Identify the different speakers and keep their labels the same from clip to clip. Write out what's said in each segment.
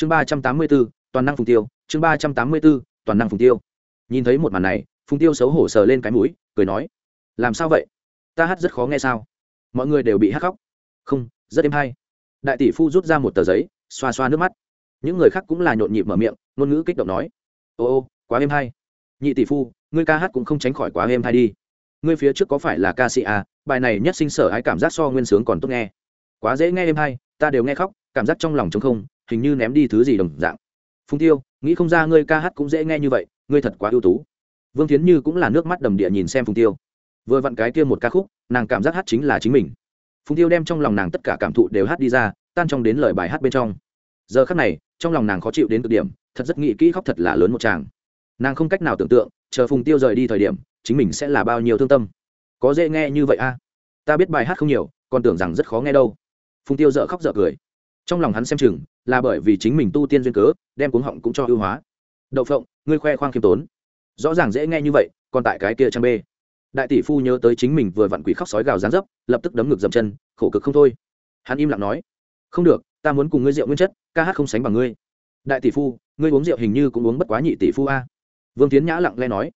Speaker 1: chương ba trăm tám mươi b ố toàn năng phùng tiêu. Chương ba trăm tám mươi b ố toàn năng phùng tiêu. Nhìn thấy một màn này, phùng tiêu xấu hổ sờ lên cái mũi, cười nói, làm sao vậy? Ta hát rất khó nghe sao? Mọi người đều bị hát khóc. Không, rất êm hay. Đại tỷ phu rút ra một tờ giấy, xoa xoa nước mắt. Những người khác cũng là nhộn nhịp mở miệng, ngôn ngữ kích động nói, ô ô, quá êm hay. Nhị tỷ phu, ngươi ca hát cũng không tránh khỏi quá êm hay đi. Ngươi phía trước có phải là ca sĩ à? Bài này nhất sinh sở ai cảm giác so nguyên sướng còn tốt nghe. Quá dễ nghe êm hay, ta đều nghe khóc, cảm giác trong lòng trống không hình như ném đi thứ gì đồng dạng. Phung tiêu, nghĩ không ra ngươi ca hát cũng dễ nghe như vậy, ngươi thật quá ưu tú. Vương tiến như cũng là nước mắt đầm địa nhìn xem phung tiêu. Vừa vặn cái kia một ca khúc, nàng cảm giác hát chính là chính mình. Phung tiêu đem trong lòng nàng tất cả cảm thụ đều hát đi ra, tan trong đến lời bài hát bên trong. Giờ khắc này, trong lòng nàng khó chịu đến cực điểm, thật rất nghĩ kỹ khóc thật là lớn một chàng nàng không cách nào tưởng tượng, chờ phùng tiêu rời đi thời điểm, chính mình sẽ là bao nhiêu thương tâm. Có dễ nghe như vậy a? À? ta biết bài hát không nhiều, còn tưởng rằng rất khó nghe đâu. Phùng tiêu dợ khóc dợ cười trong lòng hắn xem chừng, là bởi vì chính mình tu tiên duyên cớ, đem cuống họng cũng cho ưu hóa. Đậu phộng, ngươi khoe khoang khiêm tốn. Rõ ràng dễ nghe như vậy, còn tại cái kia trang bê. Đại tỷ phu nhớ tới chính mình vừa vặn quỷ khóc sói gào rán dấp, lập tức đấm ngực dầm chân, khổ cực không thôi. Hắn im lặng nói, không được, ta muốn cùng ngươi rượu nguyên chất, ca hát không sánh bằng ngươi. Đại tỷ phu, ngươi uống rượu hình như cũng uống bất quá nhị tỷ phu a. Vương tiến nhã lặng lẽ nói,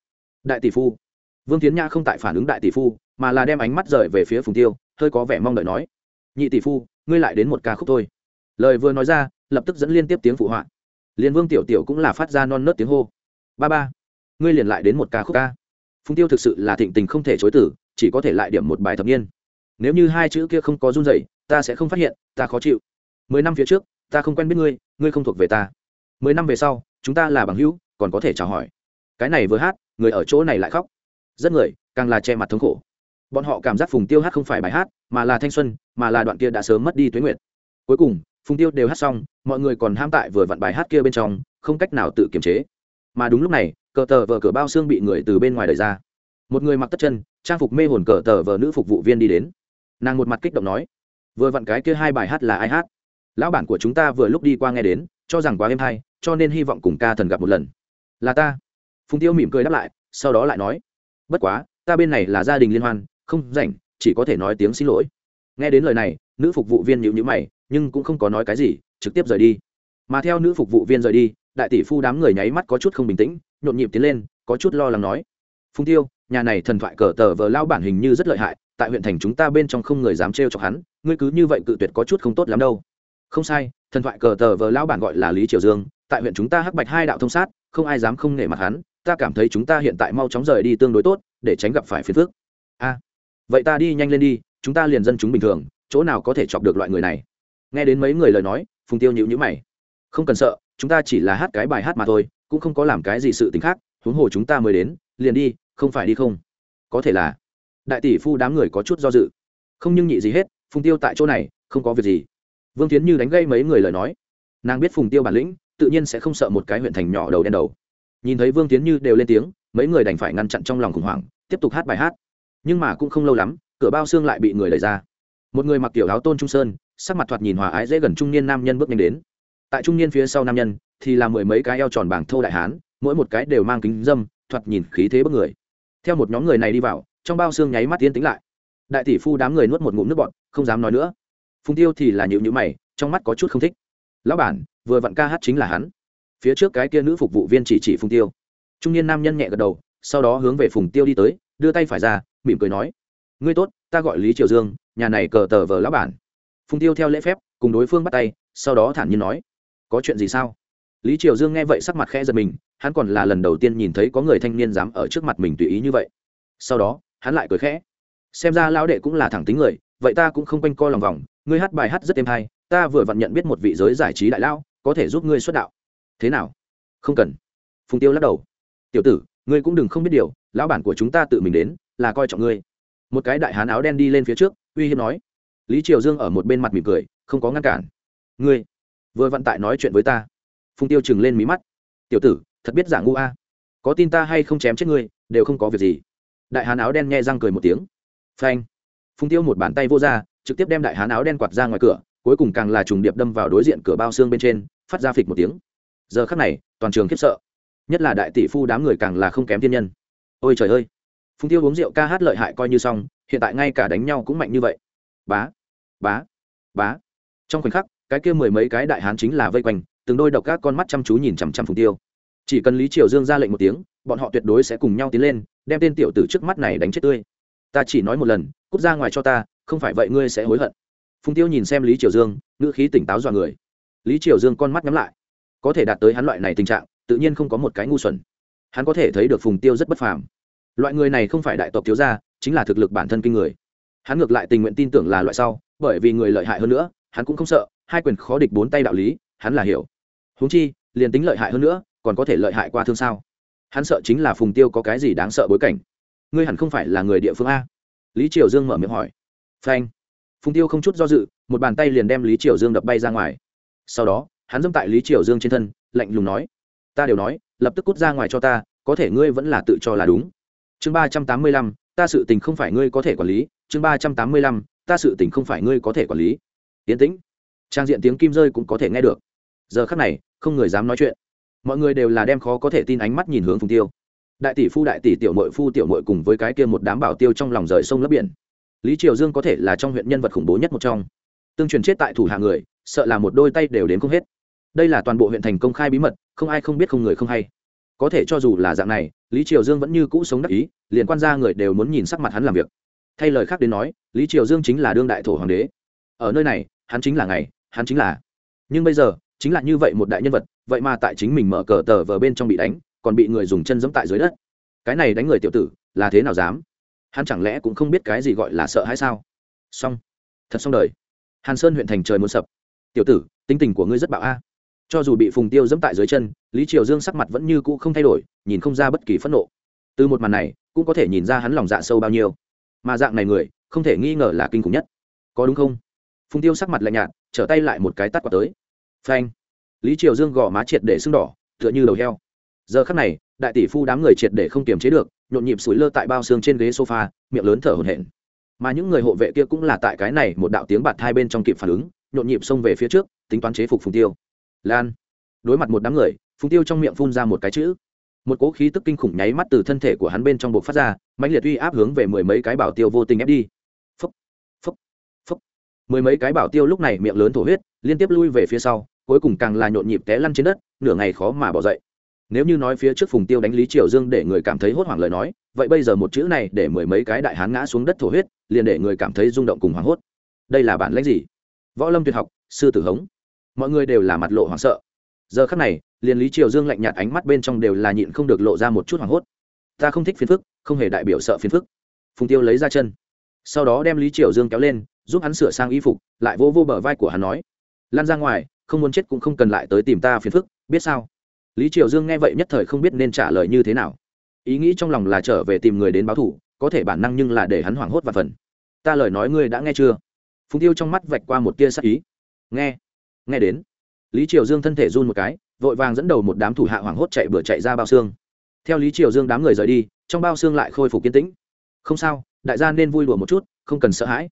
Speaker 1: đại tỷ phu. Vương tiến nhã không tại phản ứng đại tỷ phu, mà là đem ánh mắt rời về phía phùng tiêu, hơi có vẻ mong đợi nói, nhị tỷ phu, ngươi lại đến một ca khúc thôi lời vừa nói ra, lập tức dẫn liên tiếp tiếng phụ họa. Liền vương tiểu tiểu cũng là phát ra non nớt tiếng hô. Ba ba, ngươi liền lại đến một ca khúc ca. Phùng tiêu thực sự là thịnh tình không thể chối tử chỉ có thể lại điểm một bài thập niên. Nếu như hai chữ kia không có run dậy ta sẽ không phát hiện, ta khó chịu. Mười năm phía trước, ta không quen biết ngươi ngươi không thuộc về ta. Mười năm về sau, chúng ta là bằng hữu, còn có thể chào hỏi. Cái này vừa hát, người ở chỗ này lại khóc. Rất người, càng là che mặt thống khổ. Bọn họ cảm giác phùng tiêu hát không phải bài hát, mà là thanh xuân, mà là đoạn kia đã sớm mất đi tuế nguyệt. Cuối cùng phùng tiêu đều hát xong, mọi người còn ham tại vừa vặn bài hát kia bên trong, không cách nào tự kiềm chế. Mà đúng lúc này, cờ tờ vờ cửa bao xương bị người từ bên ngoài đẩy ra. Một người mặc tất chân, trang phục mê hồn cờ tờ vờ nữ phục vụ viên đi đến. Nàng một mặt kích động nói, vừa vặn cái kia hai bài hát là ai hát? Lão bản của chúng ta vừa lúc đi qua nghe đến, cho rằng quá êm hay, cho nên hy vọng cùng ca thần gặp một lần. Là ta. Phùng tiêu mỉm cười đáp lại, sau đó lại nói, bất quá, ta bên này là gia đình liên hoan, không rảnh, chỉ có thể nói tiếng xin lỗi nghe đến lời này, nữ phục vụ viên nhịu nhữ mày, nhưng cũng không có nói cái gì, trực tiếp rời đi. Mà theo nữ phục vụ viên rời đi, đại tỷ phu đám người nháy mắt có chút không bình tĩnh, nhộn nhịp tiến lên, có chút lo lắng nói. Phùng tiêu, nhà này thần thoại cờ tờ vờ lao bản hình như rất lợi hại, tại huyện thành chúng ta bên trong không người dám trêu chọc hắn, ngươi cứ như vậy cự tuyệt có chút không tốt lắm đâu. Không sai, thần thoại cờ tờ vờ lao bản gọi là lý triều dương, tại huyện chúng ta hắc bạch hai đạo thông sát, không ai dám không nể mặt hắn, ta cảm thấy chúng ta hiện tại mau chóng rời đi tương đối tốt, để tránh gặp phải phiền phức. A, vậy ta đi nhanh lên đi chúng ta liền dân chúng bình thường, chỗ nào có thể chọc được loại người này? Nghe đến mấy người lời nói, phùng tiêu nhịu nhữ mày. Không cần sợ, chúng ta chỉ là hát cái bài hát mà thôi, cũng không có làm cái gì sự t ì n h khác, huống hồ chúng ta mới đến, liền đi, không phải đi không? Có thể là. Đại tỷ phu đám người có chút do dự. Không nhưng nhị gì hết, phùng tiêu tại chỗ này, không có việc gì. Vương tiến như đánh gây mấy người lời nói. Nàng biết phùng tiêu bản lĩnh, tự nhiên sẽ không sợ một cái huyện thành nhỏ đầu đen đầu. Nhìn thấy vương tiến như đều lên tiếng, mấy người đành phải ngăn chặn trong lòng khủng hoảng, tiếp tục hát bài hát. Nhưng mà cũng không lâu lắm cửa bao xương lại bị người đẩy ra. Một người mặc kiểu áo tôn trung sơn, sắc mặt thoạt nhìn hòa ái dễ gần trung niên nam nhân bước nhanh đến. Tại trung niên phía sau nam nhân, thì là mười mấy cái eo tròn bảng thô đại hán, mỗi một cái đều mang kính dâm, thoạt nhìn khí thế bất người. Theo một nhóm người này đi vào, trong bao xương nháy mắt tiến tính lại. Đại tỷ phu đám người nuốt một ngụm nước bọt, không dám nói nữa. Phùng tiêu thì là nhịu nhữ mày, trong mắt có chút không thích. Lão bản, vừa vặn ca hát chính là hắn. Phía trước cái kia nữ phục vụ viên chỉ chỉ phùng tiêu. Trung niên nam nhân nhẹ gật đầu, sau đó hướng về phùng tiêu đi tới, đưa tay phải ra, mỉm cười nói ngươi tốt ta gọi lý triều dương nhà này cờ tờ vờ lão bản. Phùng tiêu theo lễ phép cùng đối phương bắt tay sau đó thản nhiên nói có chuyện gì sao? Lý triều dương nghe vậy sắc mặt khẽ giật mình hắn còn là lần đầu tiên nhìn thấy có người thanh niên dám ở trước mặt mình tùy ý như vậy. Sau đó hắn lại cười khẽ xem ra lão đệ cũng là thẳng tính người vậy ta cũng không quanh co lòng vòng ngươi hát bài hát rất êm hay ta vừa vặn nhận biết một vị giới giải trí đại lão, có thể giúp ngươi xuất đạo. Thế nào? Không cần. Phùng tiêu lắc đầu tiểu tử ngươi cũng đừng không biết điều lão bản của chúng ta tự mình đến là coi trọng ngươi một cái đại hán áo đen đi lên phía trước, uy hiếp nói. Lý triều dương ở một bên mặt mỉm cười, không có ngăn cản. Ngươi, vừa vặn tại nói chuyện với ta. Phùng tiêu chừng lên mí mắt. Tiểu tử, thật biết giả ngu a. Có tin ta hay không chém chết ngươi, đều không có việc gì. Đại hán áo đen nghe răng cười một tiếng. Phanh. Phùng tiêu một bàn tay vô ra, trực tiếp đem đại hán áo đen quạt ra ngoài cửa, cuối cùng càng là trùng điệp đâm vào đối diện cửa bao xương bên trên, phát ra phịch một tiếng. Giờ khắc này, toàn trường khiếp sợ. Nhất là đại tỷ phu đám người càng là không kém thiên nhân. Ôi trời ơi phùng tiêu uống rượu ca hát lợi hại coi như xong, hiện tại ngay cả đánh nhau cũng mạnh như vậy. Bá bá bá. Trong khoảnh khắc, cái kia mười mấy cái đại hán chính là vây quanh, từng đôi độc các con mắt chăm chú nhìn chằm chằm phùng tiêu. Chỉ cần lý triều dương ra lệnh một tiếng, bọn họ tuyệt đối sẽ cùng nhau tiến lên, đem tên tiểu tử trước mắt này đánh chết tươi. Ta chỉ nói một lần, cút ra ngoài cho ta, không phải vậy ngươi sẽ hối hận. Phùng tiêu nhìn xem lý triều dương, ngữ khí tỉnh táo dọa người. Lý triều dương con mắt nhắm lại. Có thể đạt tới hắn loại này tình trạng, tự nhiên không có một cái ngu xuẩn. Hắn có thể thấy được phùng tiêu rất bất phàm loại người này không phải đại tộc thiếu gia, chính là thực lực bản thân kinh người. Hắn ngược lại tình nguyện tin tưởng là loại sau, bởi vì người lợi hại hơn nữa, hắn cũng không sợ, hai quyền khó địch bốn tay đạo lý, hắn là hiểu. Huống chi, liền tính lợi hại hơn nữa, còn có thể lợi hại qua thương sao? Hắn sợ chính là phùng tiêu có cái gì đáng sợ bối cảnh. Ngươi hẳn không phải là người địa phương a. Lý triều dương mở miệng hỏi. Phanh. Phùng tiêu không chút do dự, một bàn tay liền đem lý triều dương đập bay ra ngoài. Sau đó, hắn dâm tại lý triều dương trên thân, lạnh lùng nói. Ta đều nói, lập tức cút ra ngoài cho ta, có thể ngươi vẫn là tự cho là đúng chương ba trăm tám mươi lăm, ta sự tình không phải ngươi có thể quản lý. Chương ba trăm tám mươi lăm, ta sự tình không phải ngươi có thể quản lý. Yến tĩnh. Trang diện tiếng kim rơi cũng có thể nghe được. Giờ khắc này, không người dám nói chuyện. Mọi người đều là đem khó có thể tin ánh mắt nhìn hướng phùng tiêu. Đại tỷ phu, đại tỷ tiểu nội phu, tiểu nội cùng với cái kia một đám bảo tiêu trong lòng rời sông lấp biển. Lý triều dương có thể là trong huyện nhân vật khủng bố nhất một trong. Tương truyền chết tại thủ hạ người, sợ là một đôi tay đều đến không hết. Đây là toàn bộ huyện thành công khai bí mật, không ai không biết không người không hay có thể cho dù là dạng này, lý triều dương vẫn như cũ sống đắc ý, liền quan gia người đều muốn nhìn sắc mặt hắn làm việc. Thay lời khác đến nói, lý triều dương chính là đương đại thổ hoàng đế. Ở nơi này, hắn chính là ngày hắn chính là. Nhưng bây giờ, chính là như vậy một đại nhân vật, vậy mà tại chính mình mở cờ tờ vờ bên trong bị đánh, còn bị người dùng chân giẫm tại dưới đất. Cái này đánh người tiểu tử, là thế nào dám? Hắn chẳng lẽ cũng không biết cái gì gọi là sợ hay sao? Xong. Thật xong đời. Hàn sơn huyện thành trời muốn sập. Tiểu tử, tính tình của ngươi rất bạo a cho dù bị phùng tiêu dẫm tại dưới chân, lý triều dương sắc mặt vẫn như cũ không thay đổi, nhìn không ra bất kỳ phẫn nộ. Từ một màn này, cũng có thể nhìn ra hắn lòng dạ sâu bao nhiêu. Mà dạng này người, không thể nghi ngờ là kinh khủng nhất. Có đúng không? Phùng tiêu sắc mặt lạnh nhạt, trở tay lại một cái tắt quả tới. Phanh. Lý triều dương gõ má triệt để sưng đỏ, tựa như đầu heo. Giờ khắc này, đại tỷ phu đám người triệt để không kiềm chế được, nhộn nhịp sủi lơ tại bao xương trên ghế sofa, miệng lớn thở hổn hển. Mà những người hộ vệ kia cũng là tại cái này một đạo tiếng bạt hai bên trong kịp phản ứng, nhộn nhịp xông về phía trước, tính toán chế phục phùng tiêu lan. Đối mặt một đám người phùng tiêu trong miệng phun ra một cái chữ. Một cỗ khí tức kinh khủng nháy mắt từ thân thể của hắn bên trong buộc phát ra mãnh liệt uy áp hướng về mười mấy cái bảo tiêu vô tình ép đi. Phúc, phúc, phúc. mười mấy cái bảo tiêu lúc này miệng lớn thổ huyết liên tiếp lui về phía sau cuối cùng càng là nhộn nhịp té lăn trên đất nửa ngày khó mà bỏ dậy. Nếu như nói phía trước phùng tiêu đánh lý triều dương để người cảm thấy hốt hoảng lời nói vậy bây giờ một chữ này để mười mấy cái đại hán ngã xuống đất thổ huyết liền để người cảm thấy rung động cùng hoảng hốt. Đây là bản lãnh gì? Võ lâm tuyệt học sư tử hống mọi người đều là mặt lộ hoảng sợ. Giờ khắc này, liền lý triều dương lạnh nhạt ánh mắt bên trong đều là nhịn không được lộ ra một chút hoảng hốt. Ta không thích phiền phức, không hề đại biểu sợ phiền phức. Phùng tiêu lấy ra chân. Sau đó đem lý triều dương kéo lên, giúp hắn sửa sang y phục, lại vô vô bờ vai của hắn nói, lan ra ngoài, không muốn chết cũng không cần lại tới tìm ta phiền phức, biết sao? Lý triều dương nghe vậy nhất thời không biết nên trả lời như thế nào. Ý nghĩ trong lòng là trở về tìm người đến báo thủ có thể bản năng nhưng là để hắn hoảng hốt và phần. Ta lời nói ngươi đã nghe chưa? Phùng tiêu trong mắt vạch qua một tia sắc ý. Nghe nghe đến, lý triều dương thân thể run một cái, vội vàng dẫn đầu một đám thủ hạ hoảng hốt chạy bừa chạy ra bao xương. Theo lý triều dương đám người rời đi, trong bao xương lại khôi phục kiên tĩnh. Không sao, đại gia nên vui đùa một chút, không cần sợ hãi.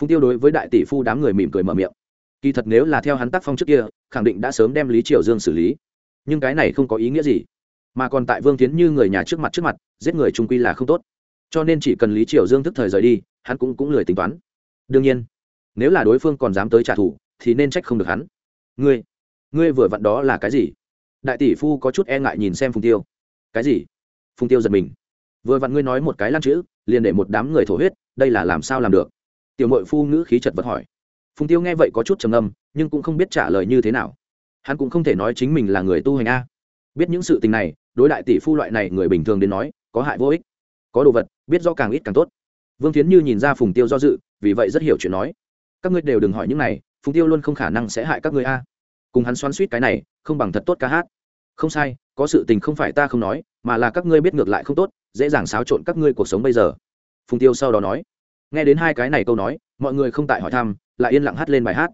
Speaker 1: Phung tiêu đối với đại tỷ phu đám người mỉm cười mở miệng. Kỳ thật nếu là theo hắn tác phong trước kia, khẳng định đã sớm đem lý triều dương xử lý. Nhưng cái này không có ý nghĩa gì. Mà còn tại vương tiến như người nhà trước mặt trước mặt, giết người trung quy là không tốt. Cho nên chỉ cần lý triều dương thức thời rời đi, hắn cũng cũng lười tính toán. Đương nhiên, nếu là đối phương còn dám tới trả thù, thì nên trách không được hắn ngươi ngươi vừa vặn đó là cái gì? Đại tỷ phu có chút e ngại nhìn xem phùng tiêu. Cái gì? Phùng tiêu giật mình. Vừa vặn ngươi nói một cái lăn chữ, liền để một đám người thổ huyết, đây là làm sao làm được? Tiểu mội phu ngữ khí chật vật hỏi. Phùng tiêu nghe vậy có chút trầm âm nhưng cũng không biết trả lời như thế nào. Hắn cũng không thể nói chính mình là người tu hành a. Biết những sự tình này, đối đại tỷ phu loại này người bình thường đến nói, có hại vô ích. Có đồ vật, biết do càng ít càng tốt. Vương tiến như nhìn ra phùng tiêu do dự, vì vậy rất hiểu chuyện nói. Các ngươi đều đừng hỏi những này phùng tiêu luôn không khả năng sẽ hại các ngươi a. Cùng hắn xoắn suýt cái này, không bằng thật tốt ca hát. Không sai, có sự tình không phải ta không nói, mà là các ngươi biết ngược lại không tốt, dễ dàng xáo trộn các ngươi cuộc sống bây giờ. Phùng tiêu sau đó nói. Nghe đến hai cái này câu nói, mọi người không tại hỏi thăm, lại yên lặng hát lên bài hát.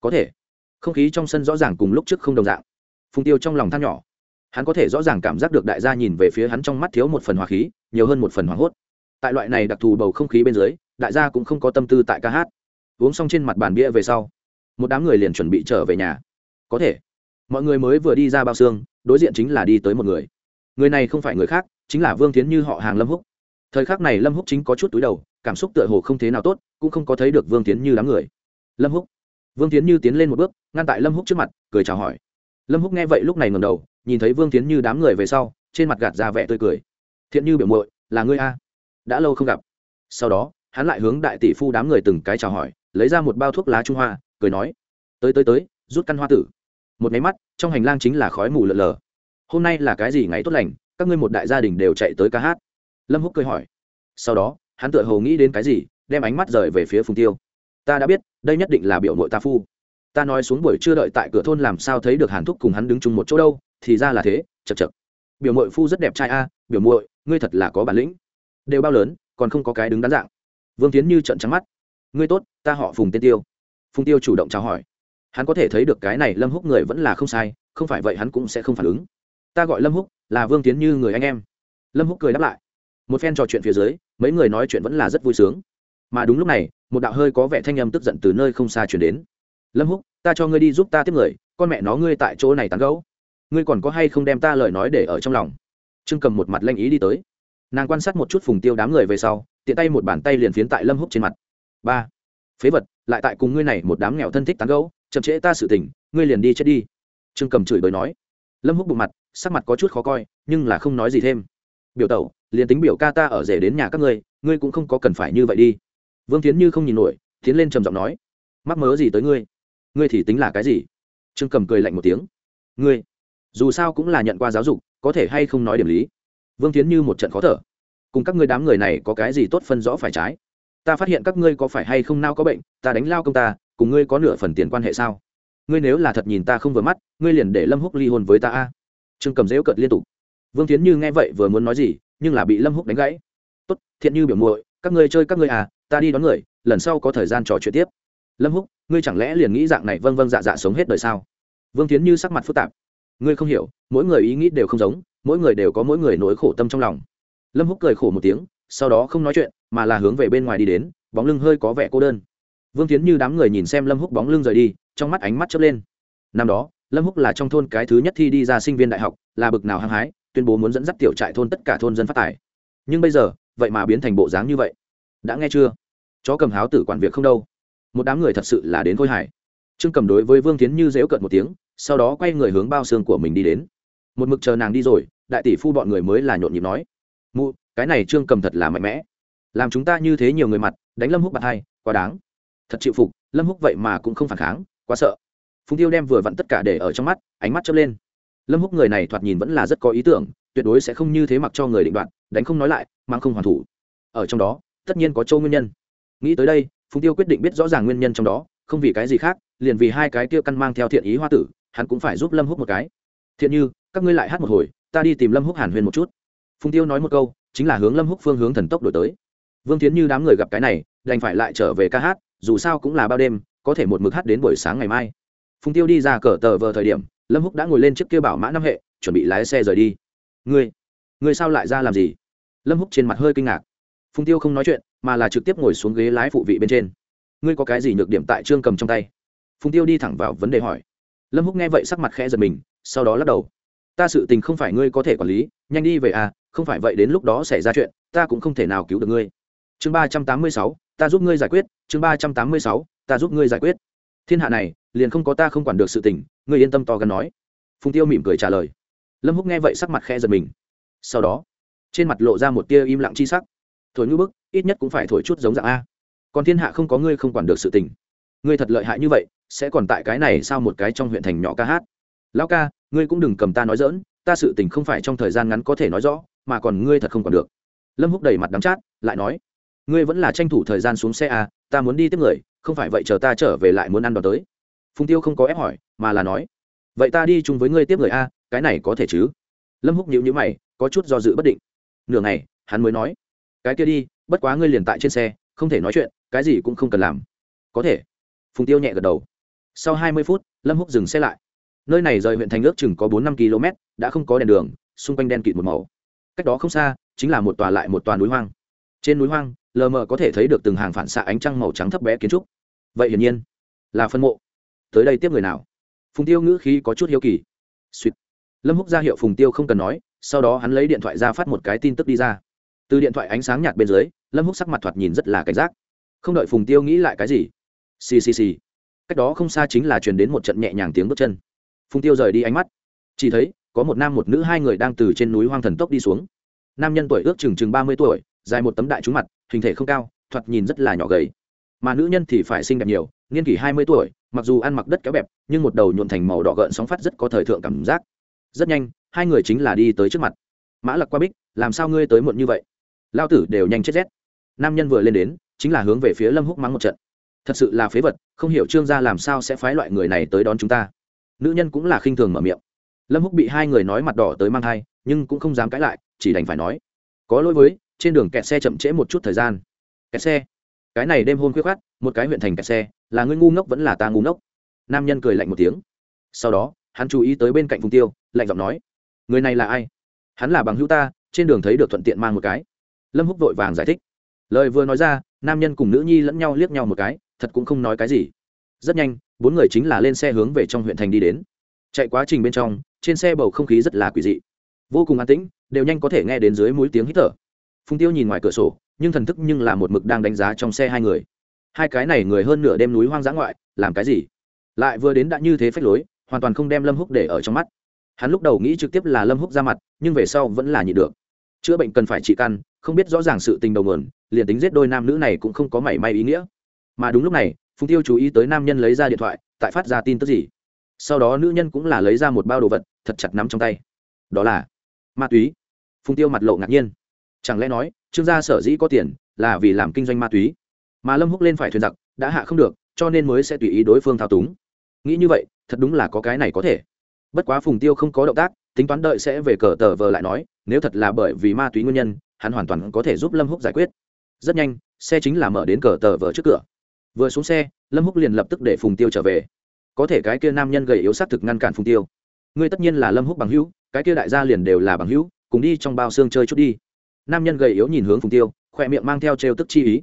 Speaker 1: Có thể. Không khí trong sân rõ ràng cùng lúc trước không đồng dạng. Phùng tiêu trong lòng than nhỏ. Hắn có thể rõ ràng cảm giác được đại gia nhìn về phía hắn trong mắt thiếu một phần hòa khí, nhiều hơn một phần hoảng hốt. Tại loại này đặc thù bầu không khí bên dưới, đại gia cũng không có tâm tư tại ca hát. Uống xong trên mặt bàn bia về sau một đám người liền chuẩn bị trở về nhà. Có thể, mọi người mới vừa đi ra bao xương, đối diện chính là đi tới một người. Người này không phải người khác, chính là vương tiến như họ hàng lâm húc. Thời khắc này lâm húc chính có chút túi đầu, cảm xúc tựa hồ không thế nào tốt, cũng không có thấy được vương tiến như đám người. Lâm húc. Vương tiến như tiến lên một bước, ngăn tại lâm húc trước mặt, cười chào hỏi. Lâm húc nghe vậy lúc này ngầm đầu, nhìn thấy vương tiến như đám người về sau, trên mặt gạt ra vẻ tươi cười. Thiện như biểu muội, là ngươi a? Đã lâu không gặp. Sau đó, hắn lại hướng đại tỷ phu đám người từng cái chào hỏi, lấy ra một bao thuốc lá trung hoa cười nói, tới tới tới, rút căn hoa tử. Một máy mắt, trong hành lang chính là khói mù lợn lờ hôm nay là cái gì ngày tốt lành, các ngươi một đại gia đình đều chạy tới ca hát. Lâm húc cười hỏi. Sau đó, hắn tựa hồ nghĩ đến cái gì, đem ánh mắt rời về phía phùng tiêu. Ta đã biết, đây nhất định là biểu nội ta phu. Ta nói xuống buổi chưa đợi tại cửa thôn làm sao thấy được hàn thúc cùng hắn đứng chung một chỗ đâu, thì ra là thế chật chật biểu mội phu rất đẹp trai a à, biểu muội, ngươi thật là có bản lĩnh. Đều bao lớn, còn không có cái đứng đắn dạng. Vương tiến như trận trắng mắt. Ngươi tốt, ta họ phùng tên tiêu phùng tiêu chủ động chào hỏi. Hắn có thể thấy được cái này lâm húc người vẫn là không sai, không phải vậy hắn cũng sẽ không phản ứng. Ta gọi lâm húc, là vương tiến như người anh em. Lâm húc cười đáp lại. Một phen trò chuyện phía dưới, mấy người nói chuyện vẫn là rất vui sướng. Mà đúng lúc này, một đạo hơi có vẻ thanh âm tức giận từ nơi không xa chuyển đến. Lâm húc, ta cho ngươi đi giúp ta tiếp người, con mẹ nó ngươi tại chỗ này tán gấu ngươi còn có hay không đem ta lời nói để ở trong lòng? Trương cầm một mặt lanh ý đi tới. Nàng quan sát một chút phùng tiêu đám người về sau, tiện tay một bàn tay liền phiến tại lâm húc trên mặt. Ba phế vật, lại tại cùng ngươi này một đám nghèo thân thích tán gấu chậm trễ ta sự tình, ngươi liền đi chết đi. Trương cầm chửi bới nói. Lâm húc bụng mặt, sắc mặt có chút khó coi, nhưng là không nói gì thêm. Biểu tẩu, liền tính biểu ca ta ở rể đến nhà các ngươi ngươi cũng không có cần phải như vậy đi. Vương tiến như không nhìn nổi, tiến lên trầm giọng nói. Mắc mớ gì tới ngươi? Ngươi thì tính là cái gì? Trương cầm cười lạnh một tiếng. Ngươi, dù sao cũng là nhận qua giáo dục, có thể hay không nói điểm lý? Vương tiến như một trận khó thở. Cùng các ngươi đám người này có cái gì tốt phân rõ phải trái? Ta phát hiện các ngươi có phải hay không nao có bệnh, ta đánh lao công ta, cùng ngươi có nửa phần tiền quan hệ sao? Ngươi nếu là thật nhìn ta không vừa mắt, ngươi liền để lâm húc ly hôn với ta a. Trương cầm dễu cợt liên tục. Vương tiến như nghe vậy vừa muốn nói gì, nhưng là bị lâm húc đánh gãy. Tốt, thiện như biểu muội, các ngươi chơi các ngươi à ta đi đón người, lần sau có thời gian trò chuyện tiếp. Lâm húc, ngươi chẳng lẽ liền nghĩ dạng này vâng vâng dạ dạ sống hết đời sao? Vương tiến như sắc mặt phức tạp. Ngươi không hiểu, mỗi người ý nghĩ đều không giống, mỗi người đều có mỗi người nỗi khổ tâm trong lòng. Lâm húc cười khổ một tiếng sau đó không nói chuyện, mà là hướng về bên ngoài đi đến, bóng lưng hơi có vẻ cô đơn. Vương tiến như đám người nhìn xem lâm húc bóng lưng rời đi, trong mắt ánh mắt chớp lên. Năm đó, lâm húc là trong thôn cái thứ nhất thi đi ra sinh viên đại học, là bực nào hăng hái, tuyên bố muốn dẫn dắt tiểu trại thôn tất cả thôn dân phát tài. Nhưng bây giờ, vậy mà biến thành bộ dáng như vậy. Đã nghe chưa? Chó cầm háo tử quản việc không đâu. Một đám người thật sự là đến khôi hải trương cầm đối với vương tiến như dễu cợt một tiếng, sau đó quay người hướng bao xương của mình đi đến. Một mực chờ nàng đi rồi, đại tỷ phu bọn người mới là nhộn nhịp nói. Mụ cái này trương cầm thật là mạnh mẽ. Làm chúng ta như thế nhiều người mặt đánh lâm húc bạc hai quá đáng. Thật chịu phục lâm húc vậy mà cũng không phản kháng quá sợ. Phùng tiêu đem vừa vặn tất cả để ở trong mắt ánh mắt chớp lên. Lâm húc người này thoạt nhìn vẫn là rất có ý tưởng tuyệt đối sẽ không như thế mặc cho người định đoạt, đánh không nói lại mang không hoàn thủ. Ở trong đó tất nhiên có châu nguyên nhân. Nghĩ tới đây phùng tiêu quyết định biết rõ ràng nguyên nhân trong đó không vì cái gì khác liền vì hai cái tiêu căn mang theo thiện ý hoa tử hắn cũng phải giúp lâm húc một cái. Thiện như các ngươi lại hát một hồi ta đi tìm lâm húc hàn huyên một chút. Phùng tiêu nói một câu chính là hướng lâm húc phương hướng thần tốc đổi tới. Vương tiến như đám người gặp cái này, đành phải lại trở về ca hát, dù sao cũng là bao đêm, có thể một mực hát đến buổi sáng ngày mai. Phùng tiêu đi ra cờ tờ vờ thời điểm, lâm húc đã ngồi lên chiếc kia bảo mã năm hệ, chuẩn bị lái xe rời đi. Ngươi ngươi sao lại ra làm gì? Lâm húc trên mặt hơi kinh ngạc. Phùng tiêu không nói chuyện, mà là trực tiếp ngồi xuống ghế lái phụ vị bên trên. Ngươi có cái gì nhược điểm tại trương cầm trong tay? Phùng tiêu đi thẳng vào vấn đề hỏi. Lâm húc nghe vậy sắc mặt khẽ giật mình, sau đó lắc đầu. Ta sự tình không phải ngươi có thể quản lý, nhanh đi về à không phải vậy đến lúc đó xảy ra chuyện, ta cũng không thể nào cứu được ngươi. Chương ba trăm tám mươi sáu, ta giúp ngươi giải quyết. Chương ba trăm tám mươi sáu, ta giúp ngươi giải quyết. Thiên hạ này, liền không có ta không quản được sự tình, ngươi yên tâm to gan nói. Phùng tiêu mỉm cười trả lời. Lâm húc nghe vậy sắc mặt khẽ giật mình. Sau đó, trên mặt lộ ra một tia im lặng chi sắc. Thổi ngư bức, ít nhất cũng phải thổi chút giống dạng a. Còn thiên hạ không có ngươi không quản được sự tình. Ngươi thật lợi hại như vậy, sẽ còn tại cái này sao một cái trong huyện thành nhỏ ca hát. Lão ca, ngươi cũng đừng cầm ta nói dỡn ta sự tình không phải trong thời gian ngắn có thể nói rõ mà còn ngươi thật không còn được. Lâm húc đầy mặt đắm chát, lại nói, ngươi vẫn là tranh thủ thời gian xuống xe à ta muốn đi tiếp người, không phải vậy chờ ta trở về lại muốn ăn đón tới. Phùng tiêu không có ép hỏi, mà là nói, vậy ta đi chung với ngươi tiếp người a cái này có thể chứ? Lâm húc nhíu nhíu mày, có chút do dự bất định. Nửa ngày, hắn mới nói, cái kia đi, bất quá ngươi liền tại trên xe, không thể nói chuyện, cái gì cũng không cần làm. Có thể. Phùng tiêu nhẹ gật đầu. Sau hai mươi phút, lâm húc dừng xe lại. Nơi này rời huyện thành ước chừng có bốn năm km đã không có đèn đường, xung quanh đen kịt một màu cách đó không xa, chính là một tòa lại một tòa núi hoang. Trên núi hoang, lờ mờ có thể thấy được từng hàng phản xạ ánh trăng màu trắng thấp bé kiến trúc. Vậy hiển nhiên, là phân mộ. Tới đây tiếp người nào? Phùng tiêu ngữ khí có chút hiếu kỳ. Suýt lâm húc ra hiệu phùng tiêu không cần nói, sau đó hắn lấy điện thoại ra phát một cái tin tức đi ra. Từ điện thoại ánh sáng nhạt bên dưới, lâm húc sắc mặt thoạt nhìn rất là cảnh giác. Không đợi phùng tiêu nghĩ lại cái gì. Xì xì xì. Cách đó không xa chính là truyền đến một trận nhẹ nhàng tiếng bước chân. Phùng tiêu rời đi ánh mắt. Chỉ thấy có một nam một nữ hai người đang từ trên núi hoang thần tốc đi xuống. Nam nhân tuổi ước chừng chừng ba mươi tuổi, dài một tấm đại trúng mặt, hình thể không cao, thoạt nhìn rất là nhỏ gầy. Mà nữ nhân thì phải xinh đẹp nhiều, niên kỷ hai mươi tuổi, mặc dù ăn mặc đất kéo bẹp, nhưng một đầu nhuộn thành màu đỏ gợn sóng phát rất có thời thượng cảm giác. Rất nhanh, hai người chính là đi tới trước mặt. Mã lặc qua bích, làm sao ngươi tới muộn như vậy? Lao tử đều nhanh chết rét. Nam nhân vừa lên đến, chính là hướng về phía lâm húc mắng một trận. Thật sự là phế vật, không hiểu trương gia làm sao sẽ phái loại người này tới đón chúng ta. Nữ nhân cũng là khinh thường mở miệng lâm húc bị hai người nói mặt đỏ tới mang thai, nhưng cũng không dám cãi lại, chỉ đành phải nói, có lỗi với, trên đường kẹt xe chậm trễ một chút thời gian. Kẹt xe? Cái này đêm hôm khuya khát một cái huyện thành kẹt xe, là ngươi ngu ngốc vẫn là ta ngu ngốc. Nam nhân cười lạnh một tiếng. Sau đó, hắn chú ý tới bên cạnh phùng tiêu, lạnh giọng nói, người này là ai? Hắn là bằng hữu ta, trên đường thấy được thuận tiện mang một cái. Lâm húc vội vàng giải thích. Lời vừa nói ra, nam nhân cùng nữ nhi lẫn nhau liếc nhau một cái, thật cũng không nói cái gì. Rất nhanh, bốn người chính là lên xe hướng về trong huyện thành đi đến. Chạy quá trình bên trong trên xe bầu không khí rất là quỷ dị. Vô cùng an tĩnh, đều nhanh có thể nghe đến dưới mũi tiếng hít thở. Phùng tiêu nhìn ngoài cửa sổ, nhưng thần thức nhưng là một mực đang đánh giá trong xe hai người. Hai cái này người hơn nửa đêm núi hoang dã ngoại, làm cái gì? Lại vừa đến đã như thế phách lối, hoàn toàn không đem lâm húc để ở trong mắt. Hắn lúc đầu nghĩ trực tiếp là lâm húc ra mặt, nhưng về sau vẫn là nhịn được. Chữa bệnh cần phải trị căn, không biết rõ ràng sự tình đầu nguồn, liền tính giết đôi nam nữ này cũng không có mảy may ý nghĩa. Mà đúng lúc này, phùng tiêu chú ý tới nam nhân lấy ra điện thoại, tại phát ra tin tức gì? Sau đó nữ nhân cũng là lấy ra một bao đồ vật, thật chặt nắm trong tay. Đó là ma túy. Phùng tiêu mặt lộ ngạc nhiên. Chẳng lẽ nói, trương gia sở dĩ có tiền là vì làm kinh doanh ma túy? Mà lâm húc lên phải thuyền giặc, đã hạ không được, cho nên mới sẽ tùy ý đối phương thao túng. Nghĩ như vậy, thật đúng là có cái này có thể. Bất quá phùng tiêu không có động tác, tính toán đợi sẽ về cờ tờ vờ lại nói, nếu thật là bởi vì ma túy nguyên nhân, hắn hoàn toàn có thể giúp lâm húc giải quyết. Rất nhanh, xe chính là mở đến cờ tờ vờ trước cửa. Vừa xuống xe, lâm húc liền lập tức để phùng tiêu trở về có thể cái kia nam nhân gầy yếu sát thực ngăn cản phùng tiêu. Ngươi tất nhiên là lâm húc bằng hữu, cái kia đại gia liền đều là bằng hữu, cùng đi trong bao xương chơi chút đi. Nam nhân gầy yếu nhìn hướng phùng tiêu khoe miệng mang theo trêu tức chi ý.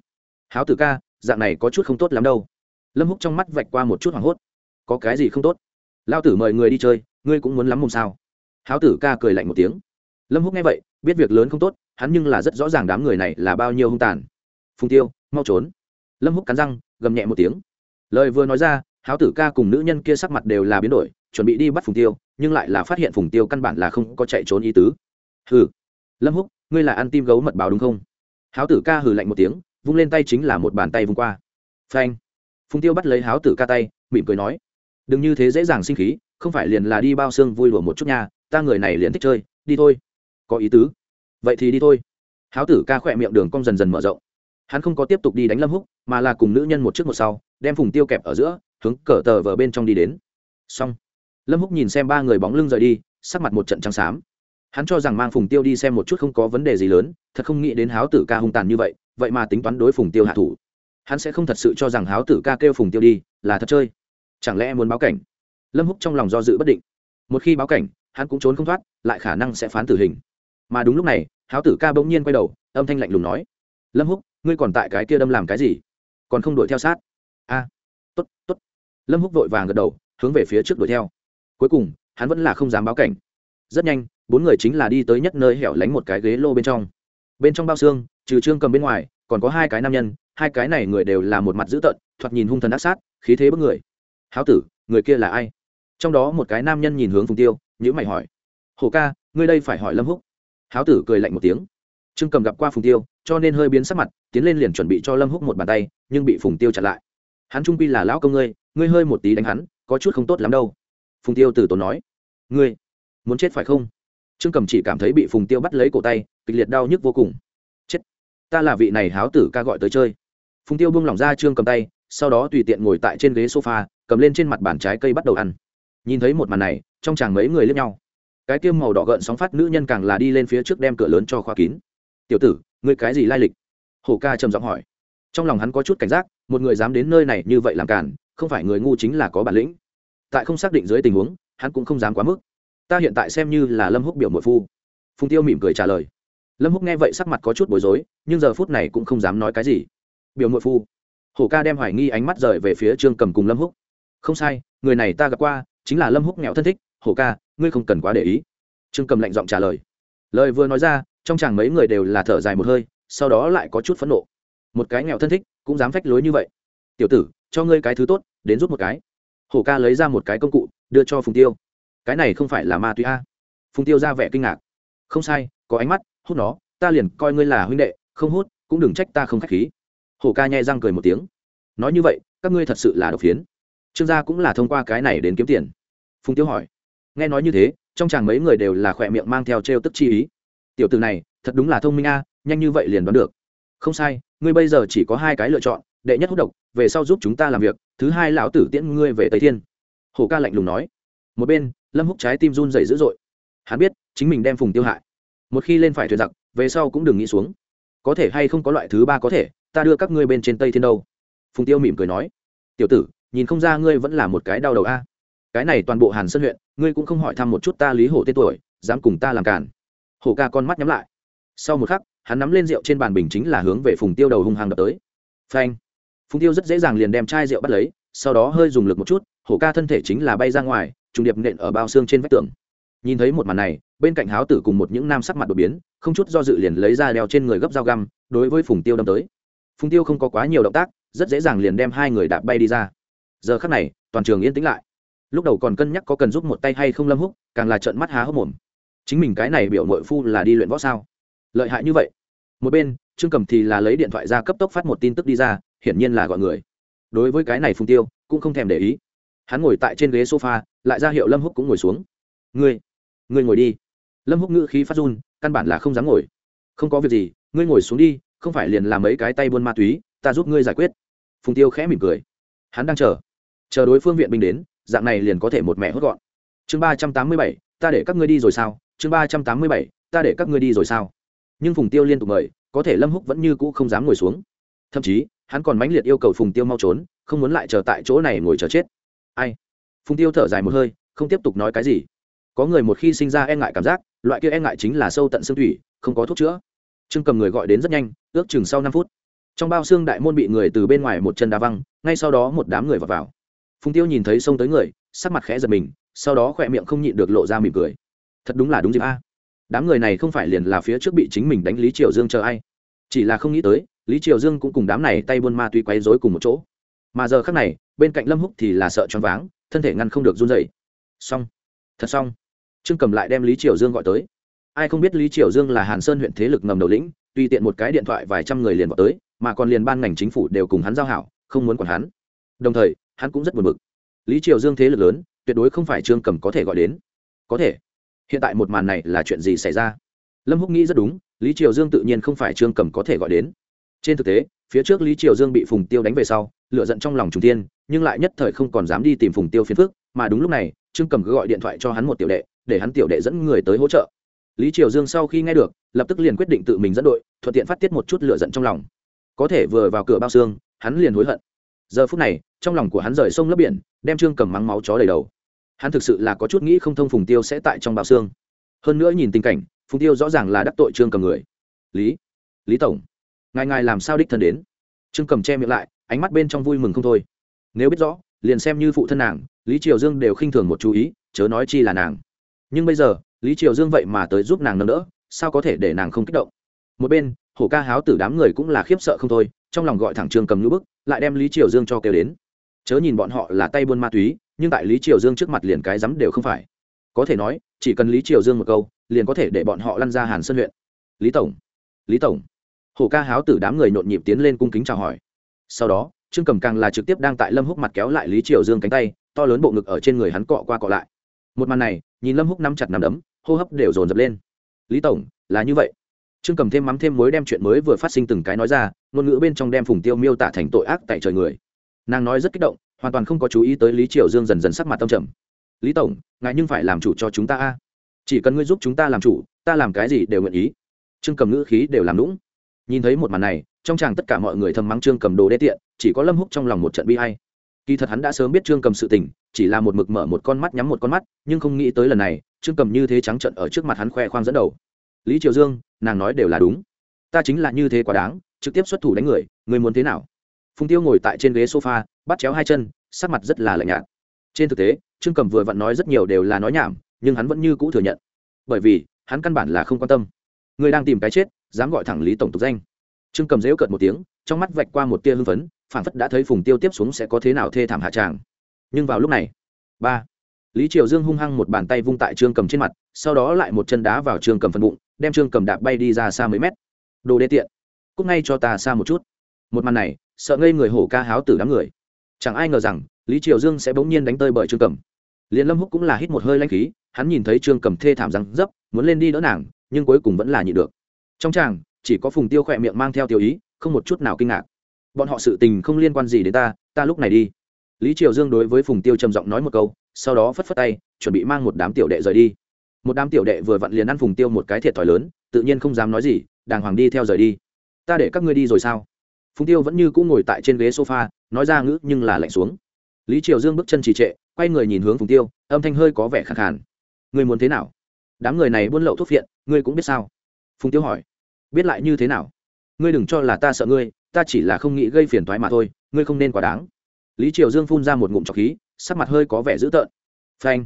Speaker 1: Háo tử ca, dạng này có chút không tốt lắm đâu. Lâm húc trong mắt vạch qua một chút hoảng hốt. Có cái gì không tốt? Lao tử mời người đi chơi, ngươi cũng muốn lắm mồm sao? Háo tử ca cười lạnh một tiếng. Lâm húc nghe vậy, biết việc lớn không tốt, hắn nhưng là rất rõ ràng đám người này là bao nhiêu hung tàn. Phùng tiêu, mau trốn. Lâm húc cắn răng, gầm nhẹ một tiếng. Lời vừa nói ra háo tử ca cùng nữ nhân kia sắc mặt đều là biến đổi, chuẩn bị đi bắt phùng tiêu, nhưng lại là phát hiện phùng tiêu căn bản là không có chạy trốn ý tứ. Hừ. Lâm húc, ngươi là ăn tim gấu mật báo đúng không? Háo tử ca hừ lạnh một tiếng, vung lên tay chính là một bàn tay vung qua. Phanh. Phùng tiêu bắt lấy háo tử ca tay, mỉm cười nói. Đừng như thế dễ dàng sinh khí, không phải liền là đi bao xương vui lùa một chút nha, ta người này liền thích chơi, đi thôi. Có ý tứ. Vậy thì đi thôi. Háo tử ca khỏe miệng đường cong dần dần mở rộng. Hắn không có tiếp tục đi đánh lâm húc, mà là cùng nữ nhân một trước một sau, đem phùng tiêu kẹp ở giữa hướng cờ tờ vờ bên trong đi đến. Xong. Lâm húc nhìn xem ba người bóng lưng rời đi sắc mặt một trận trắng xám. Hắn cho rằng mang phùng tiêu đi xem một chút không có vấn đề gì lớn thật không nghĩ đến háo tử ca hung tàn như vậy vậy mà tính toán đối phùng tiêu hạ thủ. Hắn sẽ không thật sự cho rằng háo tử ca kêu phùng tiêu đi là thật chơi. Chẳng lẽ muốn báo cảnh? Lâm húc trong lòng do dự bất định. Một khi báo cảnh hắn cũng trốn không thoát lại khả năng sẽ phán tử hình. Mà đúng lúc này háo tử ca bỗng nhiên quay đầu âm thanh lạnh lùng nói. Lâm húc ngươi còn tại cái kia đâm làm cái gì? Còn không đuổi theo sát? A à, t ố t t ố t lâm húc vội vàng gật đầu, hướng về phía trước đuổi theo. Cuối cùng, hắn vẫn là không dám báo cảnh. Rất nhanh, bốn người chính là đi tới nhất nơi hẻo lánh một cái ghế lô bên trong. Bên trong bao xương, trừ trương cầm bên ngoài, còn có hai cái nam nhân, hai cái này người đều là một mặt dữ tợn, thoạt nhìn hung thần ác sát, khí thế bức người. Háo tử, người kia là ai? Trong đó một cái nam nhân nhìn hướng phùng tiêu nhữ mày hỏi. Hồ ca, ngươi đây phải hỏi lâm húc. Háo tử cười lạnh một tiếng. Trương cầm gặp qua phùng tiêu, cho nên hơi biến sắc mặt, tiến lên liền chuẩn bị cho lâm húc một bàn tay, nhưng bị phùng tiêu chặn lại hắn trung pi là lão công ngươi ngươi hơi một tí đánh hắn, có chút không tốt lắm đâu. Phùng tiêu từ tốn nói. Ngươi, muốn chết phải không? Trương cầm chỉ cảm thấy bị phùng tiêu bắt lấy cổ tay, kịch liệt đau nhức vô cùng. Chết, ta là vị này háo tử ca gọi tới chơi. Phùng tiêu buông lỏng ra trương cầm tay, sau đó tùy tiện ngồi tại trên ghế sofa, cầm lên trên mặt bàn trái cây bắt đầu ăn. Nhìn thấy một màn này, trong chàng mấy người lướt nhau. Cái tiêm màu đỏ gợn sóng phát nữ nhân càng là đi lên phía trước đem cửa lớn cho khóa kín. Tiểu tử, ngươi cái gì lai lịch? Hổ ca trầm giọng hỏi. Trong lòng hắn có chút cảnh giác một người dám đến nơi này như vậy làm cản, không phải người ngu chính là có bản lĩnh. Tại không xác định dưới tình huống, hắn cũng không dám quá mức. Ta hiện tại xem như là lâm húc biểu mội phu. Phùng tiêu mỉm cười trả lời. Lâm húc nghe vậy sắc mặt có chút bối rối, nhưng giờ phút này cũng không dám nói cái gì. Biểu mội phu. Hổ ca đem hoài nghi ánh mắt rời về phía trương cầm cùng lâm húc. Không sai, người này ta gặp qua, chính là lâm húc nghèo thân thích. Hổ ca, ngươi không cần quá để ý. Trương cầm lạnh giọng trả lời. Lời vừa nói ra, trong chàng mấy người đều là thở dài một hơi, sau đó lại có chút phẫn nộ một cái nghèo thân thích, cũng dám phách lối như vậy. Tiểu tử, cho ngươi cái thứ tốt, đến rút một cái. Hổ ca lấy ra một cái công cụ, đưa cho phùng tiêu. Cái này không phải là ma túy a? Phùng tiêu ra vẻ kinh ngạc. Không sai, có ánh mắt, hút nó, ta liền coi ngươi là huynh đệ, không hút, cũng đừng trách ta không k h á c h khí. Hổ ca nhai răng cười một tiếng. Nói như vậy, các ngươi thật sự là độc phiến. Trương gia cũng là thông qua cái này đến kiếm tiền. Phùng tiêu hỏi. Nghe nói như thế, trong chàng mấy người đều là khỏe miệng mang theo t r e o tức chi ý. Tiểu từ này, thật đúng là thông minh a, nhanh như vậy liền đoán được. Không sai ngươi bây giờ chỉ có hai cái lựa chọn, đệ nhất hút độc, về sau giúp chúng ta làm việc, thứ hai lão tử tiễn ngươi về tây thiên. Hổ ca lạnh lùng nói. Một bên, lâm húc trái tim run dày dữ dội. Hắn biết, chính mình đem phùng tiêu hại. Một khi lên phải thuyền giặc, về sau cũng đừng nghĩ xuống. Có thể hay không có loại thứ ba có thể, ta đưa các ngươi bên trên tây thiên đâu. Phùng tiêu mỉm cười nói. Tiểu tử, nhìn không ra ngươi vẫn là một cái đau đầu a. Cái này toàn bộ hàn sơn huyện, ngươi cũng không hỏi thăm một chút ta lý hổ tên tuổi, dám cùng ta làm cản hổ ca con mắt nhắm lại. Sau một khắc hắn nắm lên rượu trên bàn bình chính là hướng về phùng tiêu đầu hung hăng đập tới. Phanh. Phùng tiêu rất dễ dàng liền đem chai rượu bắt lấy, sau đó hơi dùng lực một chút, hổ ca thân thể chính là bay ra ngoài, trùng điệp nện ở bao xương trên vách tường. Nhìn thấy một màn này, bên cạnh háo tử cùng một những nam sắc mặt đột biến, không chút do dự liền lấy ra đeo trên người gấp dao găm, đối với phùng tiêu đâm tới. Phùng tiêu không có quá nhiều động tác, rất dễ dàng liền đem hai người đạp bay đi ra. Giờ khắc này, toàn trường yên tĩnh lại. Lúc đầu còn cân nhắc có cần giúp một tay hay không lâm húc, càng là trợn mắt há hốc mồm. Chính mình cái này biểu mội phu là đi luyện võ sao? Lợi hại như vậy. Một bên, trương cầm thì là lấy điện thoại ra cấp tốc phát một tin tức đi ra, hiển nhiên là gọi người. Đối với cái này phùng tiêu, cũng không thèm để ý. Hắn ngồi tại trên ghế sofa, lại ra hiệu lâm húc cũng ngồi xuống. Ngươi ngươi ngồi đi. Lâm húc ngữ khí phát run, căn bản là không dám ngồi. Không có việc gì, ngươi ngồi xuống đi, không phải liền làm mấy cái tay buôn ma túy, ta giúp ngươi giải quyết. Phùng tiêu khẽ mỉm cười. Hắn đang chờ. Chờ đối phương viện binh đến, dạng này liền có thể một mẹ hốt gọn. Chương ba trăm tám mươi bảy, ta để các ngươi đi rồi sao? Chương ba trăm tám mươi bảy, ta để các ngươi đi rồi sao? Nhưng phùng tiêu liên tục mời, có thể lâm húc vẫn như cũ không dám ngồi xuống. Thậm chí, hắn còn mãnh liệt yêu cầu phùng tiêu mau trốn, không muốn lại chờ tại chỗ này ngồi chờ chết. Ai? Phùng tiêu thở dài một hơi, không tiếp tục nói cái gì. Có người một khi sinh ra e ngại cảm giác, loại kia e ngại chính là sâu tận xương thủy, không có thuốc chữa. Trương cầm người gọi đến rất nhanh, ước chừng sau năm phút. Trong bao xương đại môn bị người từ bên ngoài một chân đá văng, ngay sau đó một đám người vào vào. Phùng tiêu nhìn thấy xông tới người, sắc mặt khẽ giật mình, sau đó khỏe miệng không nhịn được lộ ra mỉm cười. Thật đúng là đúng dịp a đám người này không phải liền là phía trước bị chính mình đánh lý triều dương chờ ai. Chỉ là không nghĩ tới, lý triều dương cũng cùng đám này tay buôn ma túy quấy rối cùng một chỗ. Mà giờ khác này, bên cạnh lâm húc thì là sợ choáng váng, thân thể ngăn không được run dậy xong. Thật xong. Trương cầm lại đem lý triều dương gọi tới. Ai không biết lý triều dương là hàn sơn huyện thế lực ngầm đầu lĩnh, tùy tiện một cái điện thoại vài trăm người liền vào tới, mà còn liền ban ngành chính phủ đều cùng hắn giao hảo, không muốn quản hắn. Đồng thời, hắn cũng rất buồn bực. Lý triều dương thế lực lớn, tuyệt đối không phải trương cầm có thể gọi đến. Có thể hiện tại một màn này là chuyện gì xảy ra? Lâm húc nghĩ rất đúng, lý triều dương tự nhiên không phải trương cầm có thể gọi đến. Trên thực tế, phía trước lý triều dương bị phùng tiêu đánh về sau lựa giận trong lòng trung tiên nhưng lại nhất thời không còn dám đi tìm phùng tiêu phiền phức, mà đúng lúc này, trương cầm cứ gọi điện thoại cho hắn một tiểu đệ, để hắn tiểu đệ dẫn người tới hỗ trợ. Lý triều dương sau khi nghe được, lập tức liền quyết định tự mình dẫn đội, thuận tiện phát tiết một chút lựa giận trong lòng. Có thể vừa vào cửa bao xương, hắn liền hối hận. Giờ phút này, trong lòng của hắn rời sông lấp biển, đem trương cầm mắng máu chó đầy đầu hắn thực sự là có chút nghĩ không thông phùng tiêu sẽ tại trong bao xương. Hơn nữa nhìn tình cảnh, phùng tiêu rõ ràng là đắc tội trương cầm người. Lý lý tổng, ngài ngài làm sao đích thân đến? Trương cầm che miệng lại, ánh mắt bên trong vui mừng không thôi. Nếu biết rõ, liền xem như phụ thân nàng, lý triều dương đều khinh thường một chú ý, chớ nói chi là nàng. Nhưng bây giờ, lý triều dương vậy mà tới giúp nàng nâng đỡ, sao có thể để nàng không kích động? Một bên, hổ ca háo tử đám người cũng là khiếp sợ không thôi, trong lòng gọi thẳng trương cầm nhũ bức, lại đem lý triều dương cho kêu đến. Chớ nhìn bọn họ là tay buôn ma túy nhưng tại lý triều dương trước mặt liền cái rắm đều không phải. Có thể nói, chỉ cần lý triều dương một câu, liền có thể để bọn họ lăn ra hàn Sơn huyện. Lý tổng lý tổng. Hổ ca háo tử đám người nhộn nhịp tiến lên cung kính chào hỏi. Sau đó, trương cầm càng là trực tiếp đang tại lâm húc mặt kéo lại lý triều dương cánh tay, to lớn bộ ngực ở trên người hắn cọ qua cọ lại. Một màn này, nhìn lâm húc nắm chặt nằm đấm, hô hấp đều dồn dập lên. Lý tổng, là như vậy. Trương cầm thêm mắm thêm mối đem chuyện mới vừa phát sinh từng cái nói ra, ngôn ngữ bên trong đem phùng tiêu miêu tả thành tội ác tại trời người. Nàng nói rất kích động hoàn toàn không có chú ý tới lý triều dương dần dần sắc mặt tâm trầm. Lý tổng, ngài nhưng phải làm chủ cho chúng ta a. Chỉ cần ngươi giúp chúng ta làm chủ, ta làm cái gì đều nguyện ý. Trương cầm ngữ khí đều làm lũng nhìn thấy một màn này, trong chàng tất cả mọi người thầm mắng trương cầm đồ đê tiện, chỉ có lâm húc trong lòng một trận bi hay kỳ thật hắn đã sớm biết trương cầm sự tình, chỉ là một mực mở một con mắt nhắm một con mắt, nhưng không nghĩ tới lần này, trương cầm như thế trắng trận ở trước mặt hắn khoe khoang dẫn đầu. Lý triều dương, nàng nói đều là đúng. Ta chính là như thế quá đáng, trực tiếp xuất thủ đánh người người muốn thế nào? Phùng tiêu ngồi tại trên ghế sofa bắt chéo hai chân, sắc mặt rất là lạnh nhạt. Trên thực tế, trương cầm vừa vặn nói rất nhiều đều là nói nhảm, nhưng hắn vẫn như cũ thừa nhận. Bởi vì, hắn căn bản là không quan tâm. Người đang tìm cái chết, dám gọi thẳng lý tổng tục danh. Trương cầm dễu cợt một tiếng, trong mắt vạch qua một tia hưng phấn phản phất đã thấy phùng tiêu tiếp xuống sẽ có thế nào thê thảm hạ tràng. Nhưng vào lúc này, ba, lý triều dương hung hăng một bàn tay vung tại trương cầm trên mặt, sau đó lại một chân đá vào trương cầm phần bụng, đem trương cầm đạp bay đi ra xa mấy mét. Đồ đê tiện cúc ngay cho ta xa một chút. Một màn này, sợ ngây người hổ ca háo tử đám người chẳng ai ngờ rằng, lý triều dương sẽ bỗng nhiên đánh tơi bởi trương cầm liền lâm húc cũng là hít một hơi lanh khí, hắn nhìn thấy trương cầm thê thảm răng dấp, muốn lên đi đỡ nàng, nhưng cuối cùng vẫn là nhịn được. Trong tràng, chỉ có phùng tiêu khỏe miệng mang theo tiêu ý, không một chút nào kinh ngạc. Bọn họ sự tình không liên quan gì đến ta ta lúc này đi. Lý triều dương đối với phùng tiêu trầm giọng nói một câu, sau đó phất phất tay, chuẩn bị mang một đám tiểu đệ rời đi. Một đám tiểu đệ vừa vặn liền ăn phùng tiêu một cái thiệt thòi lớn, tự nhiên không dám nói gì, đàng hoàng đi theo rời đi. Ta để các ngươi đi rồi sao? Phùng tiêu vẫn như cũng ngồi tại trên ghế sofa, nói ra ngữ nhưng là lạnh xuống. Lý triều dương bước chân trì trệ, quay người nhìn hướng phùng tiêu, âm thanh hơi có vẻ khẳng khàn. Người muốn thế nào? Đám người này buôn lậu thuốc phiện, ngươi cũng biết sao? Phùng tiêu hỏi. Biết lại như thế nào? Ngươi đừng cho là ta sợ ngươi, ta chỉ là không nghĩ gây phiền thoái mà thôi, ngươi không nên quá đáng. Lý triều dương phun ra một ngụm trọc khí, sắc mặt hơi có vẻ dữ tợn. Phanh.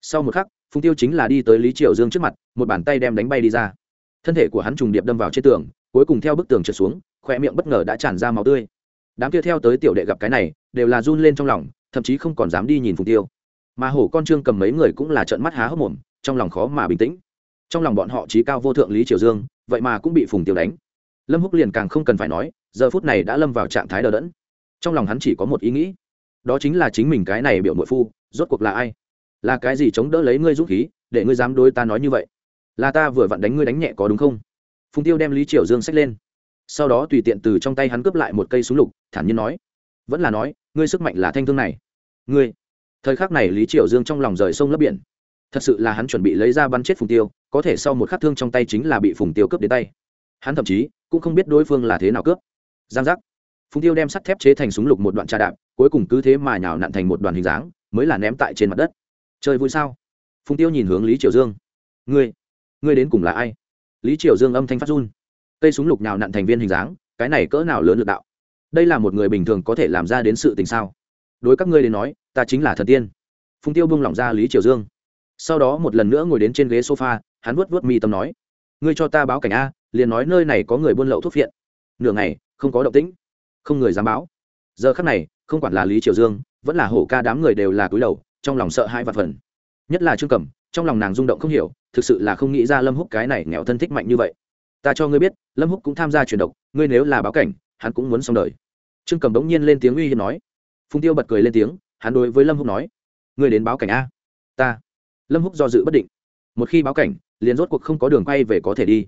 Speaker 1: Sau một khắc, phùng tiêu chính là đi tới lý triều dương trước mặt, một bàn tay đem đánh bay đi ra. Thân thể của hắn trùng điệp đâm vào trên tường, cuối cùng theo bức tường trượt xuống khoe miệng bất ngờ đã tràn ra máu tươi. Đám kia theo tới tiểu đệ gặp cái này, đều là run lên trong lòng, thậm chí không còn dám đi nhìn phùng tiêu. Mà hổ con trương cầm mấy người cũng là trợn mắt há hốc mồm, trong lòng khó mà bình tĩnh. Trong lòng bọn họ trí cao vô thượng lý triều dương, vậy mà cũng bị phùng tiêu đánh. Lâm húc liền càng không cần phải nói, giờ phút này đã lâm vào trạng thái đờ đẫn. Trong lòng hắn chỉ có một ý nghĩ. Đó chính là chính mình cái này biểu nội phu, rốt cuộc là ai? Là cái gì chống đỡ lấy ngươi dũng khí, để ngươi dám đối ta nói như vậy? Là ta vừa vặn đánh ngươi đánh nhẹ có đúng không? Phùng tiêu đem lý triều dương xách lên sau đó tùy tiện từ trong tay hắn cướp lại một cây súng lục, thản nhiên nói, vẫn là nói, ngươi sức mạnh là thanh thương này. Ngươi? Thời khắc này lý triều dương trong lòng rời sông lấp biển. Thật sự là hắn chuẩn bị lấy ra bắn chết phùng tiêu, có thể sau một khắc thương trong tay chính là bị phùng tiêu cướp đến tay. Hắn thậm chí cũng không biết đối phương là thế nào cướp. Giang giác. Phùng tiêu đem sắt thép chế thành súng lục một đoạn trà đạp, cuối cùng cứ thế mà nhào nặn thành một đoàn hình dáng, mới là ném tại trên mặt đất. Chơi vui sao? Phùng tiêu nhìn hướng lý triều dương. Ngươi? Ngươi đến cùng là ai? Lý triều dương âm thanh phát run cây súng lục nhào nặn thành viên hình dáng, cái này cỡ nào lớn l đạo? Đây là một người bình thường có thể làm ra đến sự tình sao? Đối các ngươi đến nói, ta chính là thần tiên. Phùng tiêu bung lỏng ra lý triều dương. Sau đó một lần nữa ngồi đến trên ghế sofa, hắn vuốt vuốt mi tâm nói, ngươi cho ta báo cảnh a, liền nói nơi này có người buôn lậu thuốc phiện. Nửa ngày, không có động tĩnh, không người dám báo. Giờ khắc này, không quản là lý triều dương, vẫn là hổ ca đám người đều là cúi đầu, trong lòng sợ hai vạt phần nhất là trương cẩm, trong lòng nàng rung động không hiểu, thực sự là không nghĩ ra lâm húc cái này nghèo thân thích mạnh như vậy ta cho ngươi biết, lâm húc cũng tham gia chuyển độc, ngươi nếu là báo cảnh, hắn cũng muốn xong đời. Trương cầm đống nhiên lên tiếng uy hiếp nói. Phùng tiêu bật cười lên tiếng, hắn đối với lâm húc nói. Ngươi đến báo cảnh a. Ta. Lâm húc do dự bất định. Một khi báo cảnh, liền rốt cuộc không có đường quay về có thể đi.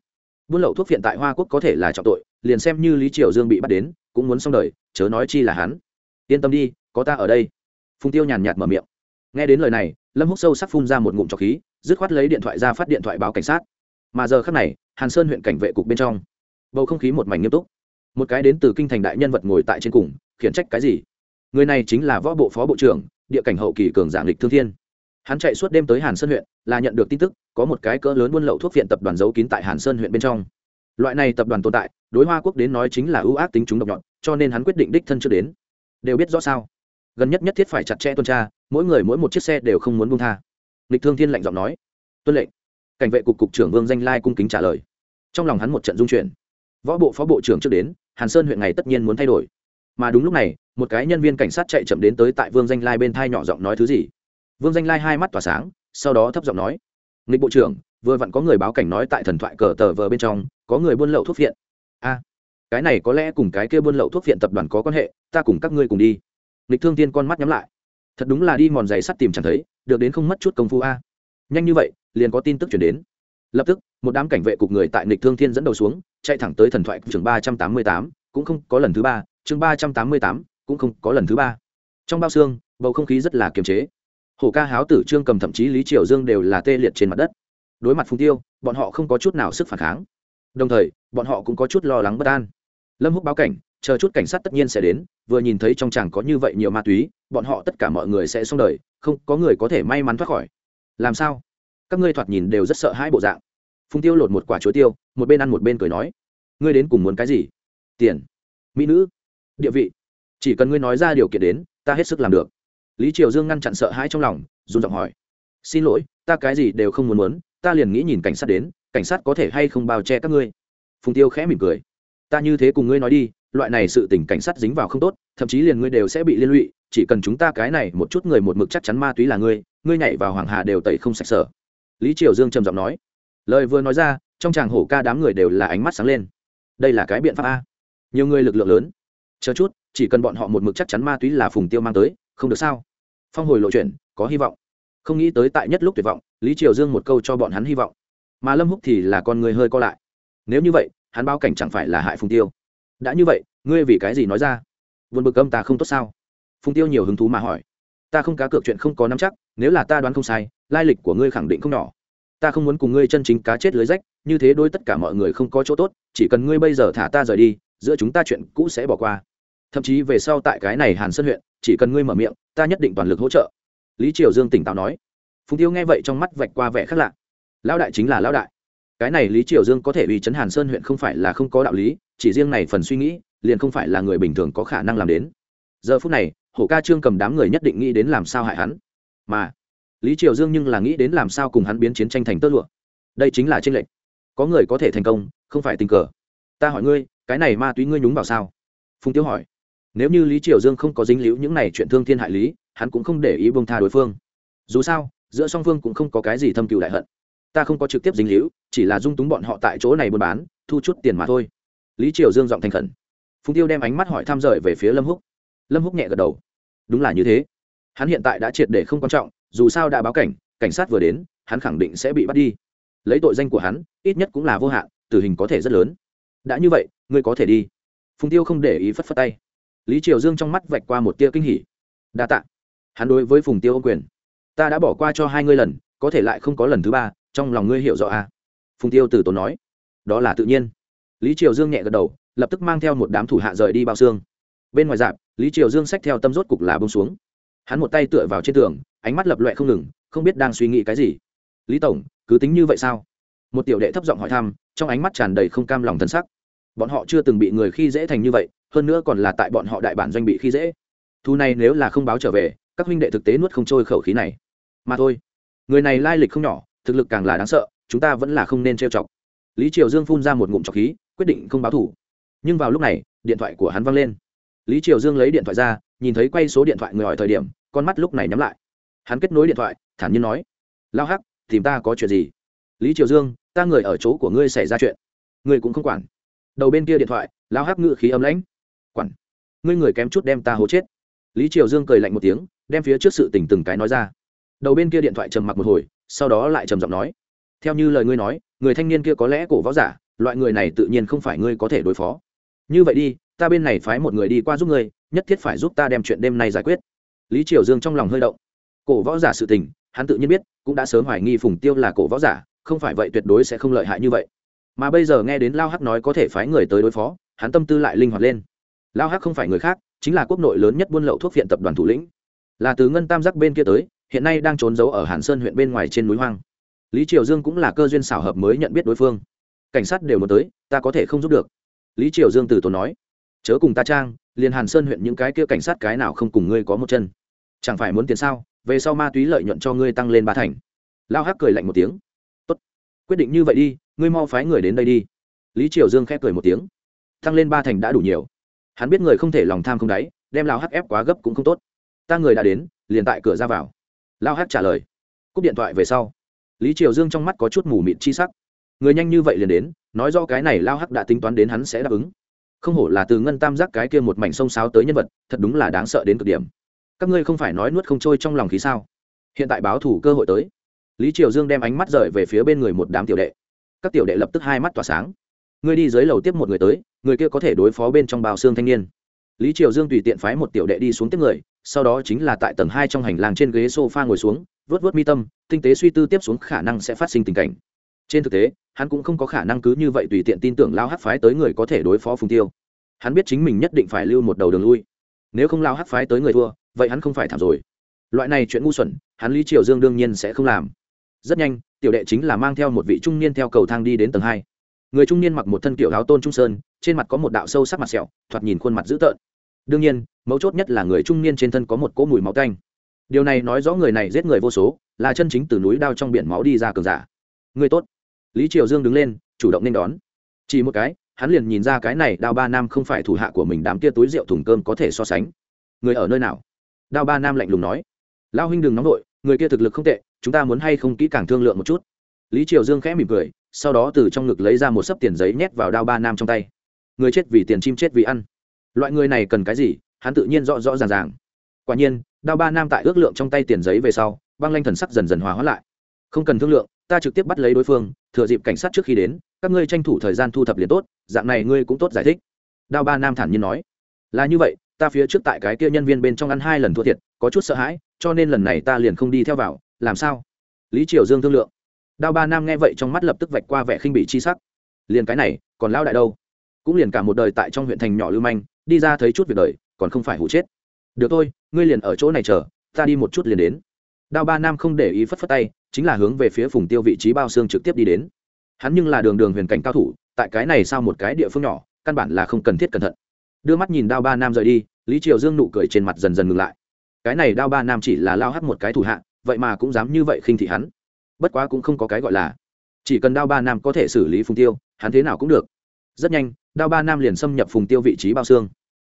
Speaker 1: Buôn lậu thuốc phiện tại hoa quốc có thể là trọng tội, liền xem như lý triều dương bị bắt đến, cũng muốn xong đời, chớ nói chi là hắn. Yên tâm đi, có ta ở đây. Phùng tiêu nhàn nhạt mở miệng. Nghe đến lời này, lâm húc sâu sắc phun ra một ngụm trọc khí, dứt khoát lấy điện thoại ra phát điện thoại báo cảnh sát mà giờ khắc này, hàn sơn huyện cảnh vệ cục bên trong, bầu không khí một mảnh nghiêm túc. Một cái đến từ kinh thành đại nhân vật ngồi tại trên cùng, khiển trách cái gì? Người này chính là võ bộ phó bộ trưởng, địa cảnh hậu kỳ cường giảng lịch thương thiên. Hắn chạy suốt đêm tới hàn sơn huyện, là nhận được tin tức, có một cái cỡ lớn buôn lậu thuốc viện tập đoàn giấu kín tại hàn sơn huyện bên trong. Loại này tập đoàn tồn tại, đối hoa quốc đến nói chính là ưu ác tính chúng độc nhọn, cho nên hắn quyết định đích thân chưa đến. Đều biết rõ sao? Gần nhất nhất thiết phải chặt chẽ tuần tra, mỗi người mỗi một chiếc xe đều không muốn buông tha. Lịch thương thiên lạnh giọng nói. Tuân lệnh cảnh vệ cục cục trưởng vương danh lai cung kính trả lời. Trong lòng hắn một trận dung chuyển. Võ bộ phó bộ trưởng trước đến, hàn sơn huyện này tất nhiên muốn thay đổi. Mà đúng lúc này, một cái nhân viên cảnh sát chạy chậm đến tới tại vương danh lai bên thai nhỏ giọng nói thứ gì. Vương danh lai hai mắt tỏa sáng, sau đó thấp giọng nói, nghịch bộ trưởng, vừa vặn có người báo cảnh nói tại thần thoại cờ tờ vờ bên trong, có người buôn lậu thuốc viện a, cái này có lẽ cùng cái kia buôn lậu thuốc viện tập đoàn có quan hệ, ta cùng các ngươi cùng đi. Nghịch thương tiên con mắt nhắm lại. Thật đúng là đi mòn giày sắt tìm chẳng thấy, được đến không mất chút công phu a. Nhanh như vậy liền có tin tức chuyển đến. Lập tức, một đám cảnh vệ cục người tại nịch thương thiên dẫn đầu xuống, chạy thẳng tới thần thoại chương ba trăm tám mươi tám, cũng không có lần thứ ba, chương ba trăm tám mươi tám, cũng không có lần thứ ba. Trong bao xương, bầu không khí rất là kiềm chế. Hổ ca háo tử trương cầm thậm chí lý triều dương đều là tê liệt trên mặt đất. Đối mặt phùng tiêu, bọn họ không có chút nào sức phản kháng. Đồng thời, bọn họ cũng có chút lo lắng bất an. Lâm húc báo cảnh, chờ chút cảnh sát tất nhiên sẽ đến, vừa nhìn thấy trong chàng có như vậy nhiều ma túy, bọn họ tất cả mọi người sẽ xong đời, không có người có thể may mắn thoát khỏi. Làm sao? Các ngươi thoạt nhìn đều rất sợ hãi bộ dạng. Phùng tiêu lột một quả chuối tiêu, một bên ăn một bên cười nói, ngươi đến cùng muốn cái gì? Tiền. Mỹ nữ. Địa vị. Chỉ cần ngươi nói ra điều kiện đến, ta hết sức làm được. Lý triều dương ngăn chặn sợ hãi trong lòng dùng giọng hỏi, xin lỗi, ta cái gì đều không muốn muốn, ta liền nghĩ nhìn cảnh sát đến, cảnh sát có thể hay không bao che các ngươi? Phùng tiêu khẽ mỉm cười, ta như thế cùng ngươi nói đi, loại này sự tình cảnh sát dính vào không tốt, thậm chí liền ngươi đều sẽ bị liên lụy, chỉ cần chúng ta cái này một chút người một mực chắc chắn ma túy là ngươi ngươi nhảy vào hoàng hà đều tẩy không sạch sở lý triều dương trầm giọng nói. Lời vừa nói ra, trong tràng hổ ca đám người đều là ánh mắt sáng lên. Đây là cái biện pháp a. Nhiều người lực lượng lớn. Chờ chút, chỉ cần bọn họ một mực chắc chắn ma túy là phùng tiêu mang tới, không được sao? Phong hồi lộ chuyển có hy vọng. Không nghĩ tới tại nhất lúc tuyệt vọng, lý triều dương một câu cho bọn hắn hy vọng. Mà lâm húc thì là con người hơi co lại. Nếu như vậy, hắn báo cảnh chẳng phải là hại phùng tiêu. Đã như vậy, ngươi vì cái gì nói ra? Vượt bực âm ta không tốt sao? Phùng tiêu nhiều hứng thú mà hỏi. Ta không cá cược chuyện không có nắm chắc nếu là ta đoán không sai, lai lịch của ngươi khẳng định không nhỏ. Ta không muốn cùng ngươi chân chính cá chết lưới rách, như thế đôi tất cả mọi người không có chỗ tốt, chỉ cần ngươi bây giờ thả ta rời đi, giữa chúng ta chuyện cũ sẽ bỏ qua. Thậm chí về sau tại cái này hàn sơn huyện, chỉ cần ngươi mở miệng, ta nhất định toàn lực hỗ trợ. Lý triều dương tỉnh táo nói. Phùng tiêu nghe vậy trong mắt vạch qua vẻ khác lạ. Lão đại chính là lão đại. Cái này lý triều dương có thể uy chấn hàn sơn huyện không phải là không có đạo lý, chỉ riêng này phần suy nghĩ, liền không phải là người bình thường có khả năng làm đến. Giờ phút này, hổ ca trương cầm đám người nhất định nghĩ đến làm sao hại hắn mà lý triều dương nhưng là nghĩ đến làm sao cùng hắn biến chiến tranh thành tơ lụa đây chính là tranh lệch có người có thể thành công không phải tình cờ ta hỏi ngươi cái này ma túy ngươi nhúng vào sao phùng tiêu hỏi nếu như lý triều dương không có dính líu những này chuyện thương thiên hại lý hắn cũng không để ý bông tha đối phương dù sao giữa song phương cũng không có cái gì thâm cựu đại hận ta không có trực tiếp dính líu chỉ là dung túng bọn họ tại chỗ này buôn bán thu chút tiền mà thôi lý triều dương giọng thành khẩn phùng tiêu đem ánh mắt hỏi tham rời về phía lâm húc lâm húc nhẹ gật đầu đúng là như thế hắn hiện tại đã triệt để không quan trọng, dù sao đã báo cảnh cảnh sát vừa đến, hắn khẳng định sẽ bị bắt đi. Lấy tội danh của hắn, ít nhất cũng là vô hạn, tử hình có thể rất lớn. Đã như vậy, ngươi có thể đi. Phùng tiêu không để ý phất phất tay. Lý triều dương trong mắt vạch qua một tia kinh hỉ. Đa t ạ hắn đối với phùng tiêu ô quyền. Ta đã bỏ qua cho hai ngươi lần, có thể lại không có lần thứ ba, trong lòng ngươi hiểu rõ à? Phùng tiêu từ tốn nói. Đó là tự nhiên. Lý triều dương nhẹ gật đầu, lập tức mang theo một đám thủ hạ rời đi bao xương. Bên ngoài dạp, lý triều dương xách theo tâm rốt cục là bông xuống hắn một tay tựa vào trên tường, ánh mắt lập loẹ không ngừng, không biết đang suy nghĩ cái gì. Lý tổng, cứ tính như vậy sao? Một tiểu đệ thấp giọng hỏi thăm, trong ánh mắt tràn đầy không cam lòng thân sắc. Bọn họ chưa từng bị người khi dễ thành như vậy, hơn nữa còn là tại bọn họ đại bản doanh bị khi dễ. Thu này nếu là không báo trở về, các huynh đệ thực tế nuốt không trôi khẩu khí này. Mà thôi, người này lai lịch không nhỏ, thực lực càng là đáng sợ, chúng ta vẫn là không nên trêu chọc. Lý triều dương phun ra một ngụm trọc khí, quyết định không báo thủ. Nhưng vào lúc này, điện thoại của hắn văng lên. Lý triều dương lấy điện thoại ra nhìn thấy quay số điện thoại người hỏi thời điểm, con mắt lúc này nhắm lại. Hắn kết nối điện thoại, thản nhiên nói lao hắc, tìm ta có chuyện gì? Lý triều dương, ta người ở chỗ của ngươi xảy ra chuyện. Ngươi cũng không quản. Đầu bên kia điện thoại lao hắc ngự khí ấm lãnh. Quản. Ngươi người kém chút đem ta hố chết. Lý triều dương cười lạnh một tiếng, đem phía trước sự tình từng cái nói ra. Đầu bên kia điện thoại trầm mặc một hồi, sau đó lại trầm giọng nói, theo như lời ngươi nói, người thanh niên kia có lẽ cổ võ giả, loại người này tự nhiên không phải ngươi có thể đối phó như vậy đi, ta bên này phái một người đi qua giúp ngươi, nhất thiết phải giúp ta đem chuyện đêm nay giải quyết. Lý triều dương trong lòng hơi động. Cổ võ giả sự tình, hắn tự nhiên biết, cũng đã sớm hoài nghi phùng tiêu là cổ võ giả, không phải vậy tuyệt đối sẽ không lợi hại như vậy. Mà bây giờ nghe đến lao hắc nói có thể phái người tới đối phó, hắn tâm tư lại linh hoạt lên. Lao hắc không phải người khác, chính là quốc nội lớn nhất buôn lậu thuốc viện tập đoàn thủ lĩnh. Là từ ngân tam giác bên kia tới, hiện nay đang trốn giấu ở hàn sơn huyện bên ngoài trên núi hoang. Lý triều dương cũng là cơ duyên xảo hợp mới nhận biết đối phương. Cảnh sát đều muốn tới, ta có thể không giúp được lý triều dương từ tốn nói, chớ cùng ta trang, liền hàn sơn huyện những cái kia cảnh sát cái nào không cùng ngươi có một chân? Chẳng phải muốn tiền sao? Về sau ma túy lợi nhuận cho ngươi tăng lên ba thành. Lao hắc cười lạnh một tiếng, tốt, quyết định như vậy đi, ngươi mau phái người đến đây đi. Lý triều dương khép cười một tiếng, tăng lên ba thành đã đủ nhiều. Hắn biết người không thể lòng tham không đáy, đem lao hắc ép quá gấp cũng không tốt. Ta người đã đến, liền tại cửa ra vào. Lao hắc trả lời, cúp điện thoại về sau, lý triều dương trong mắt có chút mù mịt chi sắc. Người nhanh như vậy liền đến nói do cái này lao hắc đã tính toán đến hắn sẽ đáp ứng. Không hổ là từ ngân tam giác cái kia một mảnh sông sáo tới nhân vật, thật đúng là đáng sợ đến cực điểm. Các ngươi không phải nói nuốt không trôi trong lòng khí sao? Hiện tại báo thủ cơ hội tới. Lý triều dương đem ánh mắt rời về phía bên người một đám tiểu đệ. Các tiểu đệ lập tức hai mắt tỏa sáng. Ngươi đi dưới lầu tiếp một người tới, người kia có thể đối phó bên trong bào xương thanh niên. Lý triều dương tùy tiện phái một tiểu đệ đi xuống tiếp người, sau đó chính là tại tầng hai trong hành lang trên ghế s o f a ngồi xuống vớt vớt mi tâm, tinh tế suy tư tiếp xuống khả năng sẽ phát sinh tình cảnh trên thực tế, hắn cũng không có khả năng cứ như vậy tùy tiện tin tưởng lao hát phái tới người có thể đối phó phùng tiêu. Hắn biết chính mình nhất định phải lưu một đầu đường lui. Nếu không lao hát phái tới người thua, vậy hắn không phải thảm rồi. Loại này chuyện ngu xuẩn, hắn lý triều dương đương nhiên sẽ không làm. Rất nhanh, tiểu đệ chính là mang theo một vị trung niên theo cầu thang đi đến tầng hai. Người trung niên mặc một thân kiểu áo tôn trung sơn, trên mặt có một đạo sâu sắc mặt sẹo, thoạt nhìn khuôn mặt dữ tợn. Đương nhiên, mấu chốt nhất là người trung niên trên thân có một cỗ mùi máu canh điều này nói rõ người này giết người vô số, là chân chính từ núi đao trong biển máu đi ra cường giả. Người tốt lý triều dương đứng lên, chủ động nên đón. Chỉ một cái, hắn liền nhìn ra cái này đao ba nam không phải thủ hạ của mình đám kia túi rượu thùng cơm có thể so sánh. Người ở nơi nào? Đao ba nam lạnh lùng nói. Lao huynh đừng nóng vội, người kia thực lực không tệ, chúng ta muốn hay không kỹ càng thương lượng một chút? Lý triều dương khẽ mỉm cười, sau đó từ trong ngực lấy ra một sấp tiền giấy nhét vào đao ba nam trong tay. Người chết vì tiền chim chết vì ăn. Loại người này cần cái gì, hắn tự nhiên rõ rõ ràng ràng. Quả nhiên, đao ba nam tại ước lượng trong tay tiền giấy về sau, băng lanh thần sắc dần dần hòa hóa lại. Không cần thương lượng ta trực tiếp bắt lấy đối phương, thừa dịp cảnh sát trước khi đến, các ngươi tranh thủ thời gian thu thập liền tốt, dạng này ngươi cũng tốt giải thích. Đao ba nam thản nhiên nói. Là như vậy, ta phía trước tại cái kia nhân viên bên trong ăn hai lần thua thiệt, có chút sợ hãi, cho nên lần này ta liền không đi theo vào, làm sao? Lý triều dương thương lượng. Đao ba nam nghe vậy trong mắt lập tức vạch qua vẻ khinh bị chi sắc. Liền cái này, còn lao đại đâu? Cũng liền cả một đời tại trong huyện thành nhỏ lưu manh, đi ra thấy chút việc đời, còn không phải hụ chết. Được thôi, ngươi liền ở chỗ này chờ, ta đi một chút liền đến. Đao ba nam không để ý phất phất tay chính là hướng về phía phùng tiêu vị trí bao xương trực tiếp đi đến. Hắn nhưng là đường đường huyền cảnh cao thủ, tại cái này sao một cái địa phương nhỏ, căn bản là không cần thiết cẩn thận. Đưa mắt nhìn đao ba nam rời đi, lý triều dương nụ cười trên mặt dần dần ngừng lại. Cái này đao ba nam chỉ là lao hắt một cái thủ hạ, vậy mà cũng dám như vậy khinh thị hắn. Bất quá cũng không có cái gọi là. Chỉ cần đao ba nam có thể xử lý phùng tiêu, hắn thế nào cũng được. Rất nhanh, đao ba nam liền xâm nhập phùng tiêu vị trí bao xương.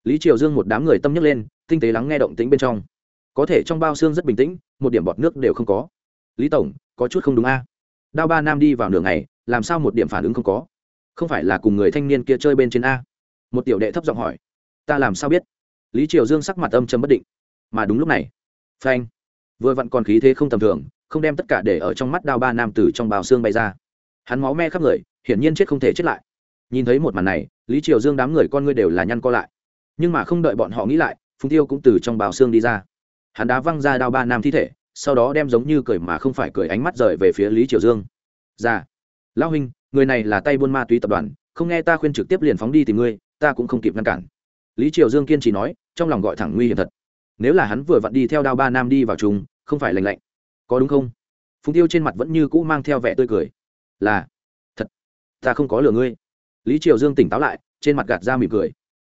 Speaker 1: Lý triều dương một đám người tâm nhấc lên, tinh tế lắng nghe động tĩnh bên trong. Có thể trong bao xương rất bình tĩnh, một điểm bọt nước đều không có lý tổng, có chút không đúng a. Đao ba nam đi vào nửa ngày, làm sao một điểm phản ứng không có? Không phải là cùng người thanh niên kia chơi bên trên a? Một tiểu đệ thấp giọng hỏi. Ta làm sao biết? Lý triều dương sắc mặt âm châm bất định. Mà đúng lúc này, phanh. Vừa vặn còn khí thế không tầm thường, không đem tất cả để ở trong mắt đao ba nam tử trong bào xương bay ra. Hắn máu me khắp người, hiển nhiên chết không thể chết lại. Nhìn thấy một màn này, lý triều dương đám người con ngươi đều là nhăn co lại. Nhưng mà không đợi bọn họ nghĩ lại, phùng tiêu cũng từ trong bào xương đi ra. Hắn đá văng ra đao ba nam thi thể sau đó đem giống như cười mà không phải cười ánh mắt rời về phía lý triều dương. Ra dạ. lão huynh, người này là tay buôn ma túy tập đoàn, không nghe ta khuyên trực tiếp liền phóng đi tìm ngươi, ta cũng không kịp ngăn cản. Lý triều dương kiên trì nói, trong lòng gọi thẳng nguy hiểm thật. Nếu là hắn vừa vặn đi theo đao ba nam đi vào trùng không phải lành lạnh. Có đúng không? Phùng tiêu trên mặt vẫn như cũ mang theo vẻ tươi cười. Là, thật, ta không có lừa ngươi. Lý triều dương tỉnh táo lại, trên mặt gạt ra mỉm cười.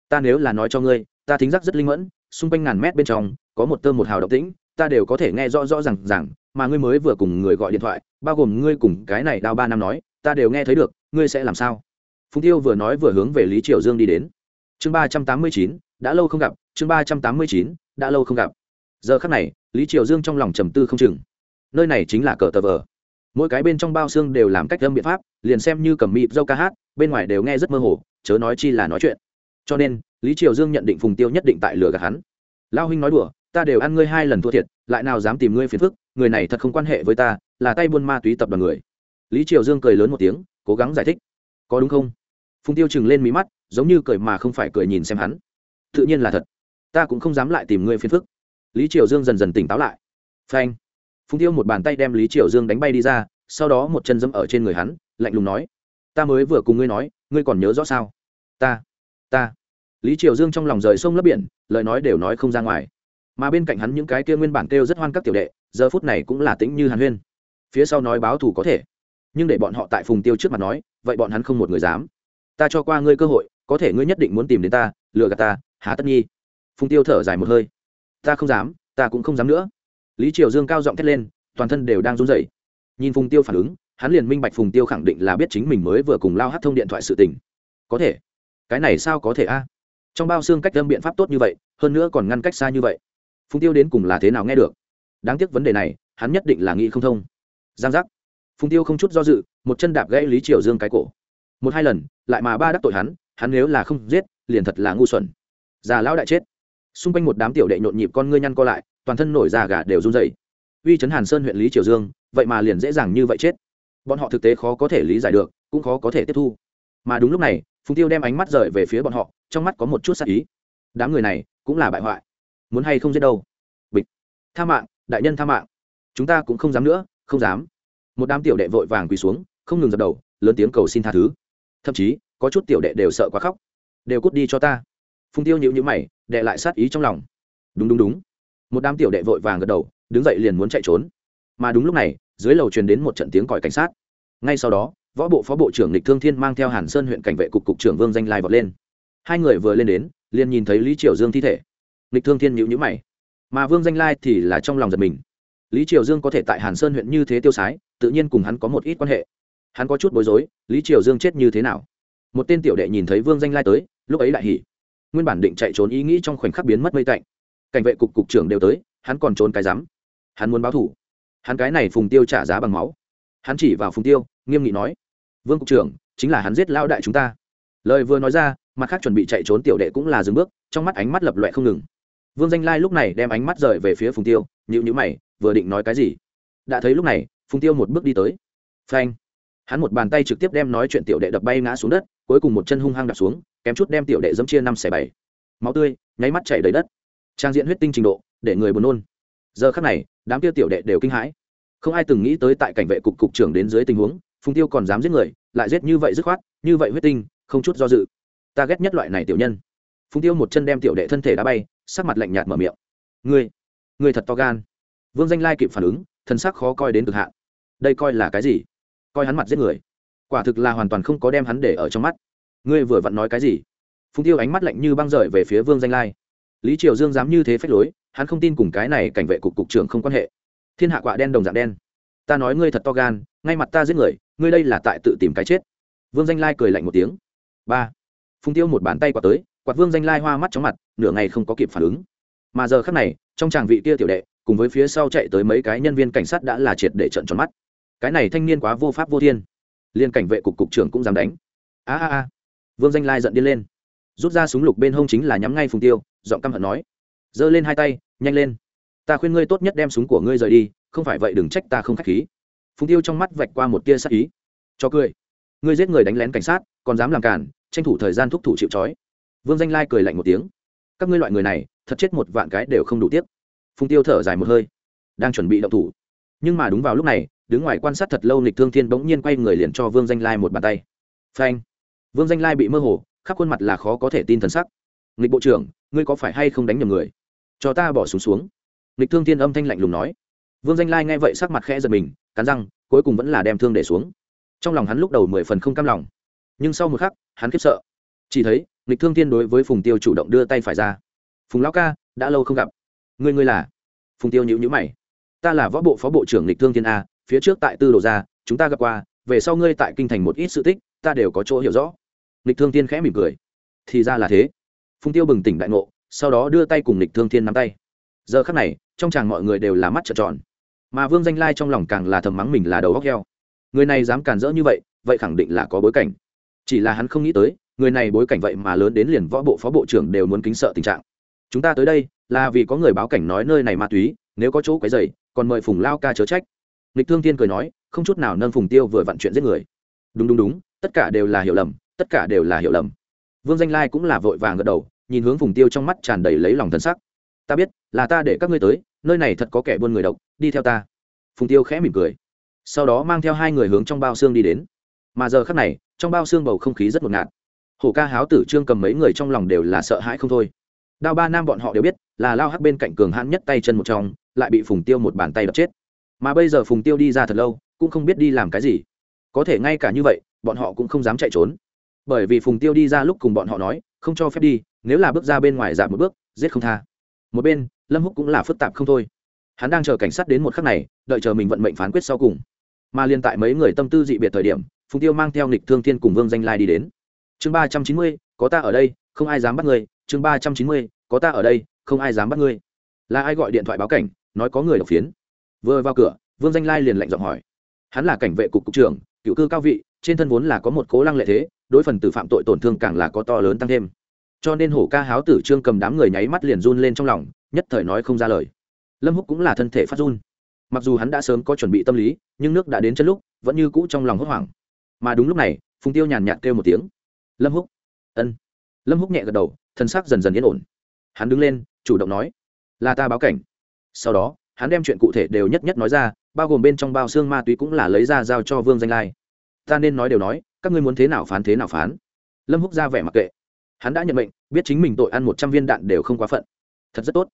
Speaker 1: Ta nếu là nói cho ngươi, ta thính giác rất linh mẫn, xung quanh ngàn mét bên trong, có một tơ một hào động tĩnh ta đều có thể nghe rõ rõ rằng rằng mà ngươi mới vừa cùng người gọi điện thoại, bao gồm ngươi cùng cái này đao ba năm nói, ta đều nghe thấy được, ngươi sẽ làm sao? Phùng tiêu vừa nói vừa hướng về lý triều dương đi đến. Chương ba trăm tám mươi chín, đã lâu không gặp, chương ba trăm tám mươi chín, đã lâu không gặp. Giờ khắc này, lý triều dương trong lòng trầm tư không chừng. Nơi này chính là cờ tờ vờ. Mỗi cái bên trong bao xương đều làm cách âm biện pháp, liền xem như cầm mịp dâu ca hát, bên ngoài đều nghe rất mơ hồ, chớ nói chi là nói chuyện. Cho nên, lý triều dương nhận định phùng tiêu nhất định tại lừa gạt hắn. Lao huynh nói đùa ta đều ăn ngươi hai lần thua thiệt, lại nào dám tìm ngươi phiền phức, người này thật không quan hệ với ta, là tay buôn ma túy tập đoàn người. Lý triều dương cười lớn một tiếng, cố gắng giải thích. Có đúng không? Phùng tiêu chừng lên mí mắt, giống như cười mà không phải cười nhìn xem hắn. Tự nhiên là thật. Ta cũng không dám lại tìm ngươi phiền phức. Lý triều dương dần dần tỉnh táo lại. Phanh. Phùng tiêu một bàn tay đem lý triều dương đánh bay đi ra, sau đó một chân dẫm ở trên người hắn, lạnh lùng nói. Ta mới vừa cùng ngươi nói, ngươi còn nhớ rõ sao? Ta. Ta. Lý triều dương trong lòng rời sông lấp biển, lời nói đều nói không ra ngoài mà bên cạnh hắn những cái kia nguyên bản kêu rất hoan các tiểu đệ, giờ phút này cũng là tĩnh như hàn huyên. Phía sau nói báo thù có thể, nhưng để bọn họ tại phùng tiêu trước mặt nói, vậy bọn hắn không một người dám. Ta cho qua ngươi cơ hội, có thể ngươi nhất định muốn tìm đến ta, lừa gạt ta, há tất nhi. Phùng tiêu thở dài một hơi. Ta không dám, ta cũng không dám nữa. Lý triều dương cao giọng thét lên, toàn thân đều đang run rẩy. Nhìn phùng tiêu phản ứng, hắn liền minh bạch phùng tiêu khẳng định là biết chính mình mới vừa cùng lao hát thông điện thoại sự tình. Có thể. Cái này sao có thể a? Trong bao xương cách âm biện pháp tốt như vậy, hơn nữa còn ngăn cách xa như vậy phùng tiêu đến cùng là thế nào nghe được. Đáng tiếc vấn đề này, hắn nhất định là nghĩ không thông. Giang giác. Phùng tiêu không chút do dự, một chân đạp gãy lý triều dương cái cổ. Một hai lần, lại mà ba đắc tội hắn hắn nếu là không giết, liền thật là ngu xuẩn. Già lão đại chết. Xung quanh một đám tiểu đệ nhộn nhịp con ngươi nhăn co lại, toàn thân nổi da gà đều run dày uy trấn hàn sơn huyện lý triều dương, vậy mà liền dễ dàng như vậy chết. Bọn họ thực tế khó có thể lý giải được, cũng khó có thể tiếp thu. Mà đúng lúc này phùng tiêu đem ánh mắt rời về phía bọn họ, trong mắt có một chút sắc ý. Đám người này cũng là bại hoại muốn hay không giết đâu? Bịch. Tha mạng, đại nhân tha mạng. Chúng ta cũng không dám nữa, không dám. Một đám tiểu đệ vội vàng quỳ xuống, không ngừng dập đầu, lớn tiếng cầu xin tha thứ. Thậm chí, có chút tiểu đệ đều sợ quá khóc. Đều cút đi cho ta. Phung tiêu nhịu nhữ mày, đệ lại sát ý trong lòng. Đúng đúng đúng. Một đám tiểu đệ vội vàng gật đầu, đứng dậy liền muốn chạy trốn. Mà đúng lúc này, dưới lầu truyền đến một trận tiếng còi cảnh sát. Ngay sau đó, võ bộ phó bộ trưởng lịch thương thiên mang theo hàn sơn huyện cảnh vệ cục cục trưởng vương danh lai vọt lên. Hai người vừa lên đến, liền nhìn thấy lý triều dương thi thể lịch thương thiên nhữ nhữ mày. Mà vương danh lai thì là trong lòng giật mình. Lý triều dương có thể tại hàn sơn huyện như thế tiêu sái, tự nhiên cùng hắn có một ít quan hệ. Hắn có chút bối rối, lý triều dương chết như thế nào? Một tên tiểu đệ nhìn thấy vương danh lai tới, lúc ấy lại hỉ. Nguyên bản định chạy trốn ý nghĩ trong khoảnh khắc biến mất mây tạnh. Cảnh vệ cục cục trưởng đều tới, hắn còn trốn cái rắm. Hắn muốn báo thủ. Hắn cái này phùng tiêu trả giá bằng máu. Hắn chỉ vào phùng tiêu, nghiêm nghị nói, vương cục trưởng, chính là hắn giết lao đại chúng ta. Lời vừa nói ra, mặt khác chuẩn bị chạy trốn tiểu đệ cũng là dừng bước, trong mắt ánh mắt lập loẹ không ngừng vương danh lai lúc này đem ánh mắt rời về phía phùng tiêu nhữ nhữ mày, vừa định nói cái gì. Đã thấy lúc này, phùng tiêu một bước đi tới. Phanh. Hắn một bàn tay trực tiếp đem nói chuyện tiểu đệ đập bay ngã xuống đất, cuối cùng một chân hung hăng đập xuống, kém chút đem tiểu đệ dẫm chia năm xẻ bảy. Máu tươi, nháy mắt chảy đầy đất. Trang diện huyết tinh trình độ, để người buồn nôn. Giờ khắc này, đám tiêu tiểu đệ đều kinh hãi. Không ai từng nghĩ tới tại cảnh vệ cục cục trưởng đến dưới tình huống, phùng tiêu còn dám giết người, lại giết như vậy dứt khoát, như vậy huyết tinh, không chút do dự. Ta ghét nhất loại này tiểu nhân. Phùng tiêu một chân đem tiểu đệ thân thể đá bay sắc mặt lạnh nhạt mở miệng. Ngươi ngươi thật to gan. Vương danh lai kịp phản ứng thân sắc khó coi đến cực hạn. Đây coi là cái gì? Coi hắn mặt giết người. Quả thực là hoàn toàn không có đem hắn để ở trong mắt. Ngươi vừa vặn nói cái gì? Phùng tiêu ánh mắt lạnh như băng rời về phía vương danh lai. Lý triều dương dám như thế phách lối, hắn không tin cùng cái này cảnh vệ cục cục trưởng không quan hệ. Thiên hạ quạ đen đồng dạng đen. Ta nói ngươi thật to gan, ngay mặt ta giết người, ngươi đây là tại tự tìm cái chết. Vương danh lai cười lạnh một tiếng. Ba. Phùng tiêu một bàn tay quả tới quạt vương danh lai hoa mắt chóng mặt, nửa ngày không có kịp phản ứng. Mà giờ khắc này, trong tràng vị kia tiểu đệ, cùng với phía sau chạy tới mấy cái nhân viên cảnh sát đã là triệt để trận tròn mắt. Cái này thanh niên quá vô pháp vô thiên. Liên cảnh vệ cục cục trưởng cũng dám đánh. A a a. Vương danh lai giận điên lên. Rút ra súng lục bên hông chính là nhắm ngay phùng tiêu, giọng căm hận nói. Giơ lên hai tay, nhanh lên. Ta khuyên ngươi tốt nhất đem súng của ngươi rời đi, không phải vậy đừng trách ta không k h á c h khí. Phùng tiêu trong mắt vạch qua một tia sắc ý. Cho cười. Ngươi giết người đánh lén cảnh sát, còn dám làm cản tranh thủ thời gian thúc thủ chịu c vương danh lai cười lạnh một tiếng. Các ngươi loại người này, thật chết một vạn cái đều không đủ tiếp. phùng tiêu thở dài một hơi. Đang chuẩn bị động thủ. Nhưng mà đúng vào lúc này, đứng ngoài quan sát thật lâu nịch thương thiên bỗng nhiên quay người liền cho vương danh lai một bàn tay. Phanh. Vương danh lai bị mơ hồ, khắp khuôn mặt là khó có thể tin thần sắc. Nghịch bộ trưởng, ngươi có phải hay không đánh nhầm người? Cho ta bỏ xuống xuống. Nghịch thương thiên âm thanh lạnh lùng nói. Vương danh lai nghe vậy sắc mặt khẽ giật mình, cắn răng, cuối cùng vẫn là đem thương để xuống. Trong lòng hắn lúc đầu mười phần không cam lòng. Nhưng sau một khắc, hắn khiếp sợ. Chỉ thấy nghịch thương thiên đối với phùng tiêu chủ động đưa tay phải ra. Phùng lão ca, đã lâu không gặp. Ngươi ngươi là? Phùng tiêu nhữ nhữ mày. Ta là võ bộ phó bộ trưởng lịch thương thiên a, phía trước tại tư đồ gia, chúng ta gặp qua, về sau ngươi tại kinh thành một ít sự tích, ta đều có chỗ hiểu rõ. Lịch thương thiên khẽ mỉm cười. Thì ra là thế. Phùng tiêu bừng tỉnh đại ngộ, sau đó đưa tay cùng lịch thương thiên nắm tay. Giờ khắc này, trong chàng mọi người đều là mắt trợn tròn. Mà vương danh lai trong lòng càng là thầm mắng mình là đầu góc heo. Người này dám càn rỡ như vậy vậy khẳng định là có bối cảnh. Chỉ là hắn không nghĩ tới người này bối cảnh vậy mà lớn đến liền võ bộ phó bộ trưởng đều muốn kính sợ tình trạng. Chúng ta tới đây là vì có người báo cảnh nói nơi này ma túy, nếu có chỗ quấy dày còn mời phùng lao ca chớ trách. Lịch thương thiên cười nói, không chút nào nâng phùng tiêu vừa vặn chuyện giết người. Đúng đúng đúng, tất cả đều là hiểu lầm, tất cả đều là hiểu lầm. Vương danh lai cũng là vội vàng gật đầu, nhìn hướng phùng tiêu trong mắt tràn đầy lấy lòng thân sắc. Ta biết, là ta để các ngươi tới, nơi này thật có kẻ buôn người độc, đi theo ta. Phùng tiêu khẽ mỉm cười. Sau đó mang theo hai người hướng trong bao xương đi đến. Mà giờ khắc này, trong bao xương bầu không khí rất ngột ngạt hổ ca háo tử trương cầm mấy người trong lòng đều là sợ hãi không thôi. Đao ba nam bọn họ đều biết, là lao hắc bên cạnh cường hãn nhất tay chân một trong, lại bị phùng tiêu một bàn tay đập chết. Mà bây giờ phùng tiêu đi ra thật lâu, cũng không biết đi làm cái gì. Có thể ngay cả như vậy, bọn họ cũng không dám chạy trốn. Bởi vì phùng tiêu đi ra lúc cùng bọn họ nói, không cho phép đi, nếu là bước ra bên ngoài giảm một bước, giết không tha. Một bên, lâm húc cũng là phức tạp không thôi. Hắn đang chờ cảnh sát đến một khắc này, đợi chờ mình vận mệnh phán quyết sau cùng. Mà liên tại mấy người tâm tư dị biệt thời điểm, phùng tiêu mang theo nghịch thương thiên cùng vương danh lai đi đến chương ba trăm chín mươi, có ta ở đây, không ai dám bắt người chương ba trăm chín mươi, có ta ở đây, không ai dám bắt ngươi. Là ai gọi điện thoại báo cảnh, nói có người độc phiến? Vừa vào cửa, vương danh lai liền lạnh giọng hỏi. Hắn là cảnh vệ cục cục trưởng, cựu cư cao vị, trên thân vốn là có một cố lăng lệ thế, đối phần tử phạm tội tổn thương càng là có to lớn tăng thêm. Cho nên hổ ca háo tử trương cầm đám người nháy mắt liền run lên trong lòng, nhất thời nói không ra lời. Lâm húc cũng là thân thể phát run. Mặc dù hắn đã sớm có chuẩn bị tâm lý, nhưng nước đã đến chân lúc, vẫn như cũ trong lòng hốt hoảng. Mà đúng lúc này, phùng tiêu nhàn nhạt kêu một tiếng lâm húc. Ân. Lâm húc nhẹ gật đầu, thân xác dần dần yên ổn. Hắn đứng lên, chủ động nói, là ta báo cảnh. Sau đó, hắn đem chuyện cụ thể đều nhất nhất nói ra, bao gồm bên trong bao xương ma túy cũng là lấy ra giao cho vương danh lai. Ta nên nói đều nói, các ngươi muốn thế nào phán thế nào phán. Lâm húc ra vẻ mặc kệ. Hắn đã nhận mệnh, biết chính mình tội ăn một trăm viên đạn đều không quá phận. Thật rất tốt,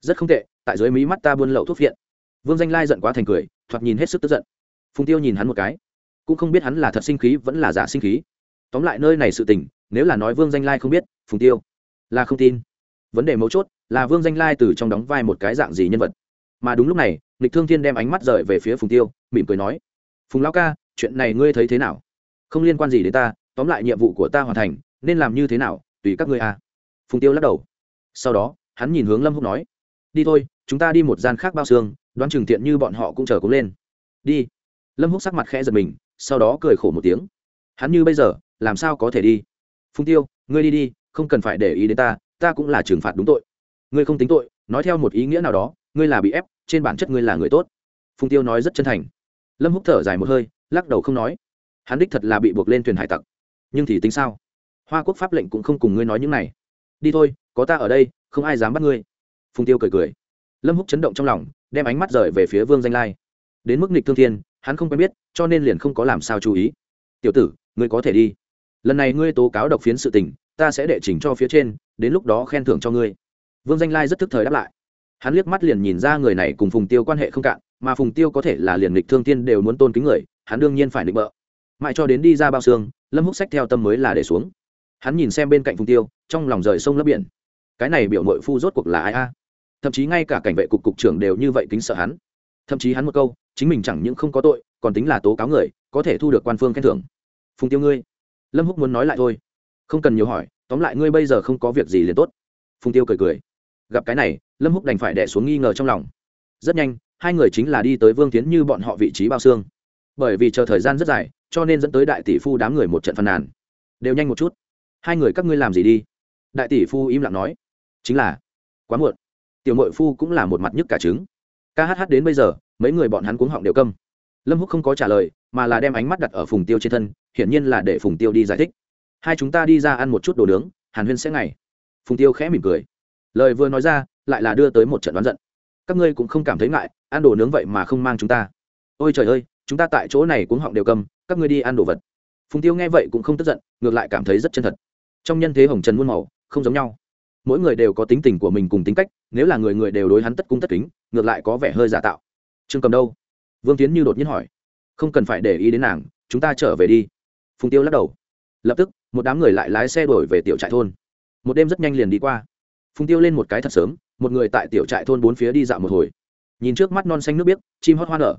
Speaker 1: rất không tệ, tại dưới mí mắt ta buôn lậu thuốc viện vương danh lai giận quá thành cười, thoạt nhìn hết sức tức giận. Phùng tiêu nhìn hắn một cái, cũng không biết hắn là thật sinh khí vẫn là giả sinh khí tóm lại nơi này sự tình, nếu là nói vương danh lai không biết, phùng tiêu là không tin. Vấn đề mấu chốt là vương danh lai từ trong đóng vai một cái dạng gì nhân vật. Mà đúng lúc này, lịch thương thiên đem ánh mắt rời về phía phùng tiêu, mỉm cười nói, phùng lão ca, chuyện này ngươi thấy thế nào? Không liên quan gì đến ta, tóm lại nhiệm vụ của ta hoàn thành, nên làm như thế nào, tùy các ngươi à. phùng tiêu lắc đầu. Sau đó, hắn nhìn hướng lâm húc nói, đi thôi, chúng ta đi một gian khác bao xương, đoán chừng tiện như bọn họ cũng chờ cũng lên. Đi. Lâm húc sắc mặt khẽ giật mình, sau đó cười khổ một tiếng hắn như bây giờ, làm sao có thể đi? Phung tiêu, ngươi đi đi, không cần phải để ý đến ta ta cũng là trừng phạt đúng tội. Ngươi không tính tội, nói theo một ý nghĩa nào đó, ngươi là bị ép, trên bản chất ngươi là người tốt. Phung tiêu nói rất chân thành. Lâm húc thở dài một hơi, lắc đầu không nói. Hắn đích thật là bị buộc lên thuyền hải tặc. Nhưng thì tính sao? Hoa quốc pháp lệnh cũng không cùng ngươi nói những này. Đi thôi, có ta ở đây, không ai dám bắt ngươi. Phung tiêu cười cười. Lâm húc chấn động trong lòng, đem ánh mắt rời về phía vương danh lai. Đến mức nghịch thương thiên, hắn không quen biết, cho nên liền không có làm sao chú ý. Tiểu tử ngươi có thể đi. Lần này ngươi tố cáo độc phiến sự tình, ta sẽ đệ trình cho phía trên, đến lúc đó khen thưởng cho ngươi. Vương danh lai rất thức thời đáp lại. Hắn liếc mắt liền nhìn ra người này cùng phùng tiêu quan hệ không cạn, mà phùng tiêu có thể là liền lịch thương tiên đều muốn tôn kính người, hắn đương nhiên phải định bợ. Mãi cho đến đi ra bao xương, lâm húc sách theo tâm mới là để xuống. Hắn nhìn xem bên cạnh phùng tiêu, trong lòng rời sông lấp biển. Cái này biểu mội phu rốt cuộc là ai a? Thậm chí ngay cả cảnh vệ cục cục trưởng đều như vậy kính sợ hắn. Thậm chí hắn một câu, chính mình chẳng những không có tội, còn tính là tố cáo người, có thể thu được quan phương khen thưởng phùng tiêu ngươi, lâm húc muốn nói lại thôi. Không cần nhiều hỏi, tóm lại ngươi bây giờ không có việc gì liền tốt. Phùng tiêu cười cười. Gặp cái này, lâm húc đành phải đẻ xuống nghi ngờ trong lòng. Rất nhanh, hai người chính là đi tới vương tiến như bọn họ vị trí bao xương. Bởi vì chờ thời gian rất dài, cho nên dẫn tới đại tỷ phu đám người một trận phàn nàn. Đều nhanh một chút. Hai người các ngươi làm gì đi? Đại tỷ phu im lặng nói. Chính là, quá muộn. Tiểu mội phu cũng là một mặt nhức cả trứng. Khh đến bây giờ, mấy người bọn hắn cuống họng đều câm. Lâm húc không có trả lời, mà là đem ánh mắt đặt ở phùng tiêu trên thân hiển nhiên là để phùng tiêu đi giải thích. Hai chúng ta đi ra ăn một chút đồ nướng, hàn huyên sẽ ngày. Phùng tiêu khẽ mỉm cười. Lời vừa nói ra, lại là đưa tới một trận đoán giận. Các ngươi cũng không cảm thấy ngại, ăn đồ nướng vậy mà không mang chúng ta. Ôi trời ơi, chúng ta tại chỗ này cũng họng đều cầm, các ngươi đi ăn đồ vật. Phùng tiêu nghe vậy cũng không tức giận, ngược lại cảm thấy rất chân thật. Trong nhân thế hồng trần muôn màu, không giống nhau. Mỗi người đều có tính tình của mình cùng tính cách, nếu là người người đều đối hắn tất cung tất kính, ngược lại có vẻ hơi giả tạo. Trương cầm đâu? Vương tiến như đột nhiên hỏi. Không cần phải để ý đến nàng, chúng ta trở về đi phùng tiêu lắc đầu. Lập tức, một đám người lại lái xe đổi về tiểu trại thôn. Một đêm rất nhanh liền đi qua. Phùng tiêu lên một cái thật sớm, một người tại tiểu trại thôn bốn phía đi dạo một hồi. Nhìn trước mắt non xanh nước biếc, chim hót hoa nở.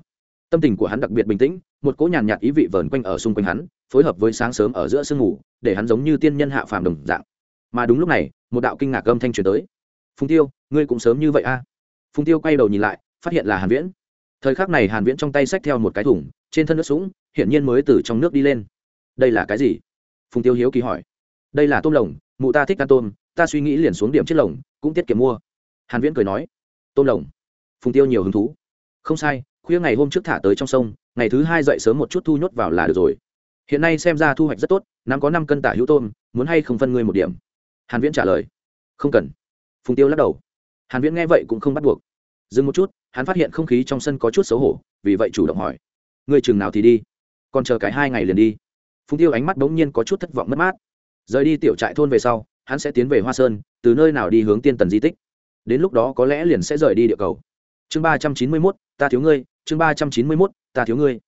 Speaker 1: Tâm tình của hắn đặc biệt bình tĩnh, một cỗ nhàn nhạt ý vị vờn quanh ở xung quanh hắn, phối hợp với sáng sớm ở giữa sương ngủ để hắn giống như tiên nhân hạ phàm đồng dạng. Mà đúng lúc này, một đạo kinh ngạc âm thanh truyền tới. Phùng tiêu, ngươi cũng sớm như vậy a? À? phùng tiêu quay đầu nhìn lại, phát hiện là hàn viễn. Thời khắc này hàn viễn trong tay xách theo một cái thùng, trên thân nước sũng, hiển nhiên mới từ trong nước đi lên đây là cái gì? Phùng tiêu hiếu kỳ hỏi. Đây là tôm lồng, mụ ta thích ăn tôm, ta suy nghĩ liền xuống điểm chiếc lồng, cũng tiết kiệm mua. Hàn viễn cười nói. Tôm lồng. Phùng tiêu nhiều hứng thú. Không sai, khuya ngày hôm trước thả tới trong sông, ngày thứ hai dậy sớm một chút thu nhốt vào là được rồi. Hiện nay xem ra thu hoạch rất tốt nắm có năm cân tả hữu tôm, muốn hay không phân ngươi một điểm? Hàn viễn trả lời. Không cần. Phùng tiêu lắc đầu. Hàn viễn nghe vậy cũng không bắt buộc. Dừng một chút, hắn phát hiện không khí trong sân có chút xấu hổ, vì vậy chủ động hỏi. Ngươi chừng nào thì đi? Còn chờ cái hai ngày liền đi phùng tiêu ánh mắt bỗng nhiên có chút thất vọng mất mát. Rời đi tiểu trại thôn về sau, hắn sẽ tiến về hoa sơn, từ nơi nào đi hướng tiên tần di tích. Đến lúc đó có lẽ liền sẽ rời đi địa cầu. Chương ba trăm chín mươi mốt, ta thiếu ngươi, chương ba trăm chín mươi mốt, ta thiếu ngươi.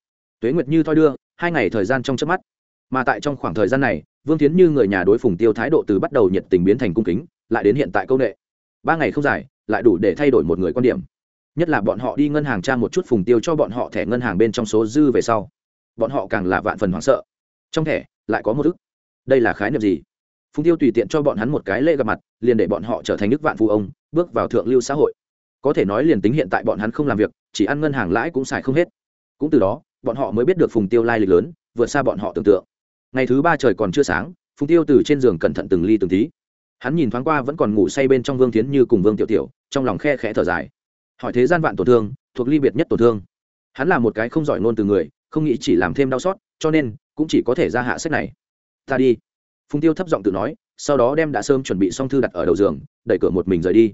Speaker 1: Tuế nguyệt như thoi đưa, hai ngày thời gian trong trước mắt. Mà tại trong khoảng thời gian này, vương tiến như người nhà đối phùng tiêu thái độ từ bắt đầu nhiệt tình biến thành cung kính, lại đến hiện tại công nghệ ba ngày không dài, lại đủ để thay đổi một người quan điểm. Nhất là bọn họ đi ngân hàng tra một chút phùng tiêu cho bọn họ thẻ ngân hàng bên trong số dư về sau. Bọn họ càng là vạn phần hoảng sợ trong thẻ, lại có một ức. Đây là khái niệm gì? Phùng tiêu tùy tiện cho bọn hắn một cái lễ gặp mặt, liền để bọn họ trở thành nước vạn phụ ông, bước vào thượng lưu xã hội. Có thể nói liền tính hiện tại bọn hắn không làm việc, chỉ ăn ngân hàng lãi cũng xài không hết. Cũng từ đó, bọn họ mới biết được phùng tiêu lai lịch lớn, vượt xa bọn họ tưởng tượng. Ngày thứ ba trời còn chưa sáng, phùng tiêu từ trên giường cẩn thận từng ly từng tí. Hắn nhìn thoáng qua vẫn còn ngủ say bên trong vương tiến như cùng vương tiểu tiểu, trong lòng khe khẽ thở dài. Hỏi thế gian vạn tổn thương, thuộc ly biệt nhất tổn thương. Hắn là một cái không giỏi nôn từ người, không nghĩ chỉ làm thêm đau xót, cho nên cũng chỉ có thể ra hạ sách này. Ta đi. Phùng tiêu thấp giọng tự nói, sau đó đem đã sớm chuẩn bị xong thư đặt ở đầu giường, đẩy cửa một mình rời đi.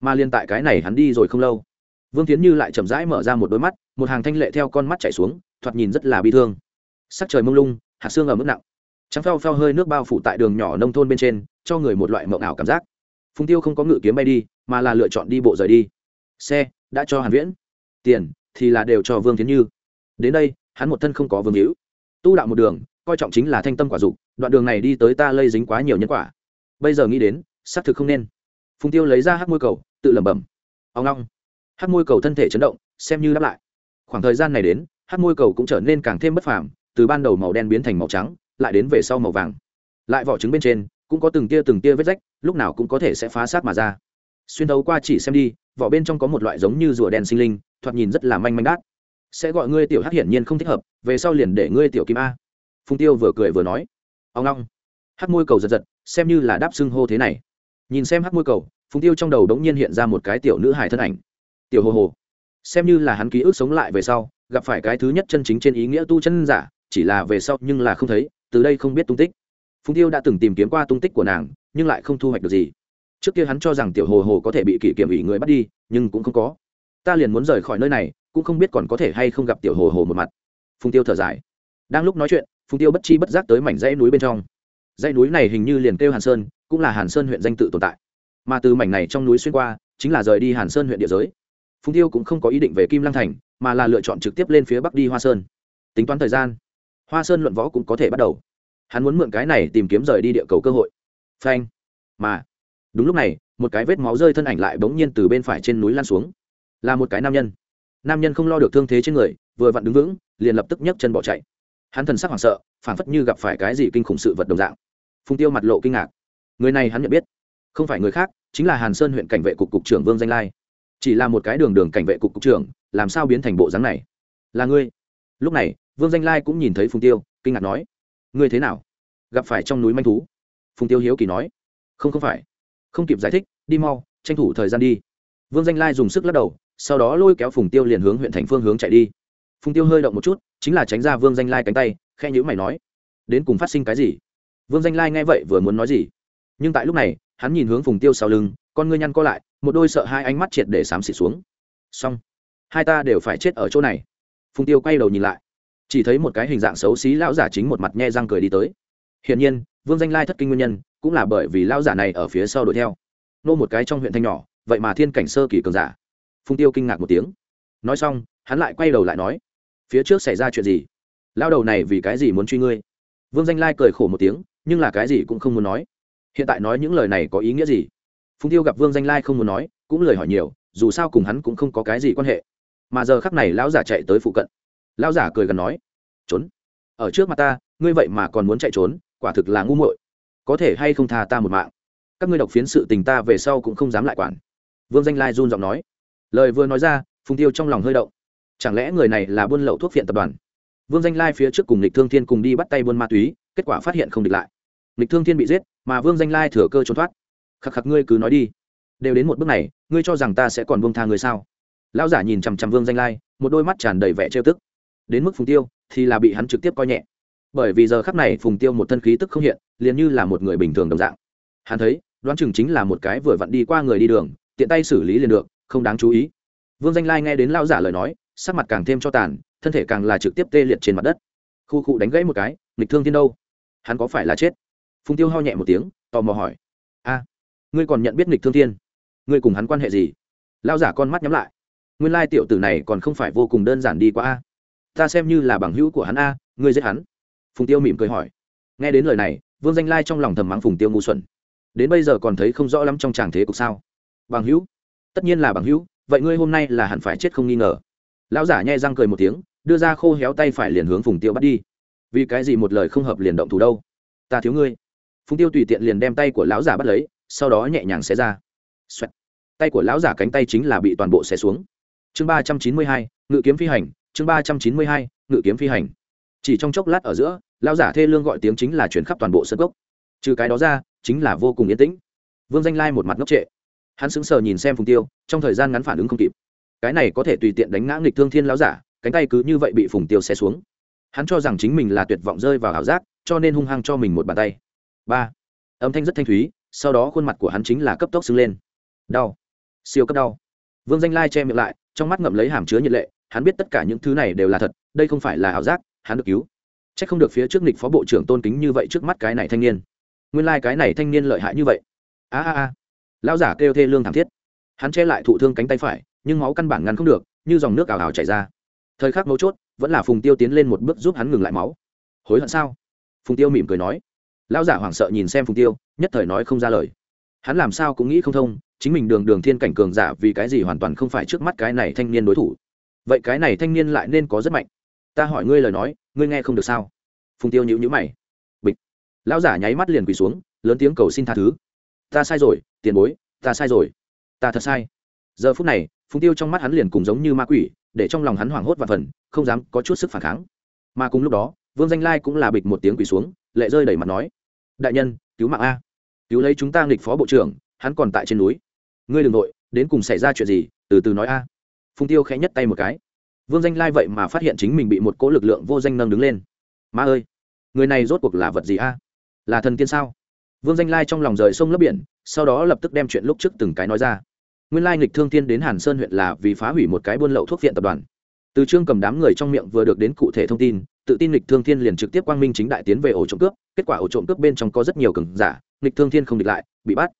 Speaker 1: Mà liên tại cái này hắn đi rồi không lâu, vương tiến như lại chậm rãi mở ra một đôi mắt, một hàng thanh lệ theo con mắt chảy xuống, thoạt nhìn rất là bi thương. Sắc trời mông lung, hạt xương ở mức nặng. Trắng phao phao hơi nước bao phủ tại đường nhỏ nông thôn bên trên, cho người một loại mộng ảo cảm giác. Phùng tiêu không có ngự kiếm bay đi, mà là lựa chọn đi bộ rời đi. Xe đã cho hàn viễn. Tiền thì là đều cho vương tiến như. Đến đây, hắn một thân không có vương hữu tu đạo một đường, coi trọng chính là thanh tâm quả dục, đoạn đường này đi tới ta lây dính quá nhiều nhân quả. Bây giờ nghĩ đến, xác thực không nên. Phùng tiêu lấy ra hát môi cầu, tự lẩm bẩm. Ông long hát môi cầu thân thể chấn động, xem như đáp lại. Khoảng thời gian này đến hát môi cầu cũng trở nên càng thêm bất phàm, từ ban đầu màu đen biến thành màu trắng, lại đến về sau màu vàng. Lại vỏ trứng bên trên, cũng có từng tia từng tia vết rách, lúc nào cũng có thể sẽ phá sát mà ra. Xuyên thấu qua chỉ xem đi, vỏ bên trong có một loại giống như rùa đen sinh linh, thoạt nhìn rất là manh manh đát sẽ gọi ngươi tiểu hắc hiển nhiên không thích hợp, về sau liền để ngươi tiểu kim a. Phùng tiêu vừa cười vừa nói. Ông long. Hắc môi cầu giật giật, xem như là đáp xưng hô thế này. Nhìn xem hắc môi cầu, phùng tiêu trong đầu đống nhiên hiện ra một cái tiểu nữ hài thân ảnh. Tiểu hồ hồ. Xem như là hắn ký ức sống lại về sau, gặp phải cái thứ nhất chân chính trên ý nghĩa tu chân giả, chỉ là về sau nhưng là không thấy, từ đây không biết tung tích. Phùng tiêu đã từng tìm kiếm qua tung tích của nàng, nhưng lại không thu hoạch được gì. Trước kia hắn cho rằng tiểu hồ hồ có thể bị kỷ kiểm ủy người bắt đi, nhưng cũng không có. Ta liền muốn rời khỏi nơi này cũng không biết còn có thể hay không gặp tiểu hồ hồ một mặt. Phùng tiêu thở dài. Đang lúc nói chuyện, phùng tiêu bất chi bất giác tới mảnh dãy núi bên trong. Dãy núi này hình như liền kêu hàn sơn, cũng là hàn sơn huyện danh tự tồn tại. Mà từ mảnh này trong núi xuyên qua, chính là rời đi hàn sơn huyện địa giới. Phùng tiêu cũng không có ý định về kim lăng thành, mà là lựa chọn trực tiếp lên phía bắc đi hoa sơn. Tính toán thời gian, hoa sơn luận võ cũng có thể bắt đầu. Hắn muốn mượn cái này tìm kiếm rời đi địa cầu cơ hội. Phanh. Mà, đúng lúc này, một cái vết máu rơi thân ảnh lại bỗng nhiên từ bên phải trên núi lan xuống. Là một cái nam nhân nam nhân không lo được thương thế trên người, vừa vặn đứng vững, liền lập tức nhấc chân bỏ chạy. Hắn thần sắc hoảng sợ, phảng phất như gặp phải cái gì kinh khủng sự vật đồng dạng. Phùng tiêu mặt lộ kinh ngạc. Người này hắn nhận biết. Không phải người khác, chính là hàn sơn huyện cảnh vệ cục cục trưởng vương danh lai. Chỉ là một cái đường đường cảnh vệ cục cục trưởng, làm sao biến thành bộ dáng này? Là ngươi. Lúc này, vương danh lai cũng nhìn thấy phùng tiêu, kinh ngạc nói, ngươi thế nào? Gặp phải trong núi manh thú? Phùng tiêu hiếu kỳ nói, không không phải. Không kịp giải thích, đi mau, tranh thủ thời gian đi. Vương danh lai dùng sức lắc đầu sau đó lôi kéo phùng tiêu liền hướng huyện thành phương hướng chạy đi. Phùng tiêu hơi động một chút, chính là tránh ra vương danh lai cánh tay khe nhữ mày nói, đến cùng phát sinh cái gì? Vương danh lai nghe vậy vừa muốn nói gì, nhưng tại lúc này, hắn nhìn hướng phùng tiêu sau lưng, con ngươi nhăn co lại, một đôi sợ hai ánh mắt triệt để xám xịt xuống. Xong, hai ta đều phải chết ở chỗ này. Phùng tiêu quay đầu nhìn lại, chỉ thấy một cái hình dạng xấu xí lão giả chính một mặt nhe răng cười đi tới. Hiển nhiên, vương danh lai thất kinh nguyên nhân, cũng là bởi vì lão giả này ở phía sau đuổi theo. Nô một cái trong huyện thanh nhỏ, vậy mà thiên cảnh sơ kỳ cường giả phùng tiêu kinh ngạc một tiếng. Nói xong, hắn lại quay đầu lại nói, phía trước xảy ra chuyện gì? Lao đầu này vì cái gì muốn truy ngươi? Vương danh lai cười khổ một tiếng, nhưng là cái gì cũng không muốn nói. Hiện tại nói những lời này có ý nghĩa gì? Phùng tiêu gặp vương danh lai không muốn nói, cũng lời hỏi nhiều, dù sao cùng hắn cũng không có cái gì quan hệ. Mà giờ khắc này lão giả chạy tới phụ cận. Lão giả cười gần nói, trốn? Ở trước mặt ta, ngươi vậy mà còn muốn chạy trốn, quả thực là ngu muội. Có thể hay không tha ta một mạng? Các ngươi độc phiến sự tình ta về sau cũng không dám lại quản. Vương danh lai run giọng nói lời vừa nói ra, phùng tiêu trong lòng hơi động. Chẳng lẽ người này là buôn lậu thuốc phiện tập đoàn? Vương danh lai phía trước cùng lịch thương thiên cùng đi bắt tay buôn ma túy, kết quả phát hiện không địch lại. Lịch thương thiên bị giết, mà vương danh lai thừa cơ trốn thoát. Khắc khắc, ngươi cứ nói đi. Đều đến một bước này, ngươi cho rằng ta sẽ còn buông tha người sao? Lão giả nhìn chằm chằm vương danh lai, một đôi mắt tràn đầy vẻ trêu tức. Đến mức phùng tiêu thì là bị hắn trực tiếp coi nhẹ. Bởi vì giờ khắc này phùng tiêu một thân khí tức không hiện, liền như là một người bình thường đồng dạng. Hắn thấy, đoán chừng chính là một cái vừa vặn đi qua người đi đường, tiện tay xử lý liền được không đáng chú ý. Vương danh lai nghe đến lao giả lời nói, sắc mặt càng thêm cho tàn, thân thể càng là trực tiếp tê liệt trên mặt đất. Khu cụ đánh gãy một cái, nghịch thương thiên đâu? Hắn có phải là chết? Phùng tiêu ho nhẹ một tiếng, tò mò hỏi. A, ngươi còn nhận biết nghịch thương thiên? Ngươi cùng hắn quan hệ gì? Lao giả con mắt nhắm lại. Nguyên lai tiểu tử này còn không phải vô cùng đơn giản đi qua a. Ta xem như là bằng hữu của hắn a, ngươi giết hắn. Phùng tiêu mỉm cười hỏi. Nghe đến lời này, vương danh lai trong lòng thầm mắng phùng tiêu ngu xuẩn. Đến bây giờ còn thấy không rõ lắm trong tràng thế cục sao? Bằng hữu tất nhiên là bằng hữu, vậy ngươi hôm nay là hẳn phải chết không nghi ngờ. Lão giả nhẹ răng cười một tiếng, đưa ra khô héo tay phải liền hướng phùng tiêu bắt đi. Vì cái gì một lời không hợp liền động thủ đâu? Ta thiếu ngươi. Phùng tiêu tùy tiện liền đem tay của lão giả bắt lấy, sau đó nhẹ nhàng xé ra、Xoẹt. Tay của lão giả cánh tay chính là bị toàn bộ xé xuống. Chương ba trăm chín mươi hai, ngự kiếm phi hành, chương ba trăm chín mươi hai, ngự kiếm phi hành. Chỉ trong chốc lát ở giữa, lão giả thê lương gọi tiếng chính là chuyển khắp toàn bộ sân gốc trừ cái đó ra, chính là vô cùng yên tĩnh. Vương danh lai một mặt ngốc trệ hắn sững sờ nhìn xem phùng tiêu, trong thời gian ngắn phản ứng không kịp. Cái này có thể tùy tiện đánh ngã nghịch thương thiên lão giả, cánh tay cứ như vậy bị phùng tiêu xé xuống. Hắn cho rằng chính mình là tuyệt vọng rơi vào ảo giác, cho nên hung hăng cho mình một bàn tay. Ba. Âm thanh rất thanh thúy, sau đó khuôn mặt của hắn chính là cấp tốc sưng lên. Đau. Siêu cấp đau. Vương danh lai che miệng lại, trong mắt ngậm lấy hàm chứa nhiệt lệ, hắn biết tất cả những thứ này đều là thật, đây không phải là ảo giác, hắn được cứu. C h ắ c không được phía trước nịch phó bộ trưởng tôn kính như vậy trước mắt cái này thanh niên. Nguyên lai、like、cái này thanh niên lợi hại như vậy. A a a lão giả kêu thê lương thảm thiết. Hắn che lại thụ thương cánh tay phải, nhưng máu căn bản ngăn không được, như dòng nước ảo ảo chảy ra. Thời khắc mấu chốt, vẫn là phùng tiêu tiến lên một bước giúp hắn ngừng lại máu. Hối hận sao? Phùng tiêu mỉm cười nói. Lão giả hoảng sợ nhìn xem phùng tiêu, nhất thời nói không ra lời. Hắn làm sao cũng nghĩ không thông, chính mình đường đường thiên cảnh cường giả vì cái gì hoàn toàn không phải trước mắt cái này thanh niên đối thủ. Vậy cái này thanh niên lại nên có rất mạnh. Ta hỏi ngươi lời nói, ngươi nghe không được sao? Phùng tiêu nhữ nhữ mày. Bịch. Lão giả nháy mắt liền quỳ xuống, lớn tiếng cầu xin tha thứ ta sai rồi, tiền bối, ta sai rồi. Ta thật sai. Giờ phút này, phùng tiêu trong mắt hắn liền cùng giống như ma quỷ, để trong lòng hắn hoảng hốt và phần, không dám có chút sức phản kháng. Mà cùng lúc đó, vương danh lai cũng là bịch một tiếng quỷ xuống, lệ rơi đẩy mặt nói, đại nhân, cứu mạng a. Cứu lấy chúng ta nghịch phó bộ trưởng, hắn còn tại trên núi. Ngươi đ ừ n g nội đến cùng xảy ra chuyện gì, từ từ nói a. Phùng tiêu khẽ nhất tay một cái. Vương danh lai vậy mà phát hiện chính mình bị một cỗ lực lượng vô danh nâng đứng lên. Ma ơi, người này rốt cuộc là vật gì a? Là thần tiên sao? Vương danh lai trong lòng rời sông lấp biển, sau đó lập tức đem chuyện lúc trước từng cái nói ra. Nguyên lai nghịch thương Thiên đến hàn sơn huyện là vì phá hủy một cái buôn lậu thuốc viện tập đoàn. Từ trương cầm đám người trong miệng vừa được đến cụ thể thông tin, tự tin nghịch thương thiên liền trực tiếp quang minh chính đại tiến về ổ trộm cướp, kết quả ổ trộm cướp bên trong có rất nhiều cường giả, nghịch thương thiên không địch lại, bị bắt.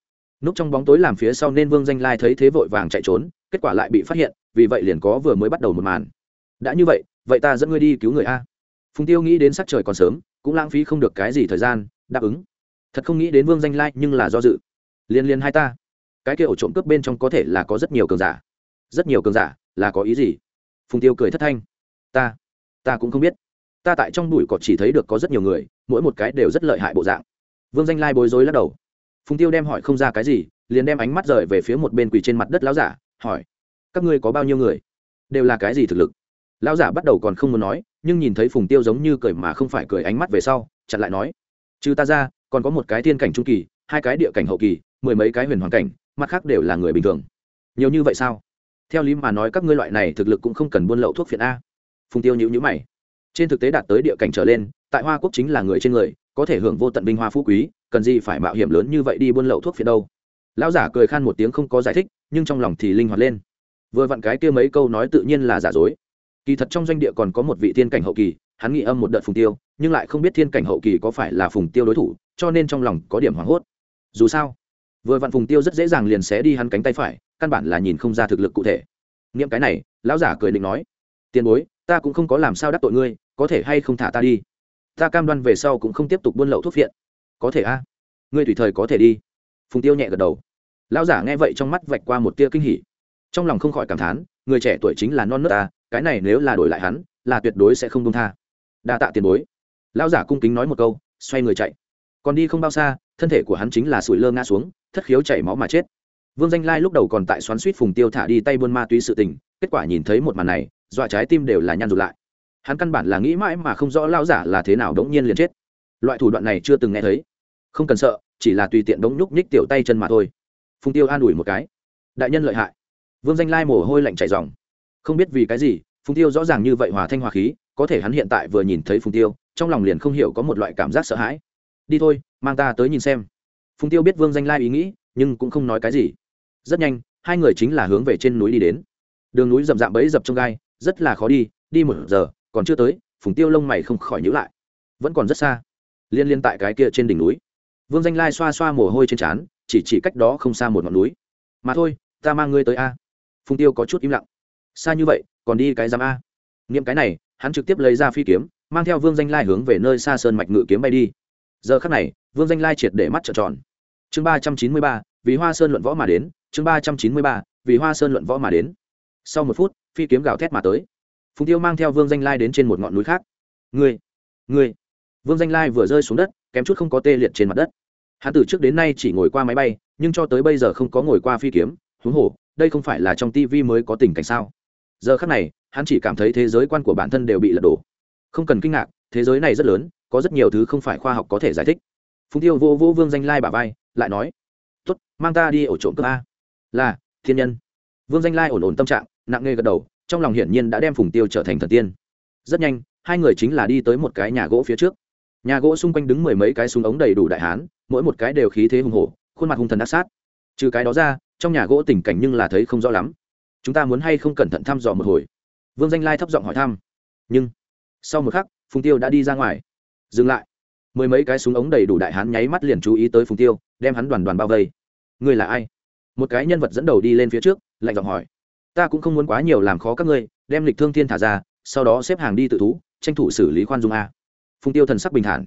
Speaker 1: Núp trong bóng tối làm phía sau nên vương danh lai thấy thế vội vàng chạy trốn, kết quả lại bị phát hiện, vì vậy liền có vừa mới bắt đầu một màn. Đã như vậy vậy ta dẫn ngươi đi cứu người a. Phùng tiêu nghĩ đến sắc trời còn sớm, cũng lãng phí không được cái gì thời gian, đáp ứng thật không nghĩ đến vương danh lai nhưng là do dự. Liên liên hai ta. Cái kia ổ trộm cướp bên trong có thể là có rất nhiều cường giả. Rất nhiều cường giả, là có ý gì? Phùng tiêu cười thất thanh. Ta ta cũng không biết. Ta tại trong bụi cọt chỉ thấy được có rất nhiều người, mỗi một cái đều rất lợi hại bộ dạng. Vương danh lai bối rối lắc đầu. Phùng tiêu đem hỏi không ra cái gì, liền đem ánh mắt rời về phía một bên quỳ trên mặt đất lão giả, hỏi, các ngươi có bao nhiêu người? Đều là cái gì thực lực? Lão giả bắt đầu còn không muốn nói, nhưng nhìn thấy phùng tiêu giống như cười mà không phải cười ánh mắt về sau, chặn lại nói, trừ ta ra còn có một cái thiên cảnh trung kỳ, hai cái địa cảnh hậu kỳ, mười mấy cái huyền hoàng cảnh, mặt khác đều là người bình thường. Nhiều như vậy sao? Theo lý mà nói các ngươi loại này thực lực cũng không cần buôn lậu thuốc phiện a. Phùng tiêu nhữ nhữ mày. Trên thực tế đạt tới địa cảnh trở lên, tại hoa quốc chính là người trên người, có thể hưởng vô tận vinh hoa phú quý, cần gì phải mạo hiểm lớn như vậy đi buôn lậu thuốc phiện đâu? Lão giả cười khan một tiếng không có giải thích, nhưng trong lòng thì linh hoạt lên. Vừa vặn cái kia mấy câu nói tự nhiên là giả dối. Kỳ thật trong doanh địa còn có một vị thiên cảnh hậu kỳ, hắn nghĩ âm một đợt phùng tiêu, nhưng lại không biết thiên cảnh hậu kỳ có phải là phùng tiêu đối thủ cho nên trong lòng có điểm hoảng hốt. Dù sao, vừa vặn phùng tiêu rất dễ dàng liền xé đi hắn cánh tay phải, căn bản là nhìn không ra thực lực cụ thể. Nghiệm cái này, lão giả cười định nói, tiền bối, ta cũng không có làm sao đắc tội ngươi, có thể hay không thả ta đi? Ta cam đoan về sau cũng không tiếp tục buôn lậu thuốc viện có thể a, ngươi tùy thời có thể đi. Phùng tiêu nhẹ gật đầu. Lão giả nghe vậy trong mắt vạch qua một tia kinh hỉ. Trong lòng không khỏi cảm thán, người trẻ tuổi chính là non nớt ta, cái này nếu là đổi lại hắn, là tuyệt đối sẽ không đông tha. Đa tạ tiền bối. Lão giả cung kính nói một câu, xoay người chạy còn đi không bao xa, thân thể của hắn chính là sủi lơ ngã xuống, thất khiếu chảy máu mà chết. Vương danh lai lúc đầu còn tại xoắn suýt phùng tiêu thả đi tay buôn ma túy sự tình, kết quả nhìn thấy một màn này, dọa trái tim đều là nhăn rụt lại. Hắn căn bản là nghĩ mãi mà không rõ lao giả là thế nào đống nhiên liền chết. Loại thủ đoạn này chưa từng nghe thấy. Không cần sợ, chỉ là tùy tiện đống nhúc nhích tiểu tay chân mà thôi. Phùng tiêu an ủi một cái. Đại nhân lợi hại. Vương danh lai mồ hôi lạnh chảy dòng không biết vì cái gì, phùng tiêu rõ ràng như vậy hòa thanh hòa khí, có thể hắn hiện tại vừa nhìn thấy phùng tiêu, trong lòng liền không hiểu có một loại cảm giác sợ hãi đi thôi, mang ta tới nhìn xem. Phùng tiêu biết vương danh lai ý nghĩ, nhưng cũng không nói cái gì. Rất nhanh, hai người chính là hướng về trên núi đi đến. Đường núi rậm rạp bẫy dập trong gai, rất là khó đi đi một giờ, còn chưa tới, phùng tiêu lông mày không khỏi nhữ lại. Vẫn còn rất xa. Liên liên tại cái kia trên đỉnh núi. Vương danh lai xoa xoa mồ hôi trên trán, chỉ chỉ cách đó không xa một ngọn núi. Mà thôi, ta mang ngươi tới a. Phùng tiêu có chút im lặng. Xa như vậy, còn đi cái giám a. Niệm cái này, hắn trực tiếp lấy ra phi kiếm, mang theo vương danh lai hướng về nơi xa sơn mạch ngự kiếm bay đi giờ khắc này vương danh lai triệt để mắt trợn tròn. Chương ba trăm chín mươi ba vì hoa sơn luận võ mà đến chương ba trăm chín mươi ba vì hoa sơn luận võ mà đến. Sau một phút phi kiếm gào thét mà tới. Phùng tiêu mang theo vương danh lai đến trên một ngọn núi khác. Người, người, vương danh lai vừa rơi xuống đất kém chút không có tê liệt trên mặt đất. Hắn từ trước đến nay chỉ ngồi qua máy bay nhưng cho tới bây giờ không có ngồi qua phi kiếm. Huống hồ đây không phải là trong tivi mới có tình cảnh sao? Giờ khác này hắn chỉ cảm thấy thế giới quan của bản thân đều bị lật đổ. Không cần kinh ngạc thế giới này rất lớn có rất nhiều thứ không phải khoa học có thể giải thích. Phùng tiêu vô vô vương danh lai bà vai, lại nói tuất mang ta đi ổ trộm cướp a. Là, thiên nhân. Vương danh lai ổn ổn tâm trạng, nặng nề gật đầu, trong lòng hiển nhiên đã đem phùng tiêu trở thành thần tiên. Rất nhanh, hai người chính là đi tới một cái nhà gỗ phía trước. Nhà gỗ xung quanh đứng mười mấy cái súng ống đầy đủ đại hán, mỗi một cái đều khí thế hùng hổ, khuôn mặt hung thần đắc sát. Trừ cái đó ra, trong nhà gỗ tình cảnh nhưng là thấy không rõ lắm. Chúng ta muốn hay không cẩn thận thăm dò một hồi? Vương danh lai thấp giọng hỏi thăm. Nhưng, sau một khắc, phùng tiêu đã đi ra ngoài dừng lại. Mười mấy cái súng ống đầy đủ đại hán nháy mắt liền chú ý tới phùng tiêu, đem hắn đoàn đoàn bao vây. Ngươi là ai? Một cái nhân vật dẫn đầu đi lên phía trước, lạnh giọng hỏi. Ta cũng không muốn quá nhiều làm khó các ngươi, đem lịch thương thiên thả ra, sau đó xếp hàng đi tự thú, tranh thủ xử lý khoan dung a. Phùng tiêu thần sắc bình thản.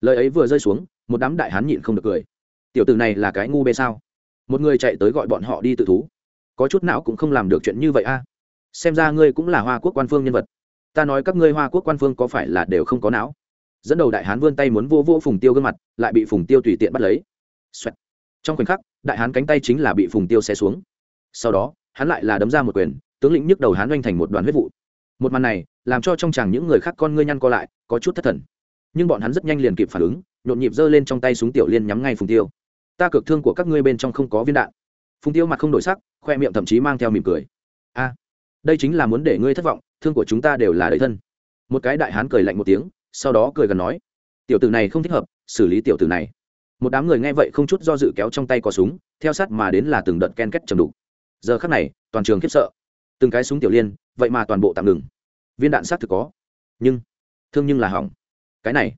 Speaker 1: Lời ấy vừa rơi xuống, một đám đại hán nhịn không được cười. Tiểu tử này là cái ngu bê sao? Một người chạy tới gọi bọn họ đi tự thú. Có chút não cũng không làm được chuyện như vậy a. Xem ra ngươi cũng là hoa quốc quan phương nhân vật. Ta nói các ngươi hoa quốc quan phương có phải là đều không có não? Dẫn đầu đại hán vươn tay muốn vô vô phùng tiêu gương mặt, lại bị phùng tiêu tùy tiện bắt lấy、Xoẹt. Trong khoảnh khắc, đại hán cánh tay chính là bị phùng tiêu xé xuống. Sau đó, hắn lại là đấm ra một quyền, tướng lĩnh nhức đầu hán oanh thành một đoàn huyết vụ. Một màn này, làm cho trong chàng những người khác con ngươi nhăn co lại, có chút thất thần. Nhưng bọn hắn rất nhanh liền kịp phản ứng, nhộn nhịp giơ lên trong tay súng tiểu liên nhắm ngay phùng tiêu. Ta cực thương của các ngươi bên trong không có viên đạn. Phùng tiêu mặt không đổi sắc, khoe miệng thậm chí mang theo mỉm cười. A, đây chính là muốn để ngươi thất vọng, thương của chúng ta đều là đầy thân. Một cái đại hán cười lạnh một tiếng sau đó cười gần nói, tiểu tử này không thích hợp, xử lý tiểu tử này. Một đám người nghe vậy không chút do dự kéo trong tay có súng, theo sát mà đến là từng đợt ken kết chầm đục. Giờ khắc này, toàn trường khiếp sợ. Từng cái súng tiểu liên, vậy mà toàn bộ tạm ngừng. Viên đạn xác thực có, nhưng thương nhưng là hỏng. Cái này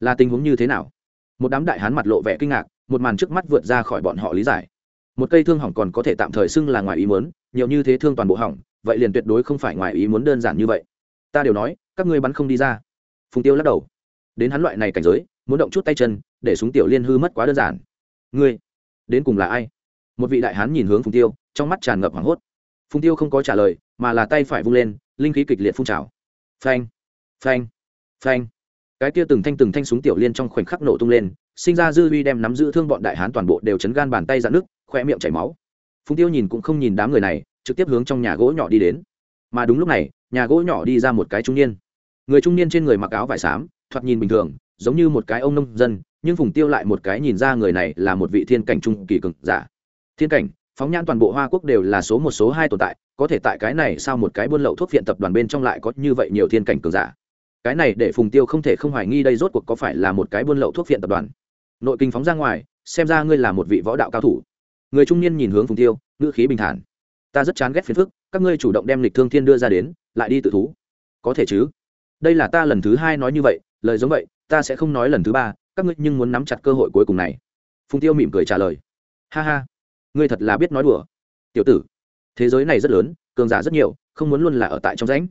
Speaker 1: là tình huống như thế nào? Một đám đại hán mặt lộ vẻ kinh ngạc, một màn trước mắt vượt ra khỏi bọn họ lý giải. Một cây thương hỏng còn có thể tạm thời xưng là ngoài ý muốn, nhiều như thế thương toàn bộ hỏng, vậy liền tuyệt đối không phải ngoài ý muốn đơn giản như vậy. Ta đều nói, các ngươi bắn không đi ra phùng tiêu lắc đầu. Đến hắn loại này cảnh giới, muốn động chút tay chân, để súng tiểu liên hư mất quá đơn giản. Ngươi, đến cùng là ai? Một vị đại hán nhìn hướng phùng tiêu, trong mắt tràn ngập hoảng hốt. Phùng tiêu không có trả lời, mà là tay phải vung lên, linh khí kịch liệt phun trào. Phanh phanh phanh. Cái kia từng thanh từng thanh súng tiểu liên trong khoảnh khắc nổ tung lên, sinh ra dư uy đem nắm giữ thương bọn đại hán toàn bộ đều chấn gan bàn tay dạn nước khoe miệng chảy máu. Phùng tiêu nhìn cũng không nhìn đám người này, trực tiếp hướng trong nhà gỗ nhỏ đi đến. Mà đúng lúc này, nhà gỗ nhỏ đi ra một cái trung niên người trung niên trên người mặc áo vải xám, thoạt nhìn bình thường, giống như một cái ông nông dân, nhưng phùng tiêu lại một cái nhìn ra người này là một vị thiên cảnh trung kỳ cực giả. Thiên cảnh, phóng nhãn toàn bộ hoa quốc đều là số một, số hai tồn tại, có thể tại cái này sao một cái buôn lậu thuốc viện tập đoàn bên trong lại có như vậy nhiều thiên cảnh cường giả. Cái này để phùng tiêu không thể không hoài nghi đây rốt cuộc có phải là một cái buôn lậu thuốc viện tập đoàn. Nội kinh phóng ra ngoài, xem ra ngươi là một vị võ đạo cao thủ. Người trung niên nhìn hướng phùng tiêu, ngữ khí bình thản. Ta rất chán ghét phiền phức, các ngươi chủ động đem lịch thương thiên đưa ra đến, lại đi tự thú. Có thể chứ? Đây là ta lần thứ hai nói như vậy, lời giống vậy, ta sẽ không nói lần thứ ba, các ngươi nhưng muốn nắm chặt cơ hội cuối cùng này. Phùng tiêu mỉm cười trả lời. Ha ha, ngươi thật là biết nói đùa. Tiểu tử, thế giới này rất lớn, cường giả rất nhiều, không muốn luôn là ở tại trong rãnh.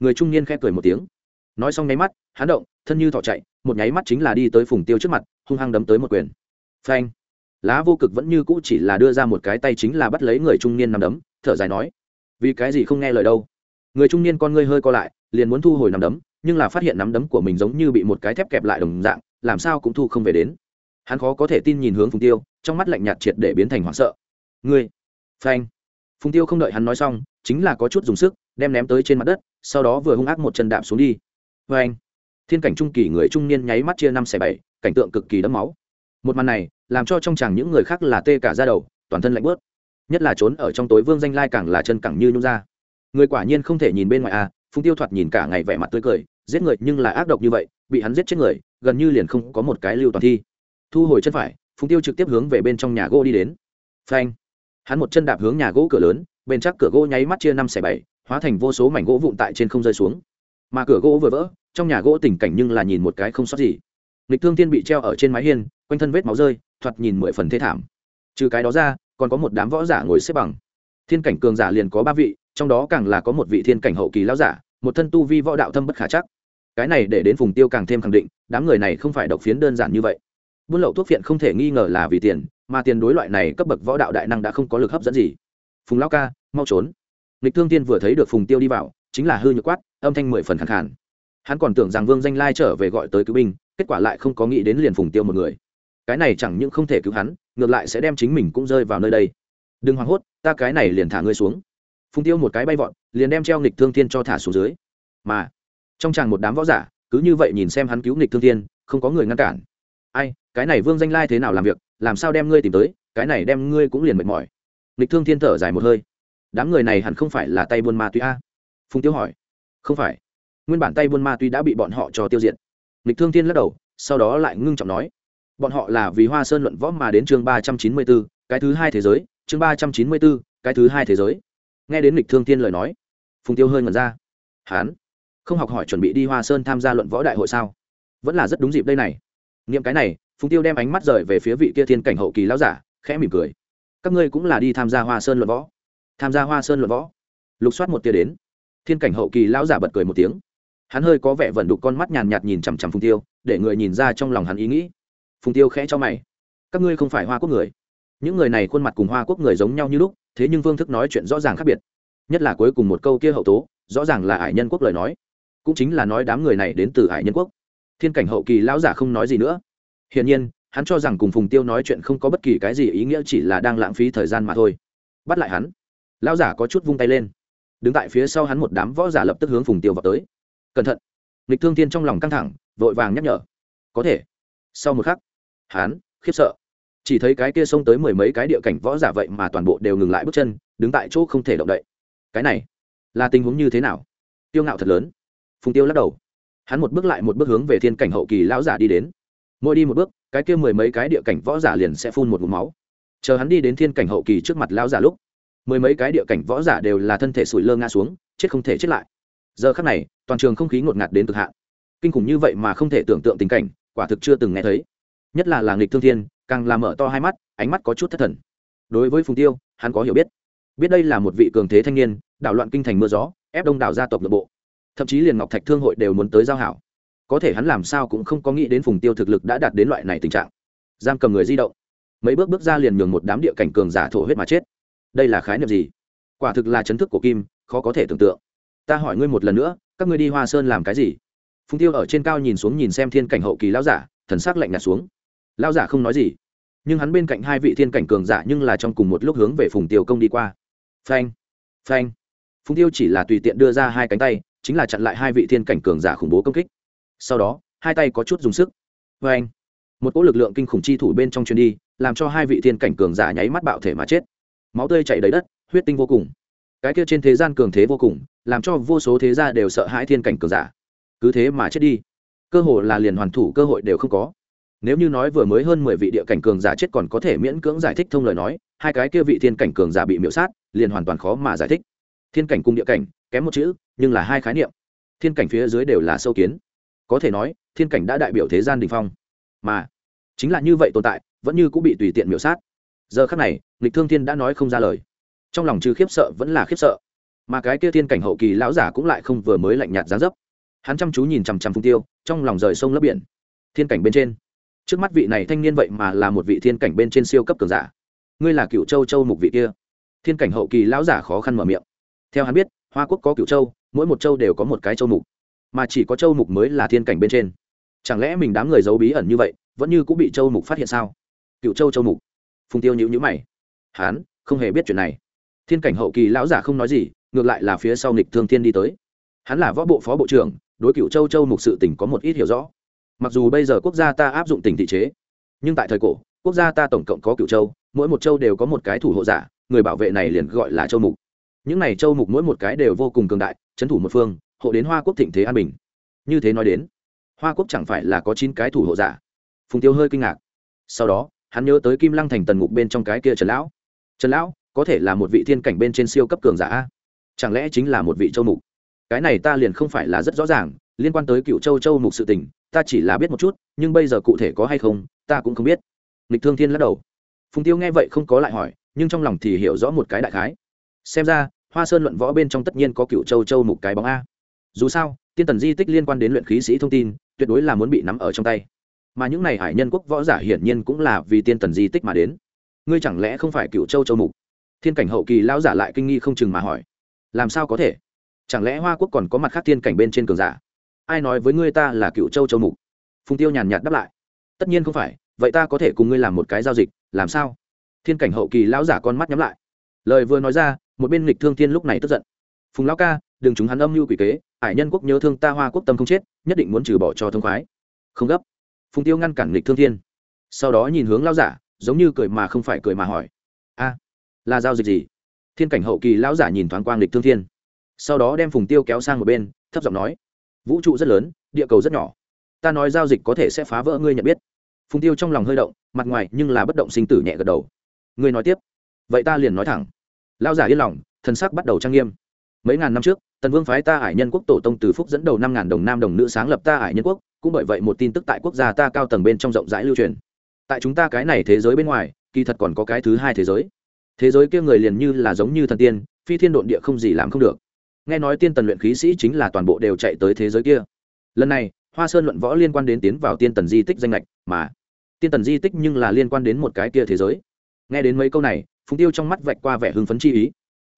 Speaker 1: Người trung niên khẽ cười một tiếng. Nói xong nháy mắt hán động, thân như thỏ chạy, một nháy mắt chính là đi tới phùng tiêu trước mặt, hung hăng đấm tới một quyền. Phanh. Lá vô cực vẫn như cũ chỉ là đưa ra một cái tay chính là bắt lấy người trung niên nằm đấm, thở dài nói, vì cái gì không nghe lời đâu? Người trung niên con ngươi hơi co lại liền muốn thu hồi nắm đấm, nhưng là phát hiện nắm đấm của mình giống như bị một cái thép kẹp lại đồng dạng, làm sao cũng thu không về đến. Hắn khó có thể tin nhìn hướng phùng tiêu, trong mắt lạnh nhạt triệt để biến thành hoảng sợ. Ngươi, phanh. Phùng tiêu không đợi hắn nói xong, chính là có chút dùng sức, đem ném tới trên mặt đất, sau đó vừa hung ác một chân đạp xuống đi. Phanh. Thiên cảnh trung kỳ người trung niên nháy mắt chia năm xẻ bảy, cảnh tượng cực kỳ đẫm máu. Một màn này, làm cho trong chàng những người khác là tê cả ra đầu, toàn thân lạnh bớt nhất là trốn ở trong tối vương danh lai càng là chân cẳng như nhung ra. Người quả nhiên không thể nhìn bên ngoài à phùng tiêu thoạt nhìn cả ngày vẻ mặt tươi cười, giết người nhưng là ác độc như vậy, bị hắn giết chết người, gần như liền không có một cái lưu toàn thi. Thu hồi chân phải, phùng tiêu trực tiếp hướng về bên trong nhà gỗ đi đến. Phanh! Hắn một chân đạp hướng nhà gỗ cửa lớn, bên chắc cửa gỗ nháy mắt chia năm xẻ bảy, hóa thành vô số mảnh gỗ vụn tại trên không rơi xuống. Mà cửa gỗ vừa vỡ, trong nhà gỗ tình cảnh nhưng là nhìn một cái không sót gì. Lịch thương tiên bị treo ở trên mái hiên, quanh thân vết máu rơi, thoạt nhìn mười phần thế thảm. Trừ cái đó ra, còn có một đám võ giả ngồi xếp bằng. Thiên cảnh cường giả liền có ba vị, trong đó càng là có một vị thiên cảnh hậu kỳ lão giả một thân tu vi võ đạo thâm bất khả chắc. Cái này để đến phùng tiêu càng thêm khẳng định, đám người này không phải độc phiến đơn giản như vậy. Buôn lậu thuốc phiện không thể nghi ngờ là vì tiền, mà tiền đối loại này cấp bậc võ đạo đại năng đã không có lực hấp dẫn gì. Phùng lao ca, mau trốn. Lịch thương tiên vừa thấy được phùng tiêu đi vào, chính là hư nhược quát, âm thanh mười phần khẳng khản hắn còn tưởng rằng vương danh lai trở về gọi tới cứu binh, kết quả lại không có nghĩ đến liền phùng tiêu một người. Cái này chẳng những không thể cứu hắn, ngược lại sẽ đem chính mình cũng rơi vào nơi đây. Đừng hoảng hốt, ta cái này liền thả ngươi xuống. Phùng tiêu một cái bay vọt liền đem treo nghịch thương thiên cho thả xuống dưới. Mà, trong chàng một đám võ giả, cứ như vậy nhìn xem hắn cứu nghịch thương thiên, không có người ngăn cản. Ai, cái này vương danh lai thế nào làm việc, làm sao đem ngươi tìm tới, cái này đem ngươi cũng liền mệt mỏi. Nghịch thương thiên thở dài một hơi. Đám người này hẳn không phải là tay buôn ma túy a? Phùng tiêu hỏi. Không phải. Nguyên bản tay buôn ma túy đã bị bọn họ cho tiêu diệt. Nghịch thương thiên lắc đầu, sau đó lại ngưng trọng nói. Bọn họ là vì hoa sơn luận võ mà đến chương ba trăm chín mươi b ố cái thứ hai thế giới, chương ba trăm chín mươi b ố cái thứ hai thế giới. Nghe đến lịch thương tiên lời nói phùng tiêu hơi ngẩn ra. Hán không học hỏi chuẩn bị đi hoa sơn tham gia luận võ đại hội sao? Vẫn là rất đúng dịp đây này. Nghiệm cái này, phùng tiêu đem ánh mắt rời về phía vị kia thiên cảnh hậu kỳ lão giả, khẽ mỉm cười. Các ngươi cũng là đi tham gia hoa sơn luận võ. Tham gia hoa sơn luận võ. Lục soát một tia đến. Thiên cảnh hậu kỳ lão giả bật cười một tiếng. Hắn hơi có vẻ vẩn đục con mắt nhàn nhạt nhìn chằm chằm phùng tiêu, để người nhìn ra trong lòng hắn ý nghĩ. Phùng tiêu khẽ cho mày. Các ngươi không phải hoa quốc người. Những người này khuôn mặt cùng hoa quốc người giống nhau như lúc, thế nhưng phương thức nói chuyện rõ ràng khác biệt nhất là cuối cùng một câu kia hậu tố, rõ ràng là hải nhân quốc lời nói. Cũng chính là nói đám người này đến từ hải nhân quốc. Thiên cảnh hậu kỳ lão giả không nói gì nữa. Hiển nhiên, hắn cho rằng cùng phùng tiêu nói chuyện không có bất kỳ cái gì ý nghĩa, chỉ là đang lãng phí thời gian mà thôi. Bắt lại hắn. Lão giả có chút vung tay lên. Đứng tại phía sau hắn một đám võ giả lập tức hướng phùng tiêu vào tới. Cẩn thận. Lịch thương thiên trong lòng căng thẳng, vội vàng nhắc nhở. Có thể. Sau một khắc, hắn, khiếp sợ. Chỉ thấy cái kia xông tới mười mấy cái địa cảnh võ giả vậy mà toàn bộ đều ngừng lại bước chân, đứng tại chỗ không thể động đậy cái này là tình huống như thế nào? Tiêu ngạo thật lớn. Phùng tiêu lắc đầu. Hắn một bước lại một bước hướng về thiên cảnh hậu kỳ lão giả đi đến. Mỗi đi một bước, cái kia mười mấy cái địa cảnh võ giả liền sẽ phun một vùng máu. Chờ hắn đi đến thiên cảnh hậu kỳ trước mặt lão giả lúc, mười mấy cái địa cảnh võ giả đều là thân thể sủi lơ ngã xuống, chết không thể chết lại. Giờ khắc này, toàn trường không khí ngột ngạt đến cực hạn. Kinh khủng như vậy mà không thể tưởng tượng tình cảnh, quả thực chưa từng nghe thấy. Nhất là làng nghịch thương thiên, càng làm mở to hai mắt, ánh mắt có chút thất thần. Đối với phùng tiêu, hắn có hiểu biết. Biết đây là một vị cường thế thanh niên đảo loạn kinh thành mưa gió, ép đông đảo gia tộc nội bộ. Thậm chí liền ngọc thạch thương hội đều muốn tới giao hảo. Có thể hắn làm sao cũng không có nghĩ đến phùng tiêu thực lực đã đạt đến loại này tình trạng. Giam cầm người di động. Mấy bước bước ra liền nhường một đám địa cảnh cường giả thổ huyết mà chết. Đây là khái niệm gì? Quả thực là chấn thức của kim, khó có thể tưởng tượng. Ta hỏi ngươi một lần nữa, các ngươi đi hoa sơn làm cái gì? Phùng tiêu ở trên cao nhìn xuống nhìn xem thiên cảnh hậu kỳ lão giả, thần sắc lạnh nhạt xuống. Lão giả không nói gì. Nhưng hắn bên cạnh hai vị thiên cảnh cường giả nhưng là trong cùng một lúc hướng về phùng tiêu công đi qua. Phanh phanh phùng tiêu chỉ là tùy tiện đưa ra hai cánh tay, chính là chặn lại hai vị thiên cảnh cường giả khủng bố công kích. Sau đó, hai tay có chút dùng sức. Phanh một cỗ lực lượng kinh khủng chi thủ bên trong chuyến đi, làm cho hai vị thiên cảnh cường giả nháy mắt bạo thể mà chết. Máu tươi chảy đầy đất, huyết tinh vô cùng. Cái kia trên thế gian cường thế vô cùng, làm cho vô số thế gia đều sợ hãi thiên cảnh cường giả. Cứ thế mà chết đi. Cơ hội là liền hoàn thủ cơ hội đều không có. Nếu như nói vừa mới hơn mười vị địa cảnh cường giả chết còn có thể miễn cưỡng giải thích thông lời nói, hai cái kia vị thiên cảnh cường giả bị miễu sát, liền hoàn toàn khó mà giải thích thiên cảnh cùng địa cảnh, kém một chữ, nhưng là hai khái niệm. Thiên cảnh phía dưới đều là sâu kiến. Có thể nói, thiên cảnh đã đại biểu thế gian đình phong. Mà, chính là như vậy tồn tại, vẫn như cũng bị tùy tiện miểu sát. Giờ khắc này lịch thương thiên đã nói không ra lời. Trong lòng trừ khiếp sợ vẫn là khiếp sợ. Mà cái kia thiên cảnh hậu kỳ lão giả cũng lại không vừa mới lạnh nhạt giá dấp. Hắn chăm chú nhìn chằm chằm phung tiêu, trong lòng rời sông lấp biển. Thiên cảnh bên trên. Trước mắt vị này thanh niên vậy mà là một vị thiên cảnh bên trên siêu cấp cường giả. Ngươi là cựu châu châu mục vị kia. Thiên cảnh hậu kỳ lão giả khó khăn mở miệng theo hắn biết, hoa quốc có cựu châu, mỗi một châu đều có một cái châu mục. Mà chỉ có châu mục mới là thiên cảnh bên trên. Chẳng lẽ mình đám người giấu bí ẩn như vậy, vẫn như cũng bị châu mục phát hiện sao? Cựu châu châu mục. Phùng tiêu nhữ nhữ mày. Hán không hề biết chuyện này. Thiên cảnh hậu kỳ lão giả không nói gì, ngược lại là phía sau nghịch thương thiên đi tới. Hắn là võ bộ phó bộ trưởng, đối cựu châu châu mục sự tỉnh có một ít hiểu rõ. Mặc dù bây giờ quốc gia ta áp dụng tỉnh thị chế, nhưng tại thời cổ, quốc gia ta tổng cộng có cựu châu, mỗi một châu đều có một cái thủ hộ giả, người bảo vệ này liền gọi là châu mục những này châu mục mỗi một cái đều vô cùng cường đại trấn thủ một phương, hộ đến hoa quốc thịnh thế an bình. Như thế nói đến, hoa quốc chẳng phải là có chín cái thủ hộ giả? Phùng tiêu hơi kinh ngạc. Sau đó, hắn nhớ tới kim lăng thành tần ngục bên trong cái kia trần lão. Trần lão, có thể là một vị thiên cảnh bên trên siêu cấp cường giả chẳng lẽ chính là một vị châu mục? Cái này ta liền không phải là rất rõ ràng, liên quan tới cựu châu châu mục sự tình, ta chỉ là biết một chút, nhưng bây giờ cụ thể có hay không, ta cũng không biết. Nghịch thương thiên lắc đầu. Phùng tiêu nghe vậy không có lại hỏi, nhưng trong lòng thì hiểu rõ một cái đại khái xem ra, hoa sơn luận võ bên trong tất nhiên có cựu châu châu mục cái bóng a. Dù sao, tiên tần di tích liên quan đến luyện khí sĩ thông tin, tuyệt đối là muốn bị nắm ở trong tay. Mà những này hải nhân quốc võ giả hiển nhiên cũng là vì tiên tần di tích mà đến. Ngươi chẳng lẽ không phải cựu châu châu mục? Thiên cảnh hậu kỳ lão giả lại kinh nghi không chừng mà hỏi. Làm sao có thể? Chẳng lẽ hoa quốc còn có mặt khác thiên cảnh bên trên cường giả? Ai nói với ngươi ta là cựu châu châu mục? Phùng tiêu nhàn nhạt đáp lại. Tất nhiên không phải, vậy ta có thể cùng ngươi làm một cái giao dịch, làm sao? Thiên cảnh hậu kỳ lão giả con mắt nhắm lại. Lời vừa nói ra một bên lịch thương thiên lúc này tức giận. Phùng lão ca, đừng chúng hắn âm mưu quỷ kế hải nhân quốc nhớ thương ta hoa quốc tâm không chết, nhất định muốn trừ bỏ cho thông khoái. Không gấp. Phùng tiêu ngăn cản lịch thương thiên. Sau đó nhìn hướng lão giả, giống như cười mà không phải cười mà hỏi. A, là giao dịch gì? Thiên cảnh hậu kỳ lão giả nhìn thoáng quang lịch thương thiên. Sau đó đem phùng tiêu kéo sang một bên, thấp giọng nói. Vũ trụ rất lớn, địa cầu rất nhỏ. Ta nói giao dịch có thể sẽ phá vỡ ngươi nhận biết. Phùng tiêu trong lòng hơi động, mặt ngoài nhưng là bất động sinh tử nhẹ gật đầu. Ngươi nói tiếp. Vậy ta liền nói thẳng lao giả yên lòng, thần sắc bắt đầu trang nghiêm. Mấy ngàn năm trước, tần vương phái ta hải nhân quốc tổ tông từ phúc dẫn đầu năm ngàn đồng nam đồng nữ sáng lập ta hải nhân quốc, cũng bởi vậy một tin tức tại quốc gia ta cao tầng bên trong rộng rãi lưu truyền. Tại chúng ta cái này thế giới bên ngoài, kỳ thật còn có cái thứ hai thế giới. Thế giới kia người liền như là giống như thần tiên, phi thiên độn địa không gì làm không được. Nghe nói tiên tần luyện khí sĩ chính là toàn bộ đều chạy tới thế giới kia. Lần này, hoa sơn luận võ liên quan đến tiến vào tiên tần di tích danh lệch mà tiên tần di tích nhưng là liên quan đến một cái kia thế giới. Nghe đến mấy câu này phùng tiêu trong mắt vạch qua vẻ hưng phấn chi ý.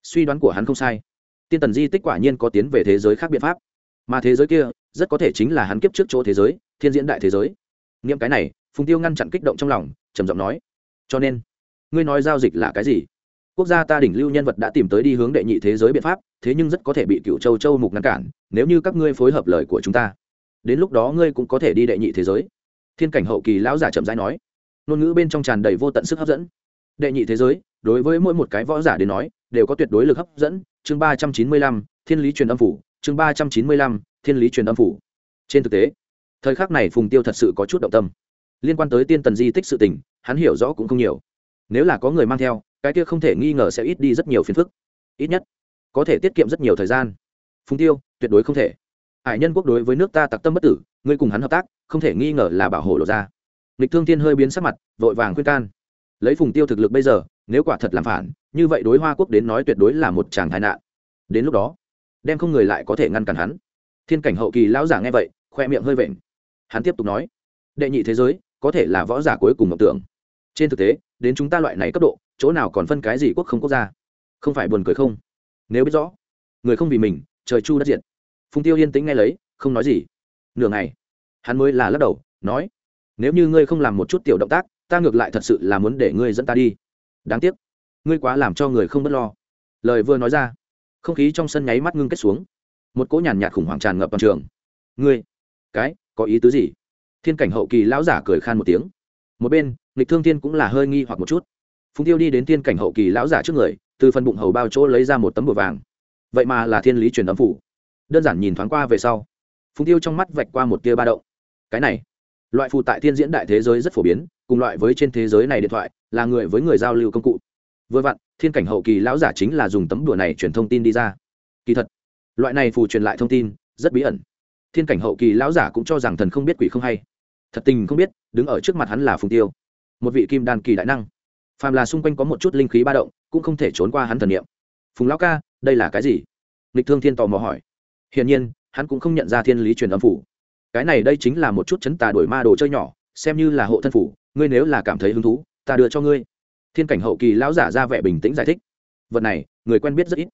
Speaker 1: Suy đoán của hắn không sai. Tiên tần di tích quả nhiên có tiến về thế giới khác biện pháp. Mà thế giới kia, rất có thể chính là hắn kiếp trước chỗ thế giới, thiên diễn đại thế giới. Nghiệm cái này, phùng tiêu ngăn chặn kích động trong lòng, trầm giọng nói. Cho nên, ngươi nói giao dịch là cái gì? Quốc gia ta đỉnh lưu nhân vật đã tìm tới đi hướng đệ nhị thế giới biện pháp, thế nhưng rất có thể bị cựu châu châu mục ngăn cản, nếu như các ngươi phối hợp lời của chúng ta, đến lúc đó ngươi cũng có thể đi đệ nhị thế giới. Thiên cảnh hậu kỳ lão giả chậm rãi nói. Ngôn ngữ bên trong tràn đầy vô tận sức hấp dẫn. Đệ nhị thế giới đối với mỗi một cái võ giả đến nói, đều có tuyệt đối lực hấp dẫn. Chương ba trăm chín mươi lăm, thiên lý truyền âm phủ. Chương ba trăm chín mươi lăm, thiên lý truyền âm phủ. Trên thực tế, thời khắc này phùng tiêu thật sự có chút động tâm. Liên quan tới tiên tần di tích sự tình, hắn hiểu rõ cũng không nhiều. Nếu là có người mang theo, cái kia không thể nghi ngờ sẽ ít đi rất nhiều phiền phức. Ít nhất, có thể tiết kiệm rất nhiều thời gian. Phùng tiêu, tuyệt đối không thể. Hải nhân quốc đối với nước ta tặc tâm bất tử, ngươi cùng hắn hợp tác, không thể nghi ngờ là bảo hộ lộ ra. Lịch thương thiên hơi biến sắc mặt, vội vàng khuyên can. Lấy phùng tiêu thực lực bây giờ nếu quả thật làm phản, như vậy đối hoa quốc đến nói tuyệt đối là một chàng tai nạn. Đến lúc đó, đem không người lại có thể ngăn cản hắn. Thiên cảnh hậu kỳ lão giả nghe vậy, khoe miệng hơi vện hắn tiếp tục nói, đệ nhị thế giới, có thể là võ giả cuối cùng mộng tưởng. Trên thực tế, đến chúng ta loại này cấp độ, chỗ nào còn phân cái gì quốc không quốc gia? Không phải buồn cười không? Nếu biết rõ, người không vì mình, trời chu đất diệt. Phùng tiêu yên tĩnh nghe lấy, không nói gì. Nửa ngày, hắn mới là lắc đầu, nói, nếu như ngươi không làm một chút tiểu động tác, ta ngược lại thật sự là muốn để ngươi dẫn ta đi đáng tiếc. Ngươi quá làm cho người không b ấ t lo. Lời vừa nói ra, không khí trong sân nháy mắt ngưng kết xuống. Một cỗ nhàn nhạt khủng hoảng tràn ngập toàn trường. Ngươi, cái, có ý tứ gì? Thiên cảnh hậu kỳ lão giả cười khan một tiếng. Một bên, nghịch thương thiên cũng là hơi nghi hoặc một chút. Phùng tiêu đi đến thiên cảnh hậu kỳ lão giả trước người, từ phần bụng hầu bao chỗ lấy ra một tấm bùa vàng. Vậy mà là thiên lý truyền ấm phủ. Đơn giản nhìn thoáng qua về sau, phùng tiêu trong mắt vạch qua một tia ba đậu cái này loại phù tại thiên diễn đại thế giới rất phổ biến, cùng loại với trên thế giới này điện thoại, là người với người giao lưu công cụ. Vừa vặn, thiên cảnh hậu kỳ lão giả chính là dùng tấm đùa này truyền thông tin đi ra. Kỳ thật, loại này phù truyền lại thông tin, rất bí ẩn. Thiên cảnh hậu kỳ lão giả cũng cho rằng thần không biết quỷ không hay. Thật tình không biết, đứng ở trước mặt hắn là phùng tiêu. Một vị kim đàn kỳ đại năng. Phàm là xung quanh có một chút linh khí ba động, cũng không thể trốn qua hắn thần niệm. Phùng lão ca, đây là cái gì? Lịch thương thiên tò mò hỏi. Hiển nhiên, hắn cũng không nhận ra thiên lý truyền âm phủ cái này đây chính là một chút chấn tà đổi ma đồ chơi nhỏ, xem như là hộ thân phủ, ngươi nếu là cảm thấy hứng thú, ta đưa cho ngươi. Thiên cảnh hậu kỳ lão giả ra vẻ bình tĩnh giải thích. Vật này, người quen biết rất ít.